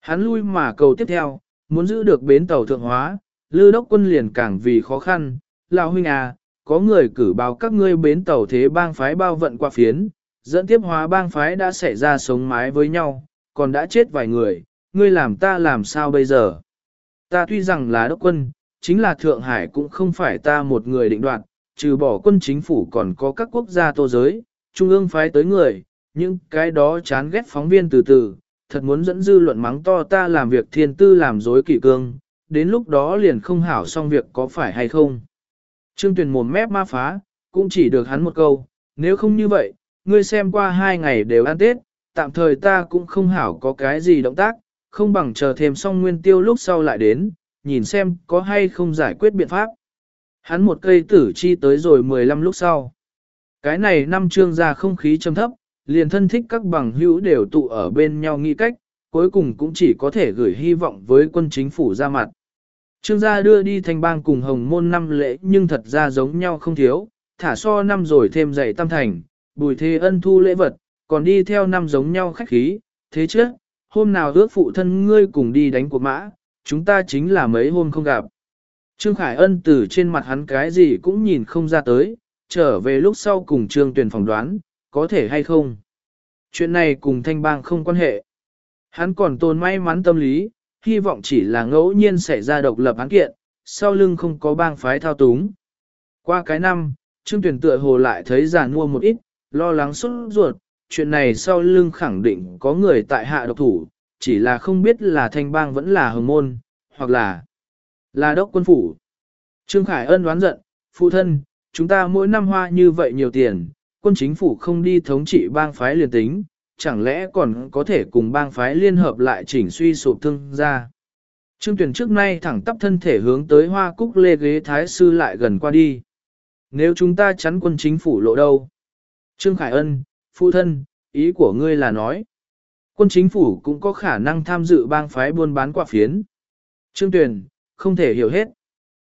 Hắn lui mà cầu tiếp theo, muốn giữ được bến tàu thượng hóa, lư đốc quân liền càng vì khó khăn, lão huynh à, có người cử báo các ngươi bến tàu thế bang phái bao vận qua phiến, dẫn tiếp hóa bang phái đã xảy ra sống mái với nhau, còn đã chết vài người, ngươi làm ta làm sao bây giờ? Ta tuy rằng là đốc quân, chính là Thượng Hải cũng không phải ta một người định đoạt, trừ bỏ quân chính phủ còn có các quốc gia tô giới, trung ương phái tới người, những cái đó chán ghét phóng viên từ từ, thật muốn dẫn dư luận mắng to ta làm việc thiên tư làm dối kỷ cương, đến lúc đó liền không hảo xong việc có phải hay không. Trương Tuyền mồm mép ma phá, cũng chỉ được hắn một câu, nếu không như vậy, ngươi xem qua hai ngày đều ăn Tết, tạm thời ta cũng không hảo có cái gì động tác, không bằng chờ thêm xong nguyên tiêu lúc sau lại đến, nhìn xem có hay không giải quyết biện pháp. Hắn một cây tử chi tới rồi 15 lúc sau. Cái này năm trương ra không khí trầm thấp, liền thân thích các bằng hữu đều tụ ở bên nhau nghĩ cách, cuối cùng cũng chỉ có thể gửi hy vọng với quân chính phủ ra mặt. Trương gia đưa đi thành bang cùng hồng môn năm lễ nhưng thật ra giống nhau không thiếu, thả so năm rồi thêm dạy tam thành, bùi thế ân thu lễ vật, còn đi theo năm giống nhau khách khí, thế chứ, hôm nào ước phụ thân ngươi cùng đi đánh cuộc mã, chúng ta chính là mấy hôm không gặp. Trương Khải Ân từ trên mặt hắn cái gì cũng nhìn không ra tới, trở về lúc sau cùng Trương Tuyền phỏng đoán, có thể hay không. Chuyện này cùng thanh bang không quan hệ. Hắn còn tồn may mắn tâm lý, hy vọng chỉ là ngẫu nhiên xảy ra độc lập án kiện, sau lưng không có bang phái thao túng. Qua cái năm, Trương Tuyền tựa hồ lại thấy già mua một ít, lo lắng xuất ruột, chuyện này sau lưng khẳng định có người tại hạ độc thủ, chỉ là không biết là thanh bang vẫn là hồng môn, hoặc là là đốc quân phủ. Trương Khải Ân đoán giận, phụ thân, chúng ta mỗi năm hoa như vậy nhiều tiền, quân chính phủ không đi thống trị bang phái liền tính, chẳng lẽ còn có thể cùng bang phái liên hợp lại chỉnh suy sụp thương ra. Trương tuyển trước nay thẳng tắp thân thể hướng tới hoa cúc lê ghế thái sư lại gần qua đi. Nếu chúng ta chắn quân chính phủ lộ đâu? Trương Khải Ân, phụ thân, ý của ngươi là nói. Quân chính phủ cũng có khả năng tham dự bang phái buôn bán quả phiến. Trương Tuyền, không thể hiểu hết.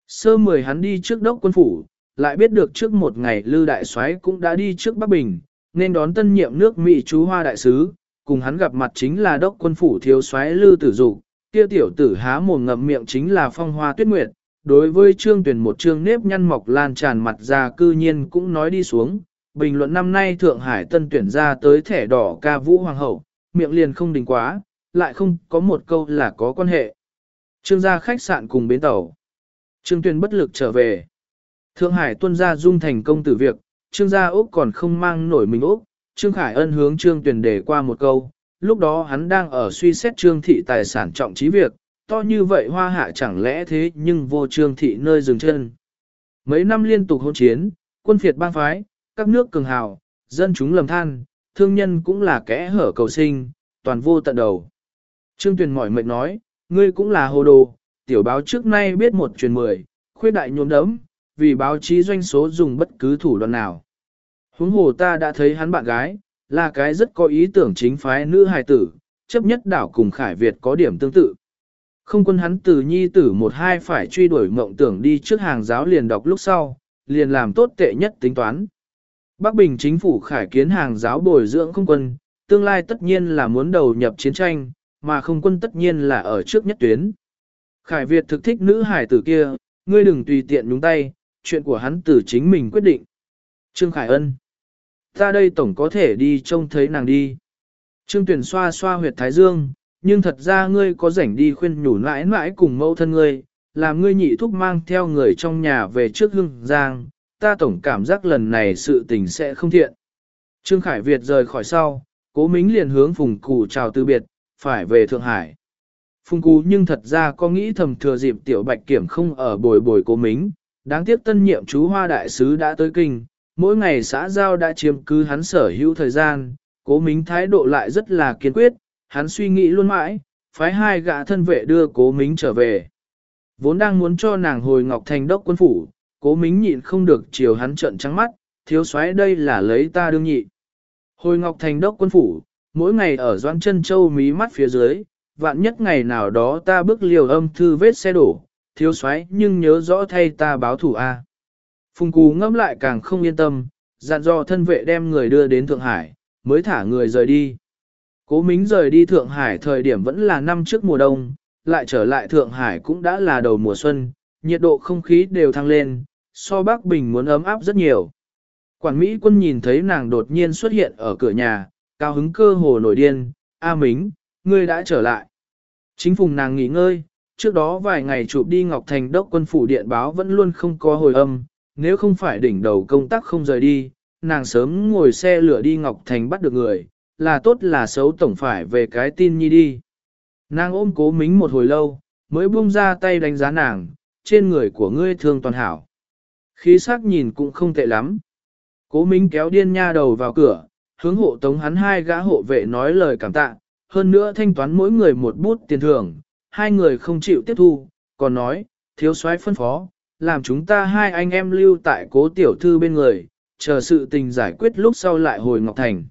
Sơ mười hắn đi trước đốc quân phủ, lại biết được trước một ngày Lư Đại soái cũng đã đi trước Bắc Bình, nên đón tân nhiệm nước Mỹ chú Hoa Đại Sứ, cùng hắn gặp mặt chính là đốc quân phủ thiếu soái Lư Tử Dục, kia tiểu tử há mồm ngậm miệng chính là phong hoa tuyết nguyệt. Đối với Trương Tuyền một trương nếp nhăn mọc lan tràn mặt ra cư nhiên cũng nói đi xuống, bình luận năm nay Thượng Hải tân tuyển ra tới thẻ đỏ ca vũ hoàng hậu, miệng liền không đình quá, lại không có một câu là có quan hệ. Trương gia khách sạn cùng bến tàu. Trương Tuyền bất lực trở về. Thượng Hải tuân gia dung thành công tử việc, Trương gia Úc còn không mang nổi mình Úc. Trương Khải Ân hướng Trương Tuyền để qua một câu, lúc đó hắn đang ở suy xét Trương Thị tài sản trọng trí việc, to như vậy hoa hạ chẳng lẽ thế nhưng vô Trương Thị nơi dừng chân. Mấy năm liên tục hôn chiến, quân phiệt bang phái, các nước cường hào, dân chúng lầm than, thương nhân cũng là kẽ hở cầu sinh, toàn vô tận đầu. Trương Tuyền mỏi mệt nói, ngươi cũng là hồ đồ, tiểu báo trước nay biết một truyền mười, khuyết đại nhốn đấm, vì báo chí doanh số dùng bất cứ thủ đoạn nào. Huống hồ ta đã thấy hắn bạn gái, là cái rất có ý tưởng chính phái nữ hài tử, chấp nhất đảo cùng Khải Việt có điểm tương tự. Không quân hắn từ nhi tử một hai phải truy đuổi mộng tưởng đi trước hàng giáo liền đọc lúc sau, liền làm tốt tệ nhất tính toán. Bắc Bình chính phủ khải kiến hàng giáo bồi dưỡng không quân, tương lai tất nhiên là muốn đầu nhập chiến tranh, mà không quân tất nhiên là ở trước nhất tuyến. Khải Việt thực thích nữ hải tử kia, ngươi đừng tùy tiện nhúng tay, chuyện của hắn tử chính mình quyết định. Trương Khải Ân Ta đây tổng có thể đi trông thấy nàng đi. Trương Tuyển xoa xoa huyệt thái dương, nhưng thật ra ngươi có rảnh đi khuyên nhủ mãi mãi cùng mẫu thân ngươi, làm ngươi nhị thúc mang theo người trong nhà về trước hương giang, ta tổng cảm giác lần này sự tình sẽ không thiện. Trương Khải Việt rời khỏi sau, cố mính liền hướng Phùng Cù chào từ biệt, phải về Thượng Hải. Phùng Cù nhưng thật ra có nghĩ thầm thừa dịp tiểu bạch kiểm không ở bồi bồi cố mính, đáng tiếc tân nhiệm chú Hoa Đại Sứ đã tới kinh, mỗi ngày xã giao đã chiếm cứ hắn sở hữu thời gian, cố mính thái độ lại rất là kiên quyết, hắn suy nghĩ luôn mãi, phái hai gã thân vệ đưa cố mính trở về. Vốn đang muốn cho nàng hồi Ngọc Thành đốc quân phủ, cố mính nhịn không được chiều hắn trợn trắng mắt, thiếu soái đây là lấy ta đương nhị. Hồi Ngọc Thành đốc quân phủ, mỗi ngày ở Doan chân Châu mí mắt phía dưới, vạn nhất ngày nào đó ta bước liều âm thư vết xe đổ, thiếu soái nhưng nhớ rõ thay ta báo thủ A. Phùng Cú ngẫm lại càng không yên tâm, dặn dò thân vệ đem người đưa đến Thượng Hải, mới thả người rời đi. Cố Mính rời đi Thượng Hải thời điểm vẫn là năm trước mùa đông, lại trở lại Thượng Hải cũng đã là đầu mùa xuân, nhiệt độ không khí đều thăng lên, so bác Bình muốn ấm áp rất nhiều. Quản Mỹ quân nhìn thấy nàng đột nhiên xuất hiện ở cửa nhà, cao hứng cơ hồ nổi điên, A Mính, ngươi đã trở lại. Chính phùng nàng nghỉ ngơi, trước đó vài ngày chụp đi Ngọc Thành đốc quân phủ điện báo vẫn luôn không có hồi âm, nếu không phải đỉnh đầu công tác không rời đi, nàng sớm ngồi xe lửa đi Ngọc Thành bắt được người, là tốt là xấu tổng phải về cái tin nhi đi. Nàng ôm cố mính một hồi lâu, mới buông ra tay đánh giá nàng, trên người của ngươi thương toàn hảo. Khí sắc nhìn cũng không tệ lắm. Cố minh kéo điên nha đầu vào cửa, hướng hộ tống hắn hai gã hộ vệ nói lời cảm tạ, hơn nữa thanh toán mỗi người một bút tiền thưởng, hai người không chịu tiếp thu, còn nói, thiếu soái phân phó, làm chúng ta hai anh em lưu tại cố tiểu thư bên người, chờ sự tình giải quyết lúc sau lại hồi Ngọc Thành.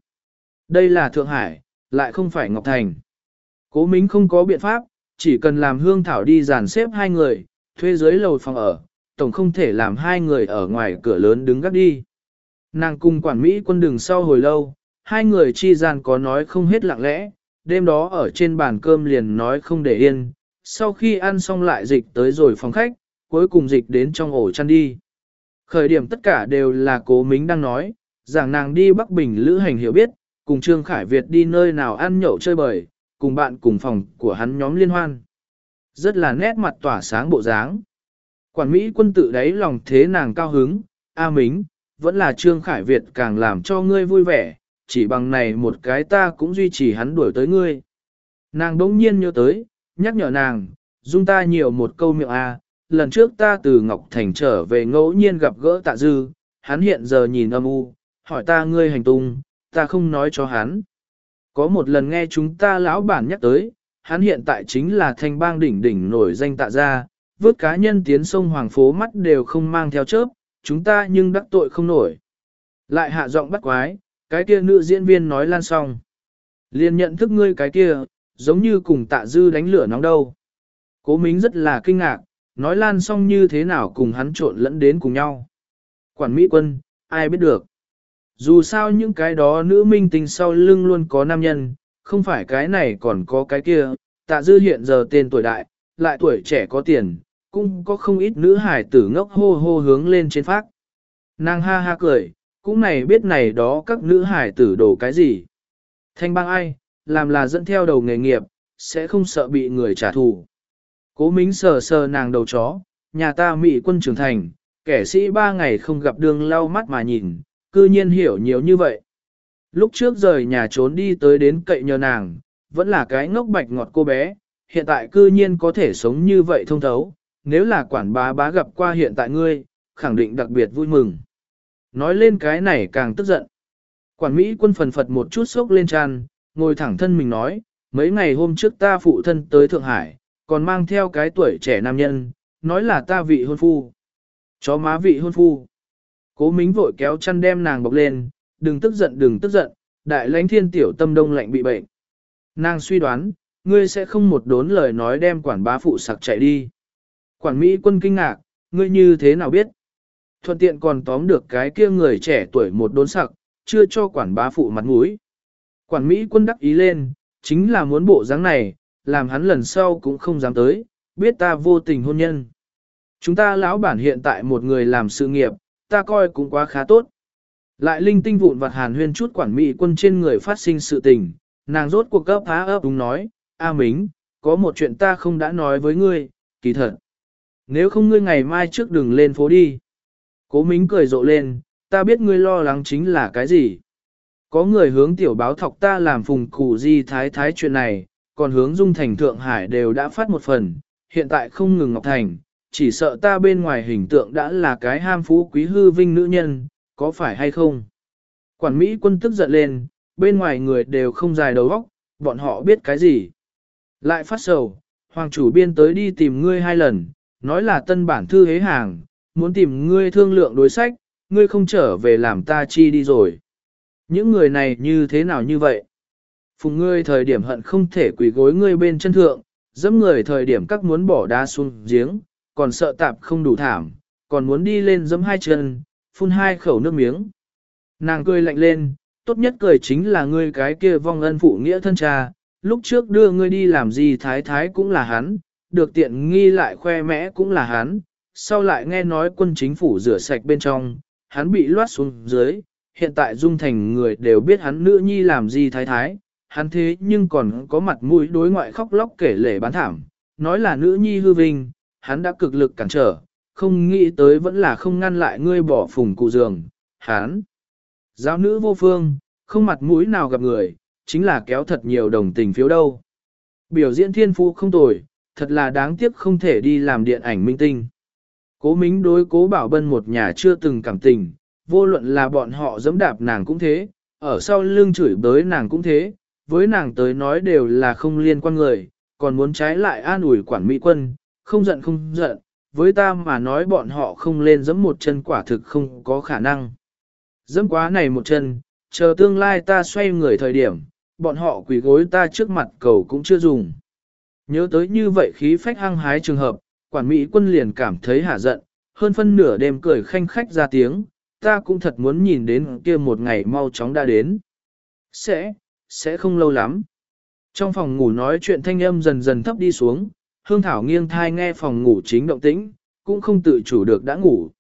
Đây là Thượng Hải, lại không phải Ngọc Thành. Cố Mính không có biện pháp, chỉ cần làm hương thảo đi dàn xếp hai người, thuê dưới lầu phòng ở, tổng không thể làm hai người ở ngoài cửa lớn đứng gác đi. Nàng cùng quản Mỹ quân đường sau hồi lâu, hai người chi gian có nói không hết lặng lẽ, đêm đó ở trên bàn cơm liền nói không để yên, sau khi ăn xong lại dịch tới rồi phòng khách, cuối cùng dịch đến trong ổ chăn đi. Khởi điểm tất cả đều là cố mính đang nói, rằng nàng đi Bắc Bình lữ hành hiểu biết, cùng Trương Khải Việt đi nơi nào ăn nhậu chơi bời, cùng bạn cùng phòng của hắn nhóm liên hoan. Rất là nét mặt tỏa sáng bộ dáng. Quản Mỹ quân tự đáy lòng thế nàng cao hứng, A Mính, vẫn là Trương Khải Việt càng làm cho ngươi vui vẻ, chỉ bằng này một cái ta cũng duy trì hắn đuổi tới ngươi. Nàng đỗng nhiên nhớ tới, nhắc nhở nàng, dung ta nhiều một câu miệng A, lần trước ta từ Ngọc Thành trở về ngẫu nhiên gặp gỡ tạ dư, hắn hiện giờ nhìn âm u, hỏi ta ngươi hành tung, ta không nói cho hắn. Có một lần nghe chúng ta lão bản nhắc tới, hắn hiện tại chính là thanh bang đỉnh đỉnh nổi danh tạ gia, vớt cá nhân tiến sông Hoàng phố mắt đều không mang theo chớp, chúng ta nhưng đắc tội không nổi. Lại hạ giọng bắt quái, cái kia nữ diễn viên nói lan xong. Liền nhận thức ngươi cái kia, giống như cùng tạ dư đánh lửa nóng đâu. Cố Mính rất là kinh ngạc, nói lan xong như thế nào cùng hắn trộn lẫn đến cùng nhau. Quản Mỹ quân, ai biết được. Dù sao những cái đó nữ minh tinh sau lưng luôn có nam nhân, không phải cái này còn có cái kia, tạ dư hiện giờ tên tuổi đại, lại tuổi trẻ có tiền, cũng có không ít nữ hải tử ngốc hô hô hướng lên trên phác Nàng ha ha cười, cũng này biết này đó các nữ hải tử đổ cái gì. Thanh bang ai, làm là dẫn theo đầu nghề nghiệp, sẽ không sợ bị người trả thù. Cố mính sờ sờ nàng đầu chó, nhà ta mị quân trưởng thành, kẻ sĩ ba ngày không gặp đường lau mắt mà nhìn, cư nhiên hiểu nhiều như vậy. Lúc trước rời nhà trốn đi tới đến cậy nhờ nàng, vẫn là cái ngốc bạch ngọt cô bé, hiện tại cư nhiên có thể sống như vậy thông thấu, nếu là quản bá bá gặp qua hiện tại ngươi, khẳng định đặc biệt vui mừng. Nói lên cái này càng tức giận. Quản Mỹ quân phần phật một chút sốc lên tràn, ngồi thẳng thân mình nói, mấy ngày hôm trước ta phụ thân tới Thượng Hải, còn mang theo cái tuổi trẻ nam nhân, nói là ta vị hôn phu. Chó má vị hôn phu. Cố mính vội kéo chăn đem nàng bọc lên, đừng tức giận đừng tức giận, đại lãnh thiên tiểu tâm đông lạnh bị bệnh. Nàng suy đoán, ngươi sẽ không một đốn lời nói đem quản bá phụ sặc chạy đi. Quản Mỹ quân kinh ngạc, ngươi như thế nào biết? Thuận tiện còn tóm được cái kia người trẻ tuổi một đốn sặc, chưa cho quản bá phụ mặt mũi. Quản Mỹ quân đắc ý lên, chính là muốn bộ dáng này, làm hắn lần sau cũng không dám tới, biết ta vô tình hôn nhân. Chúng ta lão bản hiện tại một người làm sự nghiệp, ta coi cũng quá khá tốt. Lại linh tinh vụn vặt hàn huyên chút quản mỹ quân trên người phát sinh sự tình, nàng rốt cuộc cấp há ấp đúng nói, A Mính, có một chuyện ta không đã nói với ngươi, kỳ thật. Nếu không ngươi ngày mai trước đừng lên phố đi. Cố Mính cười rộ lên, ta biết ngươi lo lắng chính là cái gì. Có người hướng tiểu báo thọc ta làm phùng cụ di thái thái chuyện này, còn hướng dung thành Thượng Hải đều đã phát một phần, hiện tại không ngừng Ngọc Thành, chỉ sợ ta bên ngoài hình tượng đã là cái ham phú quý hư vinh nữ nhân, có phải hay không? Quản Mỹ quân tức giận lên, bên ngoài người đều không dài đầu óc, bọn họ biết cái gì. Lại phát sầu, hoàng chủ biên tới đi tìm ngươi hai lần, nói là tân bản thư hế hàng, muốn tìm ngươi thương lượng đối sách, ngươi không trở về làm ta chi đi rồi. Những người này như thế nào như vậy? Phùng ngươi thời điểm hận không thể quỳ gối ngươi bên chân thượng, dẫm người thời điểm các muốn bỏ đá xuống giếng, còn sợ tạp không đủ thảm, còn muốn đi lên dẫm hai chân, phun hai khẩu nước miếng. Nàng cười lạnh lên, tốt nhất cười chính là ngươi cái kia vong ân phụ nghĩa thân cha, lúc trước đưa ngươi đi làm gì thái thái cũng là hắn, được tiện nghi lại khoe mẽ cũng là hắn, sau lại nghe nói quân chính phủ rửa sạch bên trong, hắn bị loát xuống dưới, hiện tại dung thành người đều biết hắn nữ nhi làm gì thái thái, hắn thế nhưng còn có mặt mũi đối ngoại khóc lóc kể lể bán thảm, nói là nữ nhi hư vinh, hắn đã cực lực cản trở, không nghĩ tới vẫn là không ngăn lại ngươi bỏ phùng cụ giường, hắn. Giáo nữ vô phương, không mặt mũi nào gặp người, chính là kéo thật nhiều đồng tình phiếu đâu. Biểu diễn thiên phú không tồi, thật là đáng tiếc không thể đi làm điện ảnh minh tinh. Cố Mính đối cố bảo bân một nhà chưa từng cảm tình, vô luận là bọn họ dẫm đạp nàng cũng thế, ở sau lưng chửi bới nàng cũng thế, với nàng tới nói đều là không liên quan người, còn muốn trái lại an ủi quản mỹ quân, không giận không giận, với ta mà nói bọn họ không lên dẫm một chân quả thực không có khả năng. Dẫm quá này một chân, chờ tương lai ta xoay người thời điểm, bọn họ quỳ gối ta trước mặt cầu cũng chưa dùng. Nhớ tới như vậy khí phách hăng hái trường hợp, quản mỹ quân liền cảm thấy hả giận, hơn phân nửa đêm cười khanh khách ra tiếng, ta cũng thật muốn nhìn đến kia một ngày mau chóng đã đến. Sẽ, sẽ không lâu lắm. Trong phòng ngủ nói chuyện thanh âm dần dần thấp đi xuống, hương thảo nghiêng thai nghe phòng ngủ chính động tĩnh, cũng không tự chủ được đã ngủ.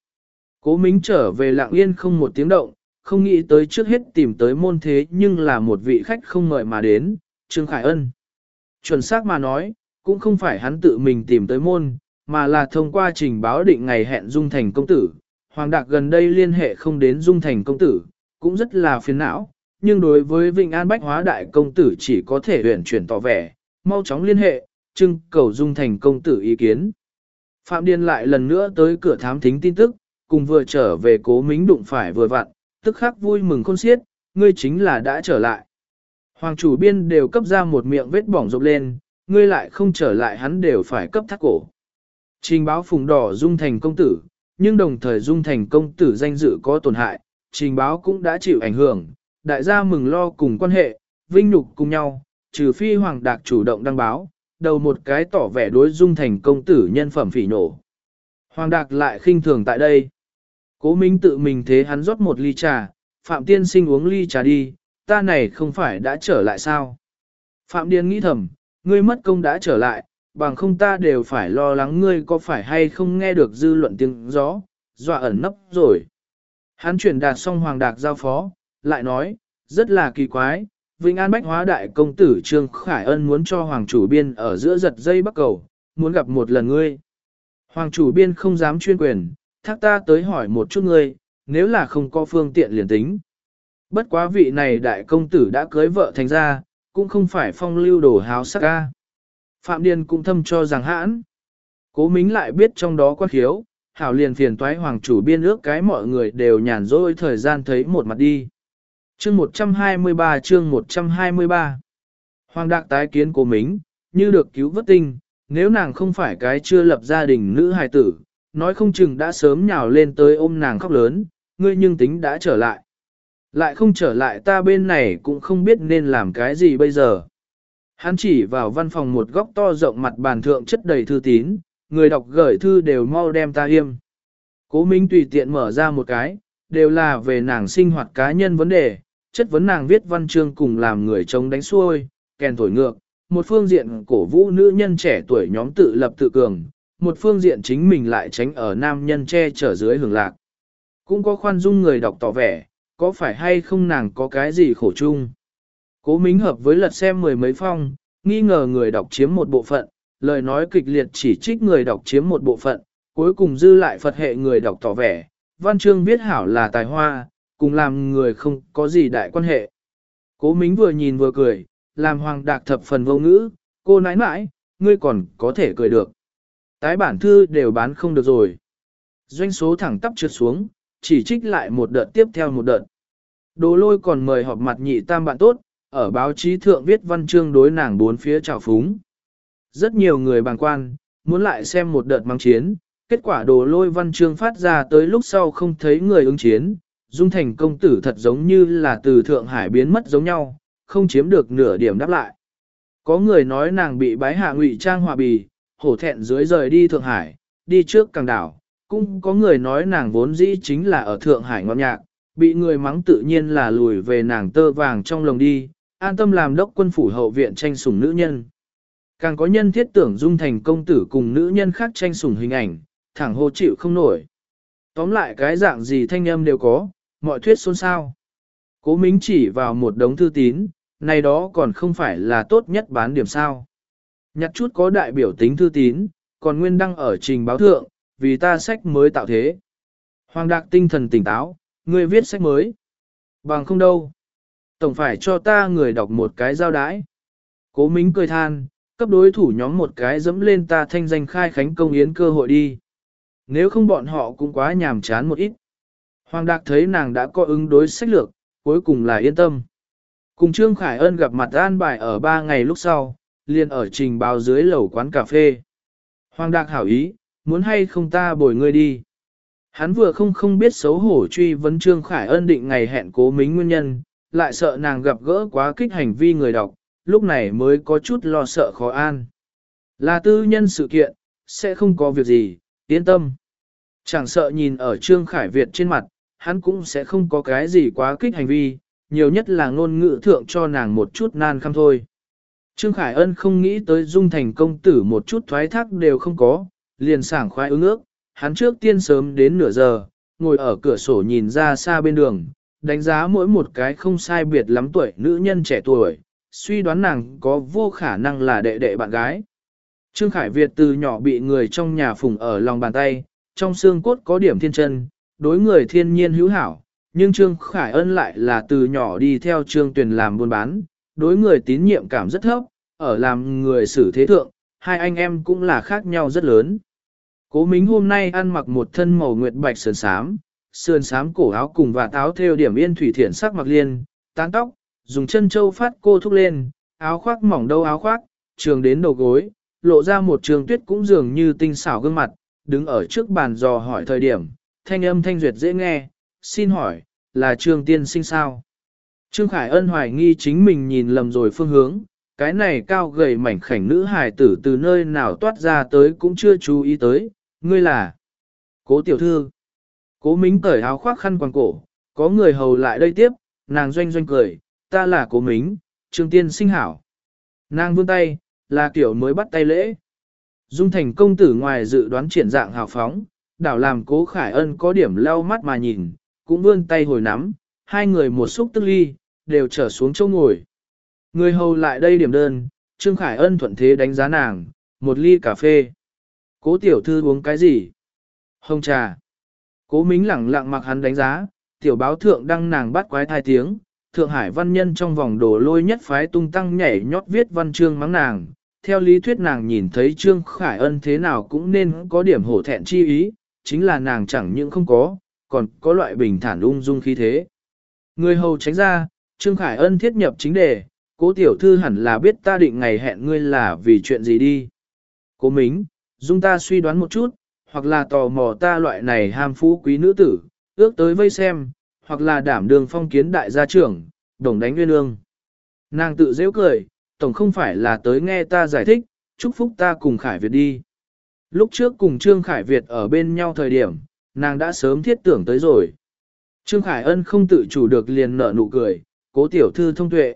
Cố Mính trở về lặng yên không một tiếng động, không nghĩ tới trước hết tìm tới môn thế nhưng là một vị khách không mời mà đến, Trương Khải Ân. Chuẩn xác mà nói, cũng không phải hắn tự mình tìm tới môn, mà là thông qua trình báo định ngày hẹn Dung Thành công tử. Hoàng Đạc gần đây liên hệ không đến Dung Thành công tử, cũng rất là phiền não, nhưng đối với Vịnh An Bách Hóa Đại công tử chỉ có thể huyển chuyển tỏ vẻ, mau chóng liên hệ, trưng cầu Dung Thành công tử ý kiến. Phạm Điên lại lần nữa tới cửa thám thính tin tức, cùng vừa trở về cố mính đụng phải vừa vặn, tức khắc vui mừng khôn xiết, ngươi chính là đã trở lại. Hoàng chủ biên đều cấp ra một miệng vết bỏng rộp lên, ngươi lại không trở lại hắn đều phải cấp thắt cổ. Trình báo phùng đỏ dung thành công tử, nhưng đồng thời dung thành công tử danh dự có tổn hại, trình báo cũng đã chịu ảnh hưởng, đại gia mừng lo cùng quan hệ, vinh nhục cùng nhau, trừ phi hoàng đạc chủ động đăng báo, đầu một cái tỏ vẻ đối dung thành công tử nhân phẩm phỉ nổ. Hoàng đạc lại khinh thường tại đây. Cố Minh tự mình thế hắn rót một ly trà, Phạm Tiên sinh uống ly trà đi, ta này không phải đã trở lại sao? Phạm Điền nghĩ thầm, ngươi mất công đã trở lại, bằng không ta đều phải lo lắng ngươi có phải hay không nghe được dư luận tiếng gió, dọa ẩn nấp rồi. Hắn chuyển đạt xong Hoàng Đạc giao phó, lại nói, rất là kỳ quái, Vĩnh An Bách Hóa Đại Công Tử Trương Khải Ân muốn cho Hoàng Chủ Biên ở giữa giật dây bắt cầu, muốn gặp một lần ngươi. Hoàng Chủ Biên không dám chuyên quyền, thác ta tới hỏi một chút ngươi, nếu là không có phương tiện liền tính. Bất quá vị này đại công tử đã cưới vợ thành ra, cũng không phải phong lưu đồ háo sắc ca. Phạm Điền cũng thâm cho rằng hãn. Cố Mính lại biết trong đó quan khiếu, hảo liền phiền toái hoàng chủ biên ước cái mọi người đều nhàn rỗi thời gian thấy một mặt đi. Chương 123 chương 123 Hoàng đạc tái kiến cố Mính, như được cứu vớt tinh, nếu nàng không phải cái chưa lập gia đình nữ hài tử, nói không chừng đã sớm nhào lên tới ôm nàng khóc lớn, ngươi nhưng tính đã trở lại. Lại không trở lại ta bên này cũng không biết nên làm cái gì bây giờ. Hắn chỉ vào văn phòng một góc to rộng mặt bàn thượng chất đầy thư tín, người đọc gửi thư đều mau đem ta yêm. Cố Minh tùy tiện mở ra một cái, đều là về nàng sinh hoạt cá nhân vấn đề, chất vấn nàng viết văn chương cùng làm người chống đánh xuôi, kèn thổi ngược, một phương diện cổ vũ nữ nhân trẻ tuổi nhóm tự lập tự cường, một phương diện chính mình lại tránh ở nam nhân che chở dưới hưởng lạc. Cũng có khoan dung người đọc tỏ vẻ, có phải hay không nàng có cái gì khổ chung. Cố Mính hợp với lật xem mười mấy phong, nghi ngờ người đọc chiếm một bộ phận, lời nói kịch liệt chỉ trích người đọc chiếm một bộ phận, cuối cùng dư lại Phật hệ người đọc tỏ vẻ, văn chương viết hảo là tài hoa, cùng làm người không có gì đại quan hệ. Cố Mính vừa nhìn vừa cười, làm hoàng đạc thập phần vô ngữ, cô nãi nãi, ngươi còn có thể cười được. Tái bản thư đều bán không được rồi. Doanh số thẳng tắp trượt xuống, chỉ trích lại một đợt tiếp theo một đợt. Đồ lôi còn mời họp mặt nhị tam bạn tốt, ở báo chí thượng viết văn chương đối nàng bốn phía trào phúng. Rất nhiều người bàng quan, muốn lại xem một đợt mang chiến, kết quả đồ lôi văn chương phát ra tới lúc sau không thấy người ứng chiến, dung thành công tử thật giống như là từ Thượng Hải biến mất giống nhau, không chiếm được nửa điểm đáp lại. Có người nói nàng bị bái hạ ngụy trang hòa bì, hổ thẹn dưới rời đi Thượng Hải, đi trước càng đảo. Cũng có người nói nàng vốn dĩ chính là ở Thượng Hải ngọt nhạc, bị người mắng tự nhiên là lùi về nàng tơ vàng trong lồng đi, an tâm làm đốc quân phủ hậu viện tranh sủng nữ nhân. Càng có nhân thiết tưởng dung thành công tử cùng nữ nhân khác tranh sủng hình ảnh, thẳng hô chịu không nổi. Tóm lại cái dạng gì thanh âm đều có, mọi thuyết xôn xao. Cố Mính chỉ vào một đống thư tín, này đó còn không phải là tốt nhất bán điểm sao. Nhặt chút có đại biểu tính thư tín, còn nguyên đăng ở trình báo thượng, vì ta sách mới tạo thế. Hoàng Đạc tinh thần tỉnh táo, người viết sách mới. Bằng không đâu. Tổng phải cho ta người đọc một cái giao đái. Cố Mính cười than, cấp đối thủ nhóm một cái dẫm lên ta thanh danh khai khánh công yến cơ hội đi. Nếu không bọn họ cũng quá nhàm chán một ít. Hoàng Đạc thấy nàng đã có ứng đối sách lược, cuối cùng là yên tâm. Cùng Trương Khải Ân gặp mặt an bài ở ba ngày lúc sau, liền ở trình báo dưới lầu quán cà phê. Hoàng Đạc hảo ý, muốn hay không ta bồi ngươi đi. Hắn vừa không không biết xấu hổ truy vấn Trương Khải Ân định ngày hẹn cố mính nguyên nhân, lại sợ nàng gặp gỡ quá kích hành vi người đọc, lúc này mới có chút lo sợ khó an. Là tư nhân sự kiện, sẽ không có việc gì, yên tâm. Chẳng sợ nhìn ở Trương Khải Việt trên mặt, hắn cũng sẽ không có cái gì quá kích hành vi, nhiều nhất là ngôn ngữ thượng cho nàng một chút nan khăm thôi. Trương Khải Ân không nghĩ tới dung thành công tử một chút thoái thác đều không có, liền sảng khoái ứng ước, hắn trước tiên sớm đến nửa giờ, ngồi ở cửa sổ nhìn ra xa bên đường, đánh giá mỗi một cái không sai biệt lắm tuổi nữ nhân trẻ tuổi, suy đoán nàng có vô khả năng là đệ đệ bạn gái. Trương Khải Việt từ nhỏ bị người trong nhà phùng ở lòng bàn tay, trong xương cốt có điểm thiên chân, đối người thiên nhiên hữu hảo, nhưng Trương Khải Ân lại là từ nhỏ đi theo Trương Tuyền làm buôn bán, đối người tín nhiệm cảm rất thấp, ở làm người xử thế thượng, hai anh em cũng là khác nhau rất lớn. Cố Mính hôm nay ăn mặc một thân màu nguyệt bạch sườn sám, sườn sám cổ áo cùng và áo theo điểm yên thủy thiển sắc mặc liên, tán tóc, dùng chân châu phát cô thúc lên, áo khoác mỏng đâu áo khoác, trường đến đầu gối, lộ ra một trường tuyết cũng dường như tinh xảo gương mặt, đứng ở trước bàn dò hỏi thời điểm, thanh âm thanh duyệt dễ nghe, xin hỏi, là trường Tiên sinh sao? Trương Khải Ân hoài nghi chính mình nhìn lầm rồi phương hướng, cái này cao gầy mảnh khảnh nữ hài tử từ nơi nào toát ra tới cũng chưa chú ý tới, ngươi là Cố tiểu thư. Cố Mính cởi áo khoác khăn quàng cổ, có người hầu lại đây tiếp, nàng doanh doanh cười, ta là Cố Mính, Trương Tiên sinh hảo. Nàng vươn tay, là kiểu mới bắt tay lễ. Dung thành công tử ngoài dự đoán triển dạng hào phóng, đảo làm cố khải ân có điểm lau mắt mà nhìn, cũng vươn tay hồi nắm, hai người một xúc tức ly, đều trở xuống chỗ ngồi. Người hầu lại đây điểm đơn, Trương Khải Ân thuận thế đánh giá nàng, một ly cà phê. Cố tiểu thư uống cái gì? Hồng trà. Cố mính lẳng lặng mặc hắn đánh giá, tiểu báo thượng đăng nàng bắt quái thai tiếng, Thượng Hải văn nhân trong vòng đổ lôi nhất phái tung tăng nhảy nhót viết văn chương mắng nàng. Theo lý thuyết nàng nhìn thấy Trương Khải Ân thế nào cũng nên có điểm hổ thẹn chi ý, chính là nàng chẳng những không có, còn có loại bình thản ung dung khí thế. Người hầu tránh ra, Trương Khải Ân thiết nhập chính đề, cố tiểu thư hẳn là biết ta định ngày hẹn ngươi là vì chuyện gì đi. Cố Mính, dung ta suy đoán một chút, hoặc là tò mò ta loại này ham phú quý nữ tử, ước tới vây xem, hoặc là đảm đường phong kiến đại gia trưởng, đồng đánh nguyên ương. Nàng tự dễ cười, tổng không phải là tới nghe ta giải thích, chúc phúc ta cùng Khải Việt đi. Lúc trước cùng Trương Khải Việt ở bên nhau thời điểm, nàng đã sớm thiết tưởng tới rồi. Trương Khải Ân không tự chủ được liền nở nụ cười, cố tiểu thư thông tuệ.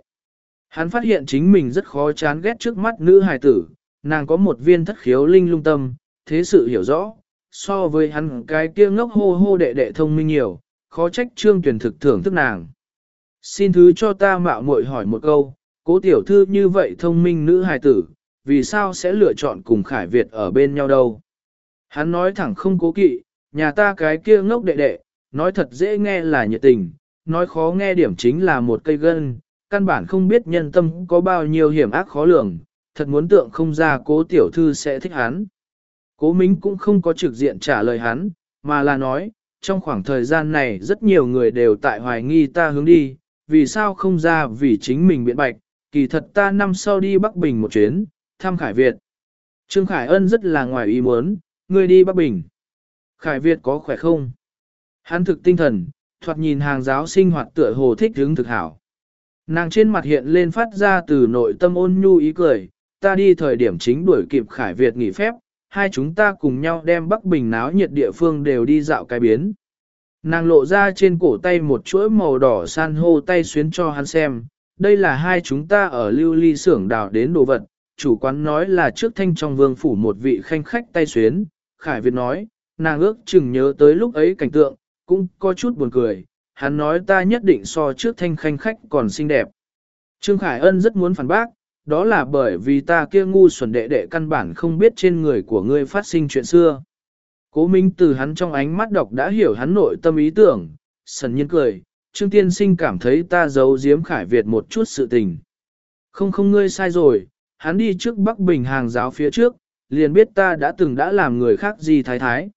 Hắn phát hiện chính mình rất khó chán ghét trước mắt nữ hài tử, nàng có một viên thất khiếu linh lung tâm, thế sự hiểu rõ, so với hắn cái kia ngốc hô hô đệ đệ thông minh nhiều, khó trách trương tuyển thực thưởng thức nàng. Xin thứ cho ta mạo muội hỏi một câu, cố tiểu thư như vậy thông minh nữ hài tử, vì sao sẽ lựa chọn cùng Khải Việt ở bên nhau đâu? Hắn nói thẳng không cố kỵ, nhà ta cái kia ngốc đệ đệ, nói thật dễ nghe là nhiệt tình, nói khó nghe điểm chính là một cây gân, căn bản không biết nhân tâm có bao nhiêu hiểm ác khó lường, thật muốn tượng không ra cố tiểu thư sẽ thích hắn. Cố Mính cũng không có trực diện trả lời hắn, mà là nói, trong khoảng thời gian này rất nhiều người đều tại hoài nghi ta hướng đi, vì sao không ra vì chính mình biện bạch, kỳ thật ta năm sau đi Bắc Bình một chuyến, thăm Khải Việt. Trương Khải Ân rất là ngoài ý muốn, ngươi đi Bắc Bình. Khải Việt có khỏe không? Hắn thực tinh thần, thoạt nhìn hàng giáo sinh hoạt tựa hồ thích hướng thực hảo. Nàng trên mặt hiện lên phát ra từ nội tâm ôn nhu ý cười, ta đi thời điểm chính đuổi kịp Khải Việt nghỉ phép, hai chúng ta cùng nhau đem Bắc Bình náo nhiệt địa phương đều đi dạo cái biến. Nàng lộ ra trên cổ tay một chuỗi màu đỏ san hô tay xuyến cho hắn xem, đây là hai chúng ta ở lưu ly xưởng đào đến đồ vật, chủ quán nói là trước thanh trong vương phủ một vị khanh khách tay xuyến, Khải Việt nói, nàng ước chừng nhớ tới lúc ấy cảnh tượng, cũng có chút buồn cười, hắn nói ta nhất định so trước thanh khanh khách còn xinh đẹp. Trương Khải Ân rất muốn phản bác, đó là bởi vì ta kia ngu xuẩn đệ đệ căn bản không biết trên người của ngươi phát sinh chuyện xưa. Cố Minh từ hắn trong ánh mắt đọc đã hiểu hắn nội tâm ý tưởng, sần nhiên cười, Trương Tiên Sinh cảm thấy ta giấu giếm Khải Việt một chút sự tình. Không không ngươi sai rồi, hắn đi trước Bắc Bình hàng giáo phía trước, liền biết ta đã từng đã làm người khác gì thái thái.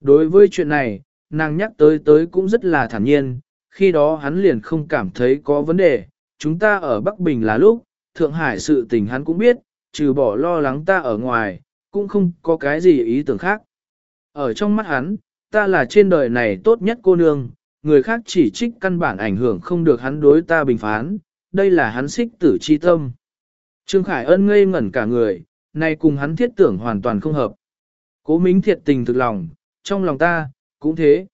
Đối với chuyện này, nàng nhắc tới tới cũng rất là thản nhiên, khi đó hắn liền không cảm thấy có vấn đề, chúng ta ở Bắc Bình là lúc, Thượng Hải sự tình hắn cũng biết, trừ bỏ lo lắng ta ở ngoài, cũng không có cái gì ý tưởng khác. Ở trong mắt hắn, ta là trên đời này tốt nhất cô nương, người khác chỉ trích căn bản ảnh hưởng không được hắn đối ta bình phán, đây là hắn xích tử chi tâm. Trương Khải Ân ngây ngẩn cả người, nay cùng hắn thiết tưởng hoàn toàn không hợp. Cố Mính thiệt tình thực lòng, trong lòng ta, cũng thế.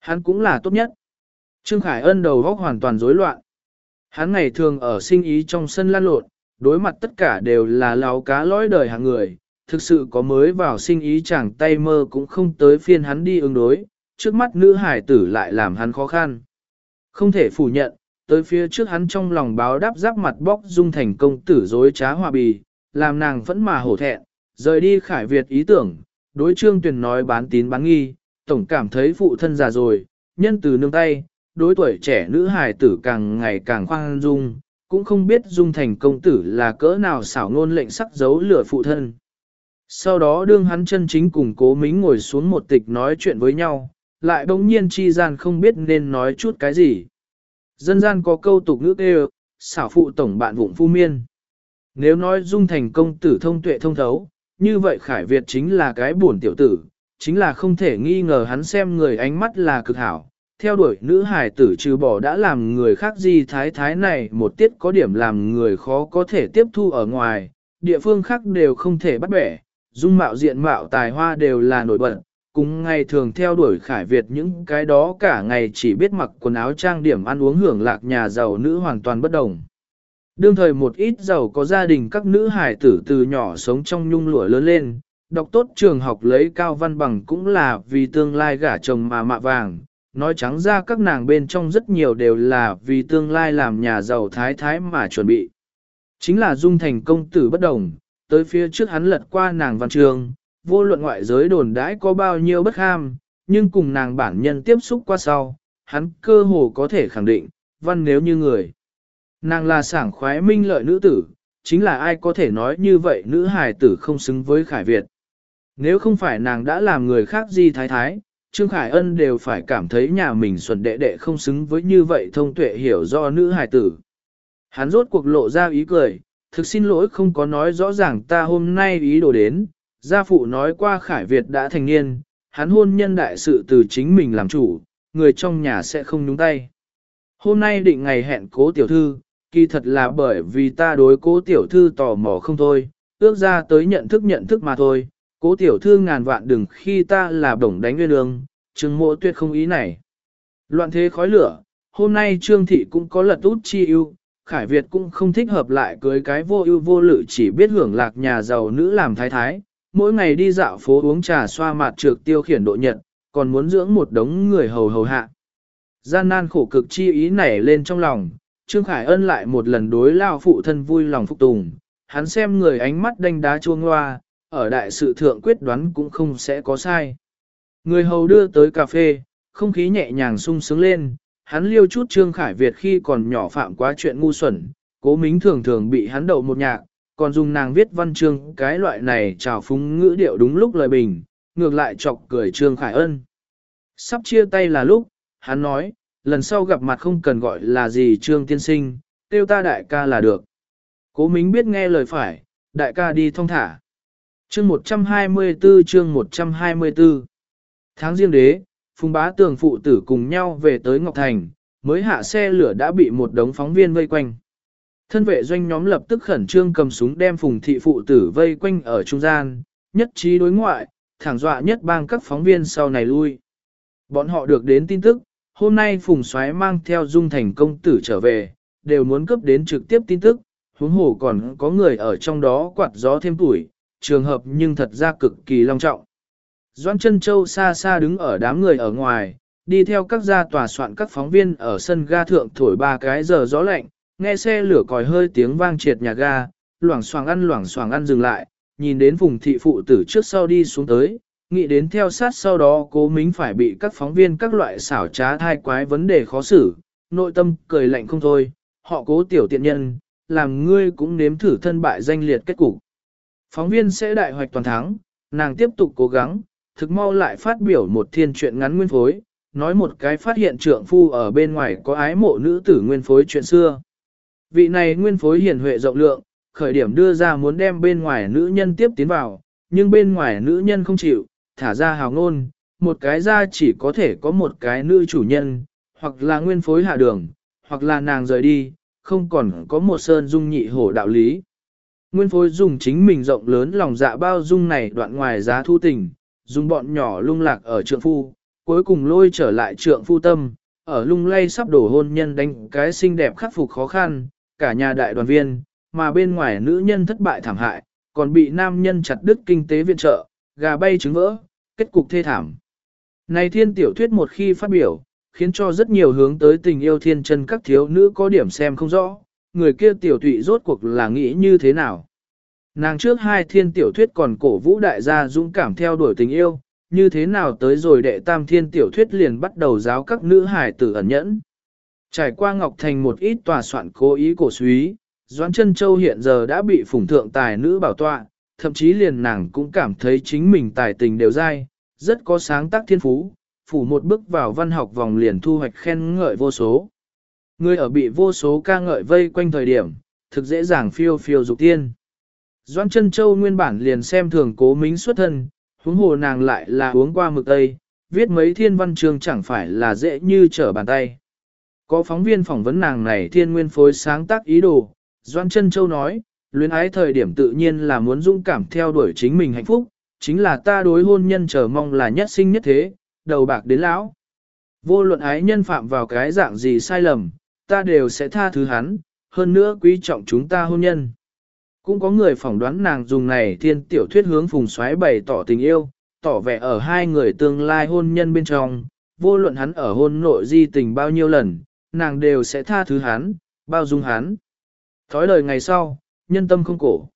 Hắn cũng là tốt nhất. Trương Khải Ân đầu góc hoàn toàn rối loạn. Hắn ngày thường ở sinh ý trong sân lan lộn, đối mặt tất cả đều là láo cá lõi đời hàng người, thực sự có mới vào sinh ý chẳng tay mơ cũng không tới phiên hắn đi ứng đối, trước mắt nữ hải tử lại làm hắn khó khăn. Không thể phủ nhận, tới phía trước hắn trong lòng báo đáp giáp mặt bóc dung thành công tử dối trá hòa bì, làm nàng vẫn mà hổ thẹn, rời đi khải Việt ý tưởng, đối trương tuyển nói bán tín bán nghi, tổng cảm thấy phụ thân già rồi, nhân từ nương tay, đối tuổi trẻ nữ hài tử càng ngày càng khoan dung, cũng không biết dung thành công tử là cỡ nào xảo ngôn lệnh sắc giấu lửa phụ thân. Sau đó đương hắn chân chính cùng cố mính ngồi xuống một tịch nói chuyện với nhau, lại bỗng nhiên chi gian không biết nên nói chút cái gì. Dân gian có câu tục ngữ kêu, xảo phụ tổng bạn vụng phu miên. Nếu nói dung thành công tử thông tuệ thông thấu, như vậy Khải Việt chính là cái buồn tiểu tử, chính là không thể nghi ngờ hắn xem người ánh mắt là cực hảo. Theo đuổi nữ hải tử trừ bỏ đã làm người khác gì thái thái này một tiết có điểm làm người khó có thể tiếp thu ở ngoài, địa phương khác đều không thể bắt bẻ, dung mạo diện mạo tài hoa đều là nổi bật, cùng ngày thường theo đuổi khải Việt những cái đó cả ngày chỉ biết mặc quần áo trang điểm ăn uống hưởng lạc nhà giàu nữ hoàn toàn bất đồng. Đương thời một ít giàu có gia đình các nữ hải tử từ nhỏ sống trong nhung lụa lớn lên, đọc tốt trường học lấy cao văn bằng cũng là vì tương lai gả chồng mà mạ vàng. Nói trắng ra các nàng bên trong rất nhiều đều là vì tương lai làm nhà giàu thái thái mà chuẩn bị. Chính là dung thành công tử bất đồng, tới phía trước hắn lật qua nàng văn trường, vô luận ngoại giới đồn đãi có bao nhiêu bất ham, nhưng cùng nàng bản nhân tiếp xúc qua sau, hắn cơ hồ có thể khẳng định, văn nếu như người. Nàng là sảng khoái minh lợi nữ tử, chính là ai có thể nói như vậy nữ hài tử không xứng với Khải Việt. Nếu không phải nàng đã làm người khác gì thái thái, Trương Khải Ân đều phải cảm thấy nhà mình xuẩn đệ đệ không xứng với như vậy thông tuệ hiểu do nữ hài tử. Hắn rốt cuộc lộ ra ý cười, thực xin lỗi không có nói rõ ràng ta hôm nay ý đồ đến, gia phụ nói qua Khải Việt đã thành niên, hắn hôn nhân đại sự từ chính mình làm chủ, người trong nhà sẽ không nhúng tay. Hôm nay định ngày hẹn cố tiểu thư, kỳ thật là bởi vì ta đối cố tiểu thư tò mò không thôi, ước ra tới nhận thức nhận thức mà thôi, cố tiểu thư ngàn vạn đừng khi ta là bổng đánh nguyên đường, trương mộ tuyệt không ý này. Loạn thế khói lửa, hôm nay trương thị cũng có lật út chi ưu, Khải Việt cũng không thích hợp lại cưới cái vô ưu vô lự chỉ biết hưởng lạc nhà giàu nữ làm thái thái, mỗi ngày đi dạo phố uống trà xoa mặt trược tiêu khiển độ nhật, còn muốn dưỡng một đống người hầu hầu hạ. Gian nan khổ cực chi ý nảy lên trong lòng, Trương Khải Ân lại một lần đối lao phụ thân vui lòng phục tùng, hắn xem người ánh mắt đanh đá chuông loa, ở đại sự thượng quyết đoán cũng không sẽ có sai. Người hầu đưa tới cà phê, không khí nhẹ nhàng sung sướng lên, hắn liêu chút Trương Khải Việt khi còn nhỏ phạm quá chuyện ngu xuẩn, cố mính thường thường bị hắn đậu một nhạc, còn dùng nàng viết văn chương cái loại này trào phúng ngữ điệu đúng lúc lời bình, ngược lại chọc cười Trương Khải Ân. Sắp chia tay là lúc, hắn nói, lần sau gặp mặt không cần gọi là gì trương tiên sinh, tiêu ta đại ca là được. Cố Mính biết nghe lời phải, đại ca đi thong thả. Chương 124 chương 124 Tháng riêng đế, Phùng Bá Tường phụ tử cùng nhau về tới Ngọc Thành, mới hạ xe lửa đã bị một đống phóng viên vây quanh. Thân vệ doanh nhóm lập tức khẩn trương cầm súng đem Phùng thị phụ tử vây quanh ở trung gian, nhất trí đối ngoại, thẳng dọa nhất bang các phóng viên sau này lui. Bọn họ được đến tin tức, hôm nay Phùng Soái mang theo Dung Thành công tử trở về, đều muốn cấp đến trực tiếp tin tức, huống hồ còn có người ở trong đó quạt gió thêm tuổi, trường hợp nhưng thật ra cực kỳ long trọng. Doan chân châu xa xa đứng ở đám người ở ngoài, đi theo các gia tòa soạn các phóng viên ở sân ga thượng thổi ba cái giờ gió lạnh, nghe xe lửa còi hơi tiếng vang triệt nhà ga, loảng xoảng ăn loảng xoảng ăn dừng lại, nhìn đến vùng thị phụ tử trước sau đi xuống tới, nghĩ đến theo sát sau đó cố mính phải bị các phóng viên các loại xảo trá thai quái vấn đề khó xử, nội tâm cười lạnh không thôi, họ cố tiểu tiện nhân, làm ngươi cũng nếm thử thân bại danh liệt kết cục. Phóng viên sẽ đại hoạch toàn thắng, nàng tiếp tục cố gắng, thực mau lại phát biểu một thiên chuyện ngắn nguyên phối, nói một cái phát hiện trượng phu ở bên ngoài có ái mộ nữ tử nguyên phối chuyện xưa. Vị này nguyên phối hiền huệ rộng lượng, khởi điểm đưa ra muốn đem bên ngoài nữ nhân tiếp tiến vào, nhưng bên ngoài nữ nhân không chịu, thả ra hào ngôn, một cái ra chỉ có thể có một cái nữ chủ nhân, hoặc là nguyên phối hạ đường, hoặc là nàng rời đi, không còn có một sơn dung nhị hổ đạo lý. Nguyên phối dùng chính mình rộng lớn lòng dạ bao dung này đoạn ngoài giá thu tình, dùng bọn nhỏ lung lạc ở trượng phu, cuối cùng lôi trở lại trượng phu tâm, ở lung lay sắp đổ hôn nhân đánh cái xinh đẹp khắc phục khó khăn, cả nhà đại đoàn viên, mà bên ngoài nữ nhân thất bại thảm hại, còn bị nam nhân chặt đứt kinh tế viện trợ, gà bay trứng vỡ, kết cục thê thảm. Này thiên tiểu thuyết một khi phát biểu, khiến cho rất nhiều hướng tới tình yêu thiên chân các thiếu nữ có điểm xem không rõ, người kia tiểu tụy rốt cuộc là nghĩ như thế nào. Nàng trước hai thiên tiểu thuyết còn cổ vũ đại gia dũng cảm theo đuổi tình yêu, như thế nào tới rồi đệ tam thiên tiểu thuyết liền bắt đầu giáo các nữ hải tử ẩn nhẫn. Trải qua Ngọc Thành một ít tòa soạn cố ý cổ suý, Doãn Trân Châu hiện giờ đã bị phủng thượng tài nữ bảo tọa, thậm chí liền nàng cũng cảm thấy chính mình tài tình đều dai, rất có sáng tác thiên phú, phủ một bước vào văn học vòng liền thu hoạch khen ngợi vô số. Người ở bị vô số ca ngợi vây quanh thời điểm, thực dễ dàng phiêu phiêu dục tiên. Doan chân châu nguyên bản liền xem thường cố mính xuất thân, huống hồ nàng lại là uống qua mực tây, viết mấy thiên văn chương chẳng phải là dễ như trở bàn tay. Có phóng viên phỏng vấn nàng này thiên nguyên phối sáng tác ý đồ, Doan chân châu nói, luyến ái thời điểm tự nhiên là muốn dũng cảm theo đuổi chính mình hạnh phúc, chính là ta đối hôn nhân chờ mong là nhất sinh nhất thế, đầu bạc đến lão. Vô luận ái nhân phạm vào cái dạng gì sai lầm, ta đều sẽ tha thứ hắn, hơn nữa quý trọng chúng ta hôn nhân. Cũng có người phỏng đoán nàng dùng này thiên tiểu thuyết hướng phùng xoáy bày tỏ tình yêu, tỏ vẻ ở hai người tương lai hôn nhân bên trong, vô luận hắn ở hôn nội di tình bao nhiêu lần, nàng đều sẽ tha thứ hắn, bao dung hắn. Thói lời ngày sau, nhân tâm không cổ.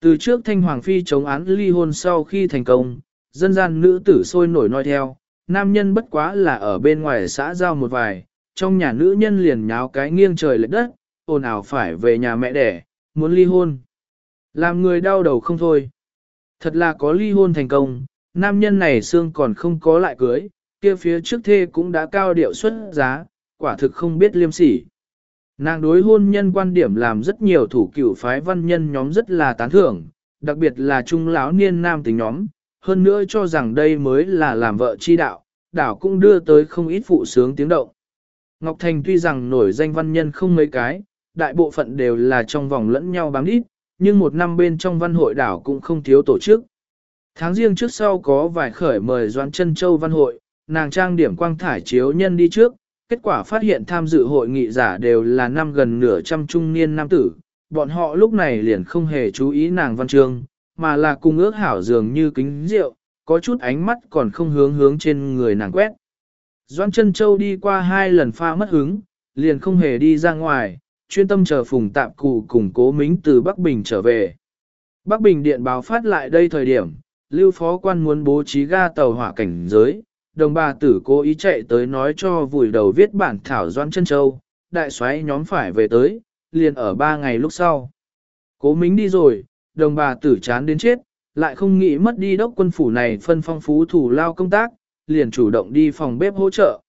Từ trước Thanh Hoàng Phi chống án ly hôn sau khi thành công, dân gian nữ tử sôi nổi nói theo, nam nhân bất quá là ở bên ngoài xã giao một vài, trong nhà nữ nhân liền nháo cái nghiêng trời lệch đất, ồn ào phải về nhà mẹ đẻ, muốn ly hôn. Làm người đau đầu không thôi. Thật là có ly hôn thành công, nam nhân này xương còn không có lại cưới, kia phía trước thê cũng đã cao điệu xuất giá, quả thực không biết liêm sỉ. Nàng đối hôn nhân quan điểm làm rất nhiều thủ cửu phái văn nhân nhóm rất là tán thưởng, đặc biệt là trung lão niên nam tính nhóm, hơn nữa cho rằng đây mới là làm vợ chi đạo, đảo cũng đưa tới không ít phụ sướng tiếng động. Ngọc Thành tuy rằng nổi danh văn nhân không mấy cái, đại bộ phận đều là trong vòng lẫn nhau bám đít, nhưng một năm bên trong văn hội đảo cũng không thiếu tổ chức. Tháng riêng trước sau có vài khởi mời Doãn Chân Châu văn hội, nàng trang điểm quang thải chiếu nhân đi trước, kết quả phát hiện tham dự hội nghị giả đều là năm gần nửa trăm trung niên nam tử, bọn họ lúc này liền không hề chú ý nàng văn chương, mà là cùng ước hảo dường như kính rượu, có chút ánh mắt còn không hướng hướng trên người nàng quét. Doan chân châu đi qua hai lần pha mất hứng, liền không hề đi ra ngoài, chuyên tâm chờ phùng tạm cụ cùng cố mính từ Bắc Bình trở về. Bắc Bình điện báo phát lại đây thời điểm, lưu phó quan muốn bố trí ga tàu hỏa cảnh giới, đồng bà tử cố ý chạy tới nói cho vùi đầu viết bản thảo Doan chân châu, đại soái nhóm phải về tới, liền ở ba ngày lúc sau. Cố mính đi rồi, đồng bà tử chán đến chết, lại không nghĩ mất đi đốc quân phủ này phân phong phú thủ lao công tác, liền chủ động đi phòng bếp hỗ trợ.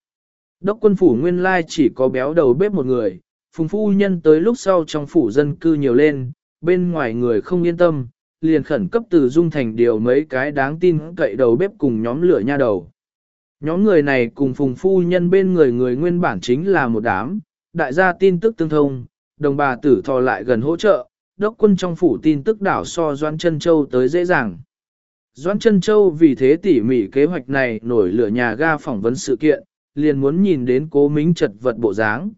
Đốc quân phủ nguyên lai chỉ có béo đầu bếp một người, phùng phu nhân tới lúc sau trong phủ dân cư nhiều lên, bên ngoài người không yên tâm, liền khẩn cấp từ dung thành điều mấy cái đáng tin cậy đầu bếp cùng nhóm lửa nha đầu. Nhóm người này cùng phùng phu nhân bên người người nguyên bản chính là một đám, đại gia tin tức tương thông, đồng bà tử thò lại gần hỗ trợ, đốc quân trong phủ tin tức đảo so Doan chân Châu tới dễ dàng. Doan Trân Châu vì thế tỉ mỉ kế hoạch này nổi lửa nhà ga phỏng vấn sự kiện, liền muốn nhìn đến cố mính chật vật bộ dáng.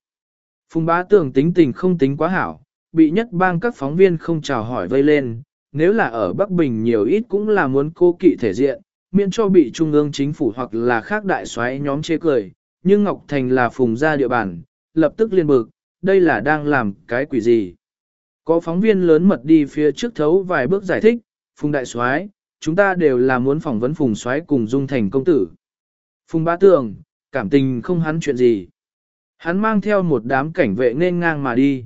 Phùng bá tưởng tính tình không tính quá hảo, bị nhất bang các phóng viên không chào hỏi vây lên, nếu là ở Bắc Bình nhiều ít cũng là muốn cô kỵ thể diện, miễn cho bị trung ương chính phủ hoặc là khác đại soái nhóm chê cười, nhưng Ngọc Thành là phùng gia địa bàn, lập tức liên bực, đây là đang làm cái quỷ gì. Có phóng viên lớn mật đi phía trước thấu vài bước giải thích, phùng đại soái, chúng ta đều là muốn phỏng vấn phùng soái cùng dung thành công tử. Phùng bá tường, cảm tình không hắn chuyện gì. Hắn mang theo một đám cảnh vệ nên ngang mà đi.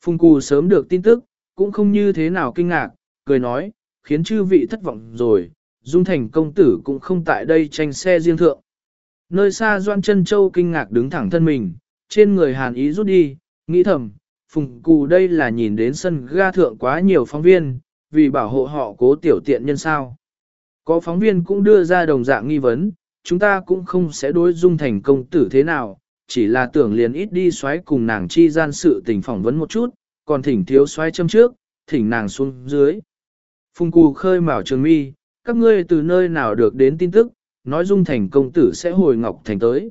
Phùng cù sớm được tin tức, cũng không như thế nào kinh ngạc, cười nói, khiến chư vị thất vọng rồi, Dung Thành công tử cũng không tại đây tranh xe riêng thượng. Nơi xa Doan chân Châu kinh ngạc đứng thẳng thân mình, trên người hàn ý rút đi, nghĩ thầm, phùng cù đây là nhìn đến sân ga thượng quá nhiều phóng viên, vì bảo hộ họ cố tiểu tiện nhân sao. Có phóng viên cũng đưa ra đồng dạng nghi vấn, chúng ta cũng không sẽ đối dung thành công tử thế nào, chỉ là tưởng liền ít đi xoáy cùng nàng chi gian sự tình phỏng vấn một chút, còn thỉnh thiếu xoáy châm trước, thỉnh nàng xuống dưới. Phùng cù khơi mào trường mi, các ngươi từ nơi nào được đến tin tức, nói dung thành công tử sẽ hồi ngọc thành tới.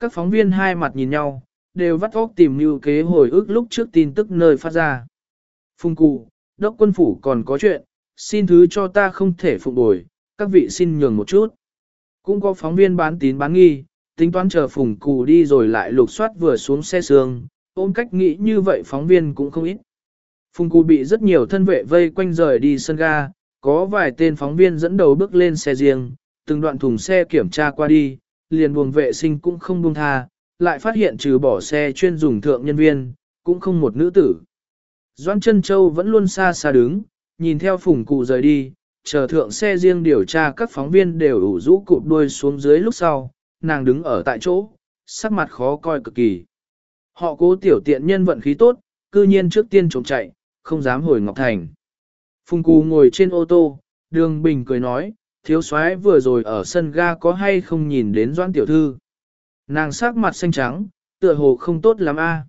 Các phóng viên hai mặt nhìn nhau, đều vắt óc tìm mưu kế hồi ức lúc trước tin tức nơi phát ra. Phùng cụ, đốc quân phủ còn có chuyện, xin thứ cho ta không thể phục bồi, các vị xin nhường một chút. Cũng có phóng viên bán tín bán nghi, tính toán chờ phùng cù đi rồi lại lục soát vừa xuống xe sương, ôm cách nghĩ như vậy phóng viên cũng không ít. Phùng cù bị rất nhiều thân vệ vây quanh rời đi sân ga, có vài tên phóng viên dẫn đầu bước lên xe riêng, từng đoạn thùng xe kiểm tra qua đi, liền buồng vệ sinh cũng không buông tha, lại phát hiện trừ bỏ xe chuyên dùng thượng nhân viên, cũng không một nữ tử. Doan chân Châu vẫn luôn xa xa đứng, nhìn theo phùng cụ rời đi, chờ thượng xe riêng điều tra các phóng viên đều ủ rũ cụp đuôi xuống dưới lúc sau, nàng đứng ở tại chỗ, sắc mặt khó coi cực kỳ. Họ cố tiểu tiện nhân vận khí tốt, cư nhiên trước tiên trộm chạy, không dám hồi Ngọc Thành. Phùng cụ ngồi trên ô tô, Đường Bình cười nói, thiếu soái vừa rồi ở sân ga có hay không nhìn đến Doãn tiểu thư. Nàng sắc mặt xanh trắng, tựa hồ không tốt lắm a.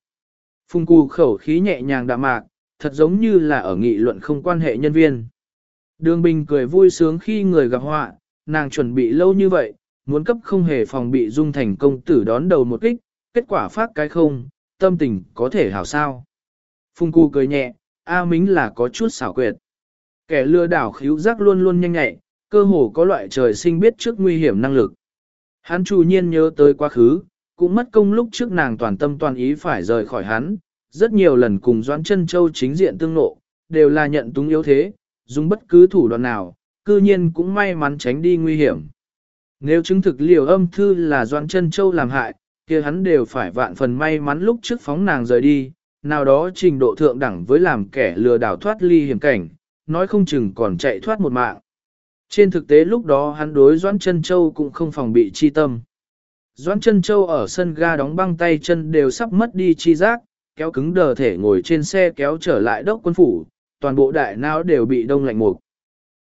Phùng cụ khẩu khí nhẹ nhàng đạm mạc, thật giống như là ở nghị luận không quan hệ nhân viên. Đường Bình cười vui sướng khi người gặp họa, nàng chuẩn bị lâu như vậy, muốn cấp không hề phòng bị dung thành công tử đón đầu một kích, kết quả phát cái không, tâm tình có thể hảo sao. Phung Cù cười nhẹ, A Mính là có chút xảo quyệt. Kẻ lừa đảo khíu giác luôn luôn nhanh nhẹ, cơ hồ có loại trời sinh biết trước nguy hiểm năng lực. Hắn chủ nhiên nhớ tới quá khứ, cũng mất công lúc trước nàng toàn tâm toàn ý phải rời khỏi hắn, rất nhiều lần cùng Doãn Chân Châu chính diện tương nộ, đều là nhận túng yếu thế, dùng bất cứ thủ đoạn nào, cư nhiên cũng may mắn tránh đi nguy hiểm. Nếu chứng thực liều âm thư là Doãn Chân Châu làm hại, kia hắn đều phải vạn phần may mắn lúc trước phóng nàng rời đi, nào đó trình độ thượng đẳng với làm kẻ lừa đảo thoát ly hiểm cảnh, nói không chừng còn chạy thoát một mạng. Trên thực tế lúc đó hắn đối Doãn Chân Châu cũng không phòng bị chi tâm. Doãn Chân Châu ở sân ga đóng băng tay chân đều sắp mất đi chi giác, kéo cứng đờ thể ngồi trên xe kéo trở lại đốc quân phủ, toàn bộ đại não đều bị đông lạnh mục.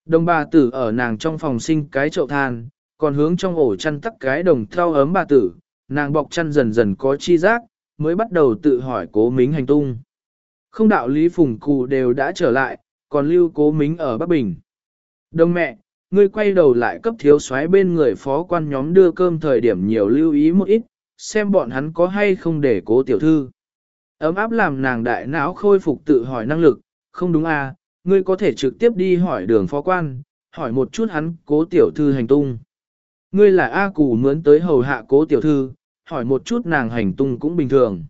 Đồng bà tử ở nàng trong phòng sinh cái chậu than, còn hướng trong ổ chăn tắc cái đồng theo ấm bà tử, nàng bọc chăn dần dần có chi giác, mới bắt đầu tự hỏi cố mính hành tung. Không đạo lý phùng cụ đều đã trở lại, còn lưu cố mính ở Bắc Bình. Đông mẹ, ngươi quay đầu lại cấp thiếu soái bên người phó quan nhóm đưa cơm thời điểm nhiều lưu ý một ít, xem bọn hắn có hay không để cố tiểu thư. Ấm áp làm nàng đại não khôi phục tự hỏi năng lực, không đúng à, ngươi có thể trực tiếp đi hỏi đường phó quan, hỏi một chút hắn cố tiểu thư hành tung. Ngươi là A Cù mướn tới hầu hạ cố tiểu thư, hỏi một chút nàng hành tung cũng bình thường.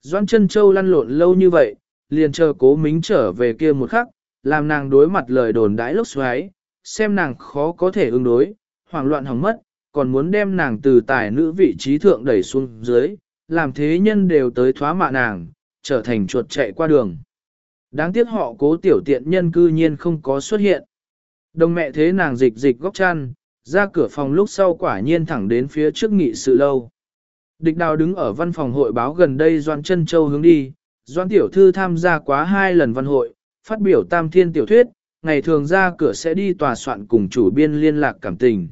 Doan chân châu lăn lộn lâu như vậy, liền chờ cố mính trở về kia một khắc, làm nàng đối mặt lời đồn đãi lốc xoáy, xem nàng khó có thể ứng đối, hoảng loạn hỏng mất, còn muốn đem nàng từ tài nữ vị trí thượng đẩy xuống dưới, làm thế nhân đều tới thoá mạ nàng, trở thành chuột chạy qua đường. Đáng tiếc họ cố tiểu tiện nhân cư nhiên không có xuất hiện. Đồng mẹ thế nàng dịch dịch góc chăn, Ra cửa phòng lúc sau quả nhiên thẳng đến phía trước nghị sự lâu. Địch đào đứng ở văn phòng hội báo gần đây Doan chân Châu hướng đi, Doan Tiểu Thư tham gia quá hai lần văn hội, phát biểu tam thiên tiểu thuyết, ngày thường ra cửa sẽ đi tòa soạn cùng chủ biên liên lạc cảm tình.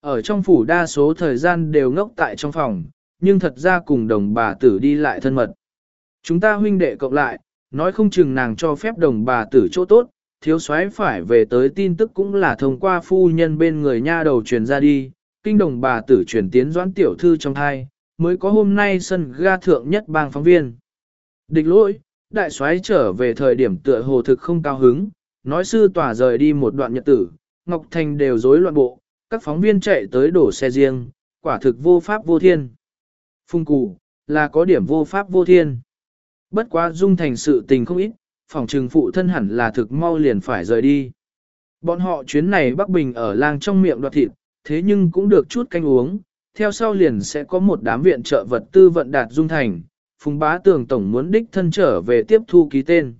Ở trong phủ đa số thời gian đều ngốc tại trong phòng, nhưng thật ra cùng đồng bà tử đi lại thân mật. Chúng ta huynh đệ cộng lại, nói không chừng nàng cho phép đồng bà tử chỗ tốt, thiếu soái phải về tới tin tức cũng là thông qua phu nhân bên người nha đầu truyền ra đi, kinh đồng bà tử truyền tiến doãn tiểu thư trong thai, mới có hôm nay sân ga thượng nhất bang phóng viên. Địch lỗi, đại soái trở về thời điểm tựa hồ thực không cao hứng, nói sư tỏa rời đi một đoạn nhật tử, Ngọc Thành đều rối loạn bộ, các phóng viên chạy tới đổ xe riêng, quả thực vô pháp vô thiên. Phung cù, là có điểm vô pháp vô thiên. Bất quá dung thành sự tình không ít, phòng trừng phụ thân hẳn là thực mau liền phải rời đi. Bọn họ chuyến này Bắc Bình ở lang trong miệng đoạt thịt, thế nhưng cũng được chút canh uống, theo sau liền sẽ có một đám viện trợ vật tư vận đạt dung thành, Phùng Bá Tường Tổng muốn đích thân trở về tiếp thu ký tên.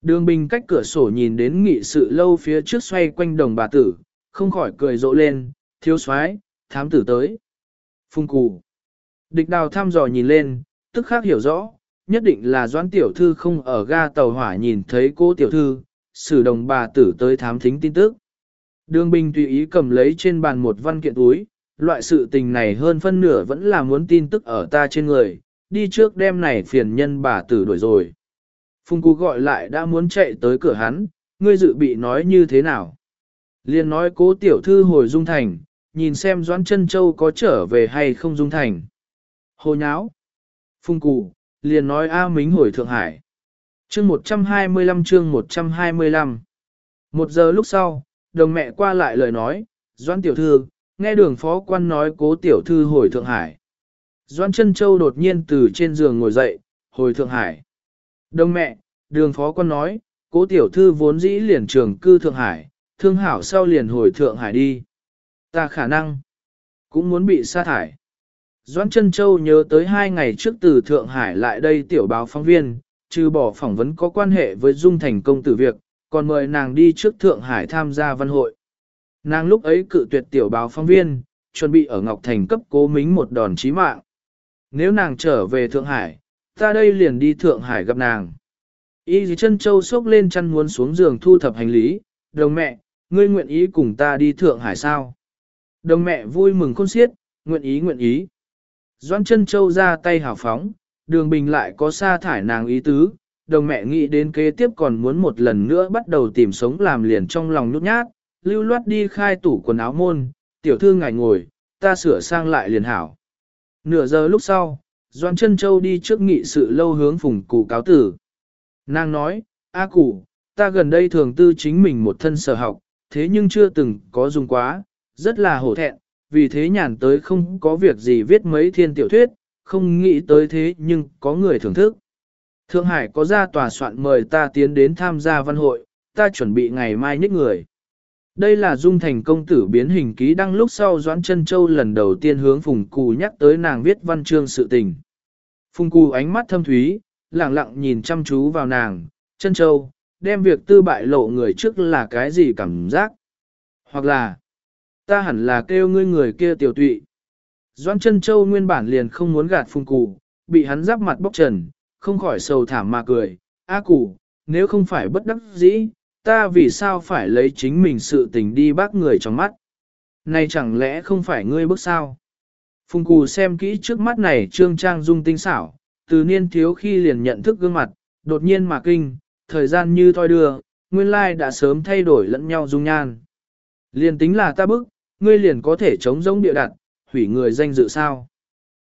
Đường Bình cách cửa sổ nhìn đến nghị sự lâu phía trước xoay quanh đồng bà tử, không khỏi cười rộ lên, thiếu soái thám tử tới. Phung Cù. Địch đào thăm dò nhìn lên, tức khác hiểu rõ, nhất định là doãn tiểu thư không ở ga tàu hỏa nhìn thấy cô tiểu thư, sử đồng bà tử tới thám thính tin tức. Đường Bình tùy ý cầm lấy trên bàn một văn kiện túi, loại sự tình này hơn phân nửa vẫn là muốn tin tức ở ta trên người, đi trước đêm này phiền nhân bà tử đuổi rồi. Phùng Cú gọi lại đã muốn chạy tới cửa hắn, ngươi dự bị nói như thế nào? Liên nói cố tiểu thư hồi dung thành, nhìn xem Doãn chân Châu có trở về hay không dung thành. Hồ nháo. phung Cụ, liền nói A Mính hồi Thượng Hải. Chương 125 chương 125 Một giờ lúc sau, đồng mẹ qua lại lời nói, Doãn tiểu thư, nghe đường phó quan nói cố tiểu thư hồi Thượng Hải. Doãn chân Châu đột nhiên từ trên giường ngồi dậy, hồi Thượng Hải. Đồng mẹ, đường phó quan nói, cố tiểu thư vốn dĩ liền trường cư Thượng Hải, thương hảo sau liền hồi Thượng Hải đi. Ta khả năng cũng muốn bị sa thải. Doãn Trân Châu nhớ tới hai ngày trước từ Thượng Hải lại đây tiểu báo phóng viên, trừ bỏ phỏng vấn có quan hệ với Dung Thành công tử việc, còn mời nàng đi trước Thượng Hải tham gia văn hội. Nàng lúc ấy cự tuyệt tiểu báo phóng viên, chuẩn bị ở Ngọc Thành cấp cố mính một đòn chí mạng. Nếu nàng trở về Thượng Hải, ta đây liền đi Thượng Hải gặp nàng. Y dì chân châu sốc lên chăn muốn xuống giường thu thập hành lý, đồng mẹ, ngươi nguyện ý cùng ta đi Thượng Hải sao? Đồng mẹ vui mừng khôn xiết, nguyện ý nguyện ý. Doan chân châu ra tay hào phóng, đường bình lại có sa thải nàng ý tứ, đồng mẹ nghĩ đến kế tiếp còn muốn một lần nữa bắt đầu tìm sống làm liền trong lòng nhút nhát, lưu loát đi khai tủ quần áo môn, tiểu thư ngài ngồi, ta sửa sang lại liền hảo. Nửa giờ lúc sau, Doan chân châu đi trước nghị sự lâu hướng phùng cụ cáo tử. Nàng nói, A cụ, ta gần đây thường tư chính mình một thân sở học, thế nhưng chưa từng có dùng quá, rất là hổ thẹn, vì thế nhàn tới không có việc gì viết mấy thiên tiểu thuyết, không nghĩ tới thế nhưng có người thưởng thức. Thượng Hải có ra tòa soạn mời ta tiến đến tham gia văn hội, ta chuẩn bị ngày mai nhích người. Đây là dung thành công tử biến hình ký đăng lúc sau Doãn chân Châu lần đầu tiên hướng Phùng Cù nhắc tới nàng viết văn chương sự tình. Phùng Cù ánh mắt thâm thúy, lặng lặng nhìn chăm chú vào nàng, chân Châu, đem việc tư bại lộ người trước là cái gì cảm giác? Hoặc là, ta hẳn là kêu ngươi người kia tiểu tụy. Doan chân châu nguyên bản liền không muốn gạt phung cụ, bị hắn giáp mặt bóc trần, không khỏi sầu thảm mà cười. A cụ, nếu không phải bất đắc dĩ, ta vì sao phải lấy chính mình sự tình đi bác người trong mắt? Này chẳng lẽ không phải ngươi bước sao? Phùng cù xem kỹ trước mắt này trương trang dung tinh xảo, từ niên thiếu khi liền nhận thức gương mặt, đột nhiên mà kinh, thời gian như thoi đưa, nguyên lai đã sớm thay đổi lẫn nhau dung nhan. Liền tính là ta bức, ngươi liền có thể chống giống địa đặt, hủy người danh dự sao.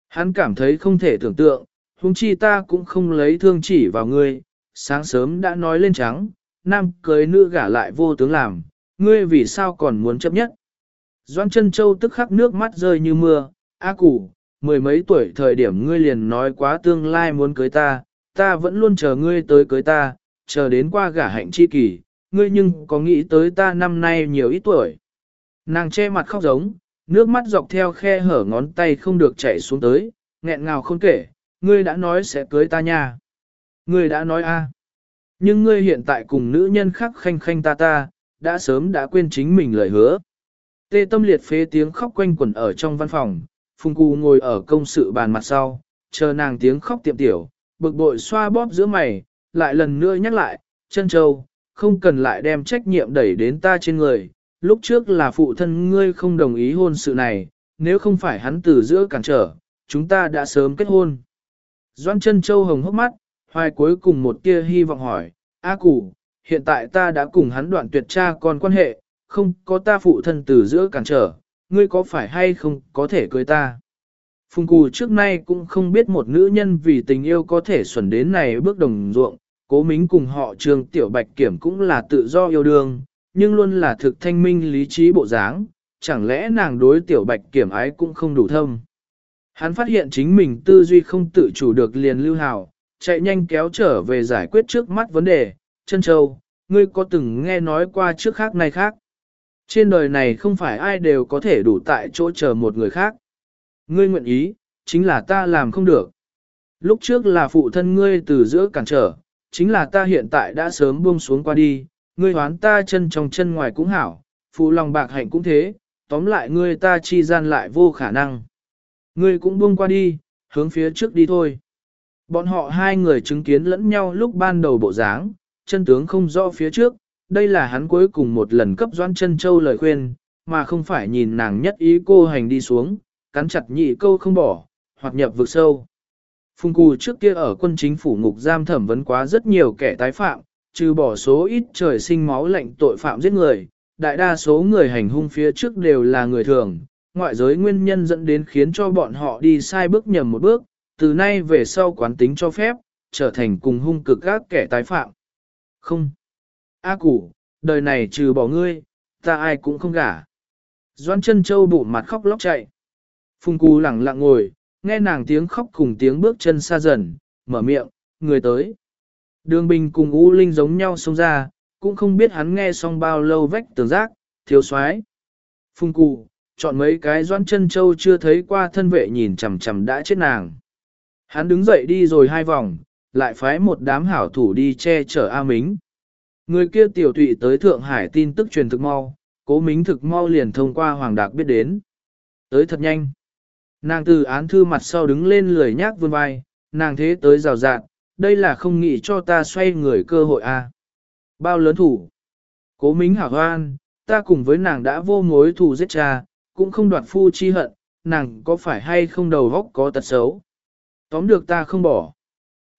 Hắn cảm thấy không thể tưởng tượng, huống chi ta cũng không lấy thương chỉ vào ngươi, sáng sớm đã nói lên trắng, nam cưới nữ gả lại vô tướng làm, ngươi vì sao còn muốn chấp nhất. Doan chân châu tức khắc nước mắt rơi như mưa, A củ, mười mấy tuổi thời điểm ngươi liền nói quá tương lai muốn cưới ta, ta vẫn luôn chờ ngươi tới cưới ta, chờ đến qua gả hạnh chi kỳ, ngươi nhưng có nghĩ tới ta năm nay nhiều ít tuổi. Nàng che mặt khóc giống, nước mắt dọc theo khe hở ngón tay không được chảy xuống tới, nghẹn ngào không kể, ngươi đã nói sẽ cưới ta nha. Ngươi đã nói a, Nhưng ngươi hiện tại cùng nữ nhân khác khanh khanh ta ta, đã sớm đã quên chính mình lời hứa. Tê tâm liệt phế tiếng khóc quanh quẩn ở trong văn phòng, Phùng Cù ngồi ở công sự bàn mặt sau, chờ nàng tiếng khóc tiệm tiểu, bực bội xoa bóp giữa mày, lại lần nữa nhắc lại, chân châu, không cần lại đem trách nhiệm đẩy đến ta trên người, lúc trước là phụ thân ngươi không đồng ý hôn sự này, nếu không phải hắn từ giữa cản trở, chúng ta đã sớm kết hôn. Doan chân châu hồng hốc mắt, hoài cuối cùng một tia hy vọng hỏi, A Củ, hiện tại ta đã cùng hắn đoạn tuyệt cha con quan hệ, không có ta phụ thân từ giữa cản trở, ngươi có phải hay không có thể cưới ta. Phùng Cù trước nay cũng không biết một nữ nhân vì tình yêu có thể xuẩn đến này bước đồng ruộng, cố mính cùng họ trường tiểu bạch kiểm cũng là tự do yêu đương, nhưng luôn là thực thanh minh lý trí bộ dáng, chẳng lẽ nàng đối tiểu bạch kiểm ái cũng không đủ thâm. Hắn phát hiện chính mình tư duy không tự chủ được liền lưu hào, chạy nhanh kéo trở về giải quyết trước mắt vấn đề, chân châu, ngươi có từng nghe nói qua trước khác nay khác. Trên đời này không phải ai đều có thể đủ tại chỗ chờ một người khác. Ngươi nguyện ý, chính là ta làm không được. Lúc trước là phụ thân ngươi từ giữa cản trở, chính là ta hiện tại đã sớm buông xuống qua đi, ngươi hoán ta chân trong chân ngoài cũng hảo, phụ lòng bạc hạnh cũng thế, tóm lại ngươi ta chi gian lại vô khả năng. Ngươi cũng buông qua đi, hướng phía trước đi thôi. Bọn họ hai người chứng kiến lẫn nhau lúc ban đầu bộ dáng, chân tướng không rõ phía trước, đây là hắn cuối cùng một lần cấp doan chân châu lời khuyên, mà không phải nhìn nàng nhất ý cô hành đi xuống, cắn chặt nhị câu không bỏ, hoặc nhập vực sâu. Phùng Cù trước kia ở quân chính phủ ngục giam thẩm vấn quá rất nhiều kẻ tái phạm, trừ bỏ số ít trời sinh máu lạnh tội phạm giết người, đại đa số người hành hung phía trước đều là người thường, ngoại giới nguyên nhân dẫn đến khiến cho bọn họ đi sai bước nhầm một bước, từ nay về sau quán tính cho phép, trở thành cùng hung cực các kẻ tái phạm. Không. A à củ, đời này trừ bỏ ngươi, ta ai cũng không gả. Doan chân châu bụ mặt khóc lóc chạy. Phùng cù lẳng lặng ngồi, nghe nàng tiếng khóc cùng tiếng bước chân xa dần, mở miệng, người tới. Đường Bình cùng U Linh giống nhau xông ra, cũng không biết hắn nghe xong bao lâu vách tường giác, thiếu soái phung cụ, chọn mấy cái doan chân châu chưa thấy qua thân vệ nhìn chằm chằm đã chết nàng. Hắn đứng dậy đi rồi hai vòng, lại phái một đám hảo thủ đi che chở A Mính. Người kia tiểu tụy tới Thượng Hải tin tức truyền thực mau, cố mính thực mau liền thông qua Hoàng Đạc biết đến. Tới thật nhanh. Nàng từ án thư mặt sau đứng lên lười nhác vươn vai, nàng thế tới rào rạn, đây là không nghĩ cho ta xoay người cơ hội a. À. Bao lớn thủ. Cố mính hảo hoan, ta cùng với nàng đã vô mối thù giết cha, cũng không đoạt phu chi hận, nàng có phải hay không đầu góc có tật xấu. Tóm được ta không bỏ.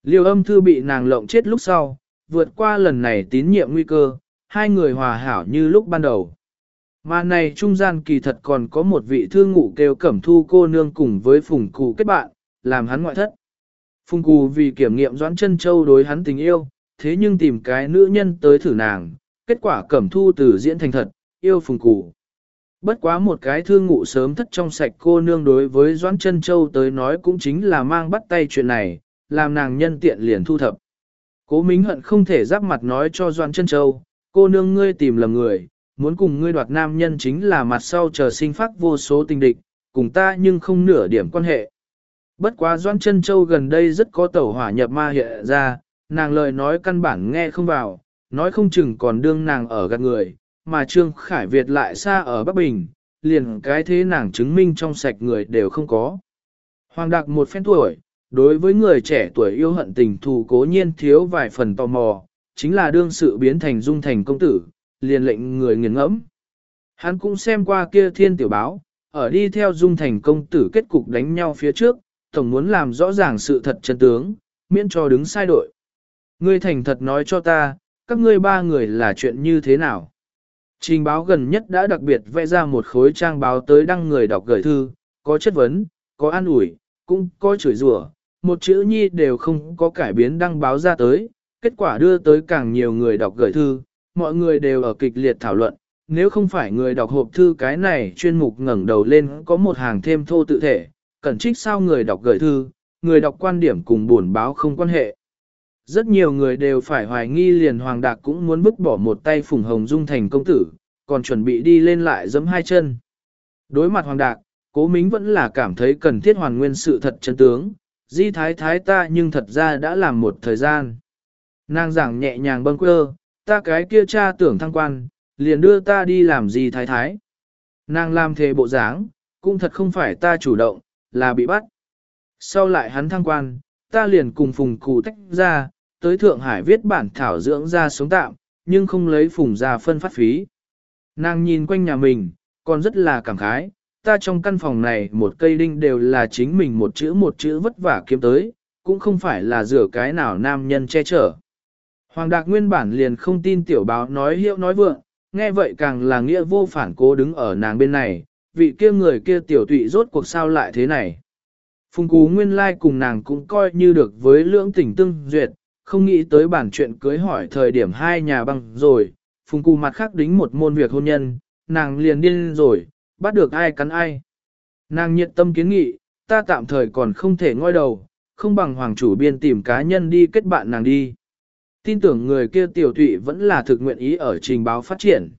Liêu âm thư bị nàng lộng chết lúc sau, vượt qua lần này tín nhiệm nguy cơ, hai người hòa hảo như lúc ban đầu. Mà này trung gian kỳ thật còn có một vị thương ngụ kêu cẩm thu cô nương cùng với phùng cụ kết bạn, làm hắn ngoại thất. Phùng Cù vì kiểm nghiệm doãn Trân châu đối hắn tình yêu, thế nhưng tìm cái nữ nhân tới thử nàng, kết quả cẩm thu từ diễn thành thật, yêu phùng Cù. Bất quá một cái thương ngụ sớm thất trong sạch cô nương đối với doãn Trân châu tới nói cũng chính là mang bắt tay chuyện này, làm nàng nhân tiện liền thu thập. Cố Mính hận không thể giáp mặt nói cho Doãn Trân Châu, cô nương ngươi tìm lầm người, muốn cùng ngươi đoạt nam nhân chính là mặt sau chờ sinh phát vô số tình địch, cùng ta nhưng không nửa điểm quan hệ. Bất quá Doan Chân Châu gần đây rất có tẩu hỏa nhập ma hiện ra, nàng lời nói căn bản nghe không vào, nói không chừng còn đương nàng ở gạt người, mà Trương Khải Việt lại xa ở Bắc Bình, liền cái thế nàng chứng minh trong sạch người đều không có. Hoàng Đạc một phen tuổi, đối với người trẻ tuổi yêu hận tình thù cố nhiên thiếu vài phần tò mò, chính là đương sự biến thành dung thành công tử, liền lệnh người nghiền ngẫm. Hắn cũng xem qua kia thiên tiểu báo, ở đi theo dung thành công tử kết cục đánh nhau phía trước, tổng muốn làm rõ ràng sự thật chân tướng, miễn cho đứng sai đội. Ngươi thành thật nói cho ta, các ngươi ba người là chuyện như thế nào? Trình báo gần nhất đã đặc biệt vẽ ra một khối trang báo tới đăng người đọc gửi thư, có chất vấn, có an ủi, cũng có chửi rủa, một chữ nhi đều không có cải biến đăng báo ra tới, kết quả đưa tới càng nhiều người đọc gửi thư, mọi người đều ở kịch liệt thảo luận, nếu không phải người đọc hộp thư cái này chuyên mục ngẩng đầu lên có một hàng thêm thô tự thể, Cẩn trích sao người đọc gửi thư, người đọc quan điểm cùng buồn báo không quan hệ. Rất nhiều người đều phải hoài nghi liền Hoàng Đạc cũng muốn vứt bỏ một tay phùng hồng dung thành công tử, còn chuẩn bị đi lên lại giẫm hai chân. Đối mặt Hoàng Đạc, Cố Mính vẫn là cảm thấy cần thiết hoàn nguyên sự thật chân tướng, di thái thái ta nhưng thật ra đã làm một thời gian. Nàng giảng nhẹ nhàng bâng quơ, ta cái kia cha tưởng thăng quan, liền đưa ta đi làm gì thái thái. Nàng làm thề bộ dáng, cũng thật không phải ta chủ động, là bị bắt. Sau lại hắn thăng quan, ta liền cùng phùng cụ tách ra, tới Thượng Hải viết bản thảo dưỡng ra sống tạm, nhưng không lấy phùng ra phân phát phí. Nàng nhìn quanh nhà mình, còn rất là cảm khái, ta trong căn phòng này một cây đinh đều là chính mình một chữ một chữ vất vả kiếm tới, cũng không phải là rửa cái nào nam nhân che chở. Hoàng Đạc nguyên bản liền không tin tiểu báo nói hiệu nói vượng, nghe vậy càng là nghĩa vô phản cố đứng ở nàng bên này, vị kia người kia tiểu tụy rốt cuộc sao lại thế này. Phùng Cú nguyên lai like cùng nàng cũng coi như được với lưỡng tình tương duyệt, không nghĩ tới bản chuyện cưới hỏi thời điểm hai nhà băng rồi, Phùng Cú mặt khác đính một môn việc hôn nhân, nàng liền điên rồi, bắt được ai cắn ai. Nàng nhiệt tâm kiến nghị, ta tạm thời còn không thể ngoi đầu, không bằng hoàng chủ biên tìm cá nhân đi kết bạn nàng đi. Tin tưởng người kia tiểu tụy vẫn là thực nguyện ý ở trình báo phát triển.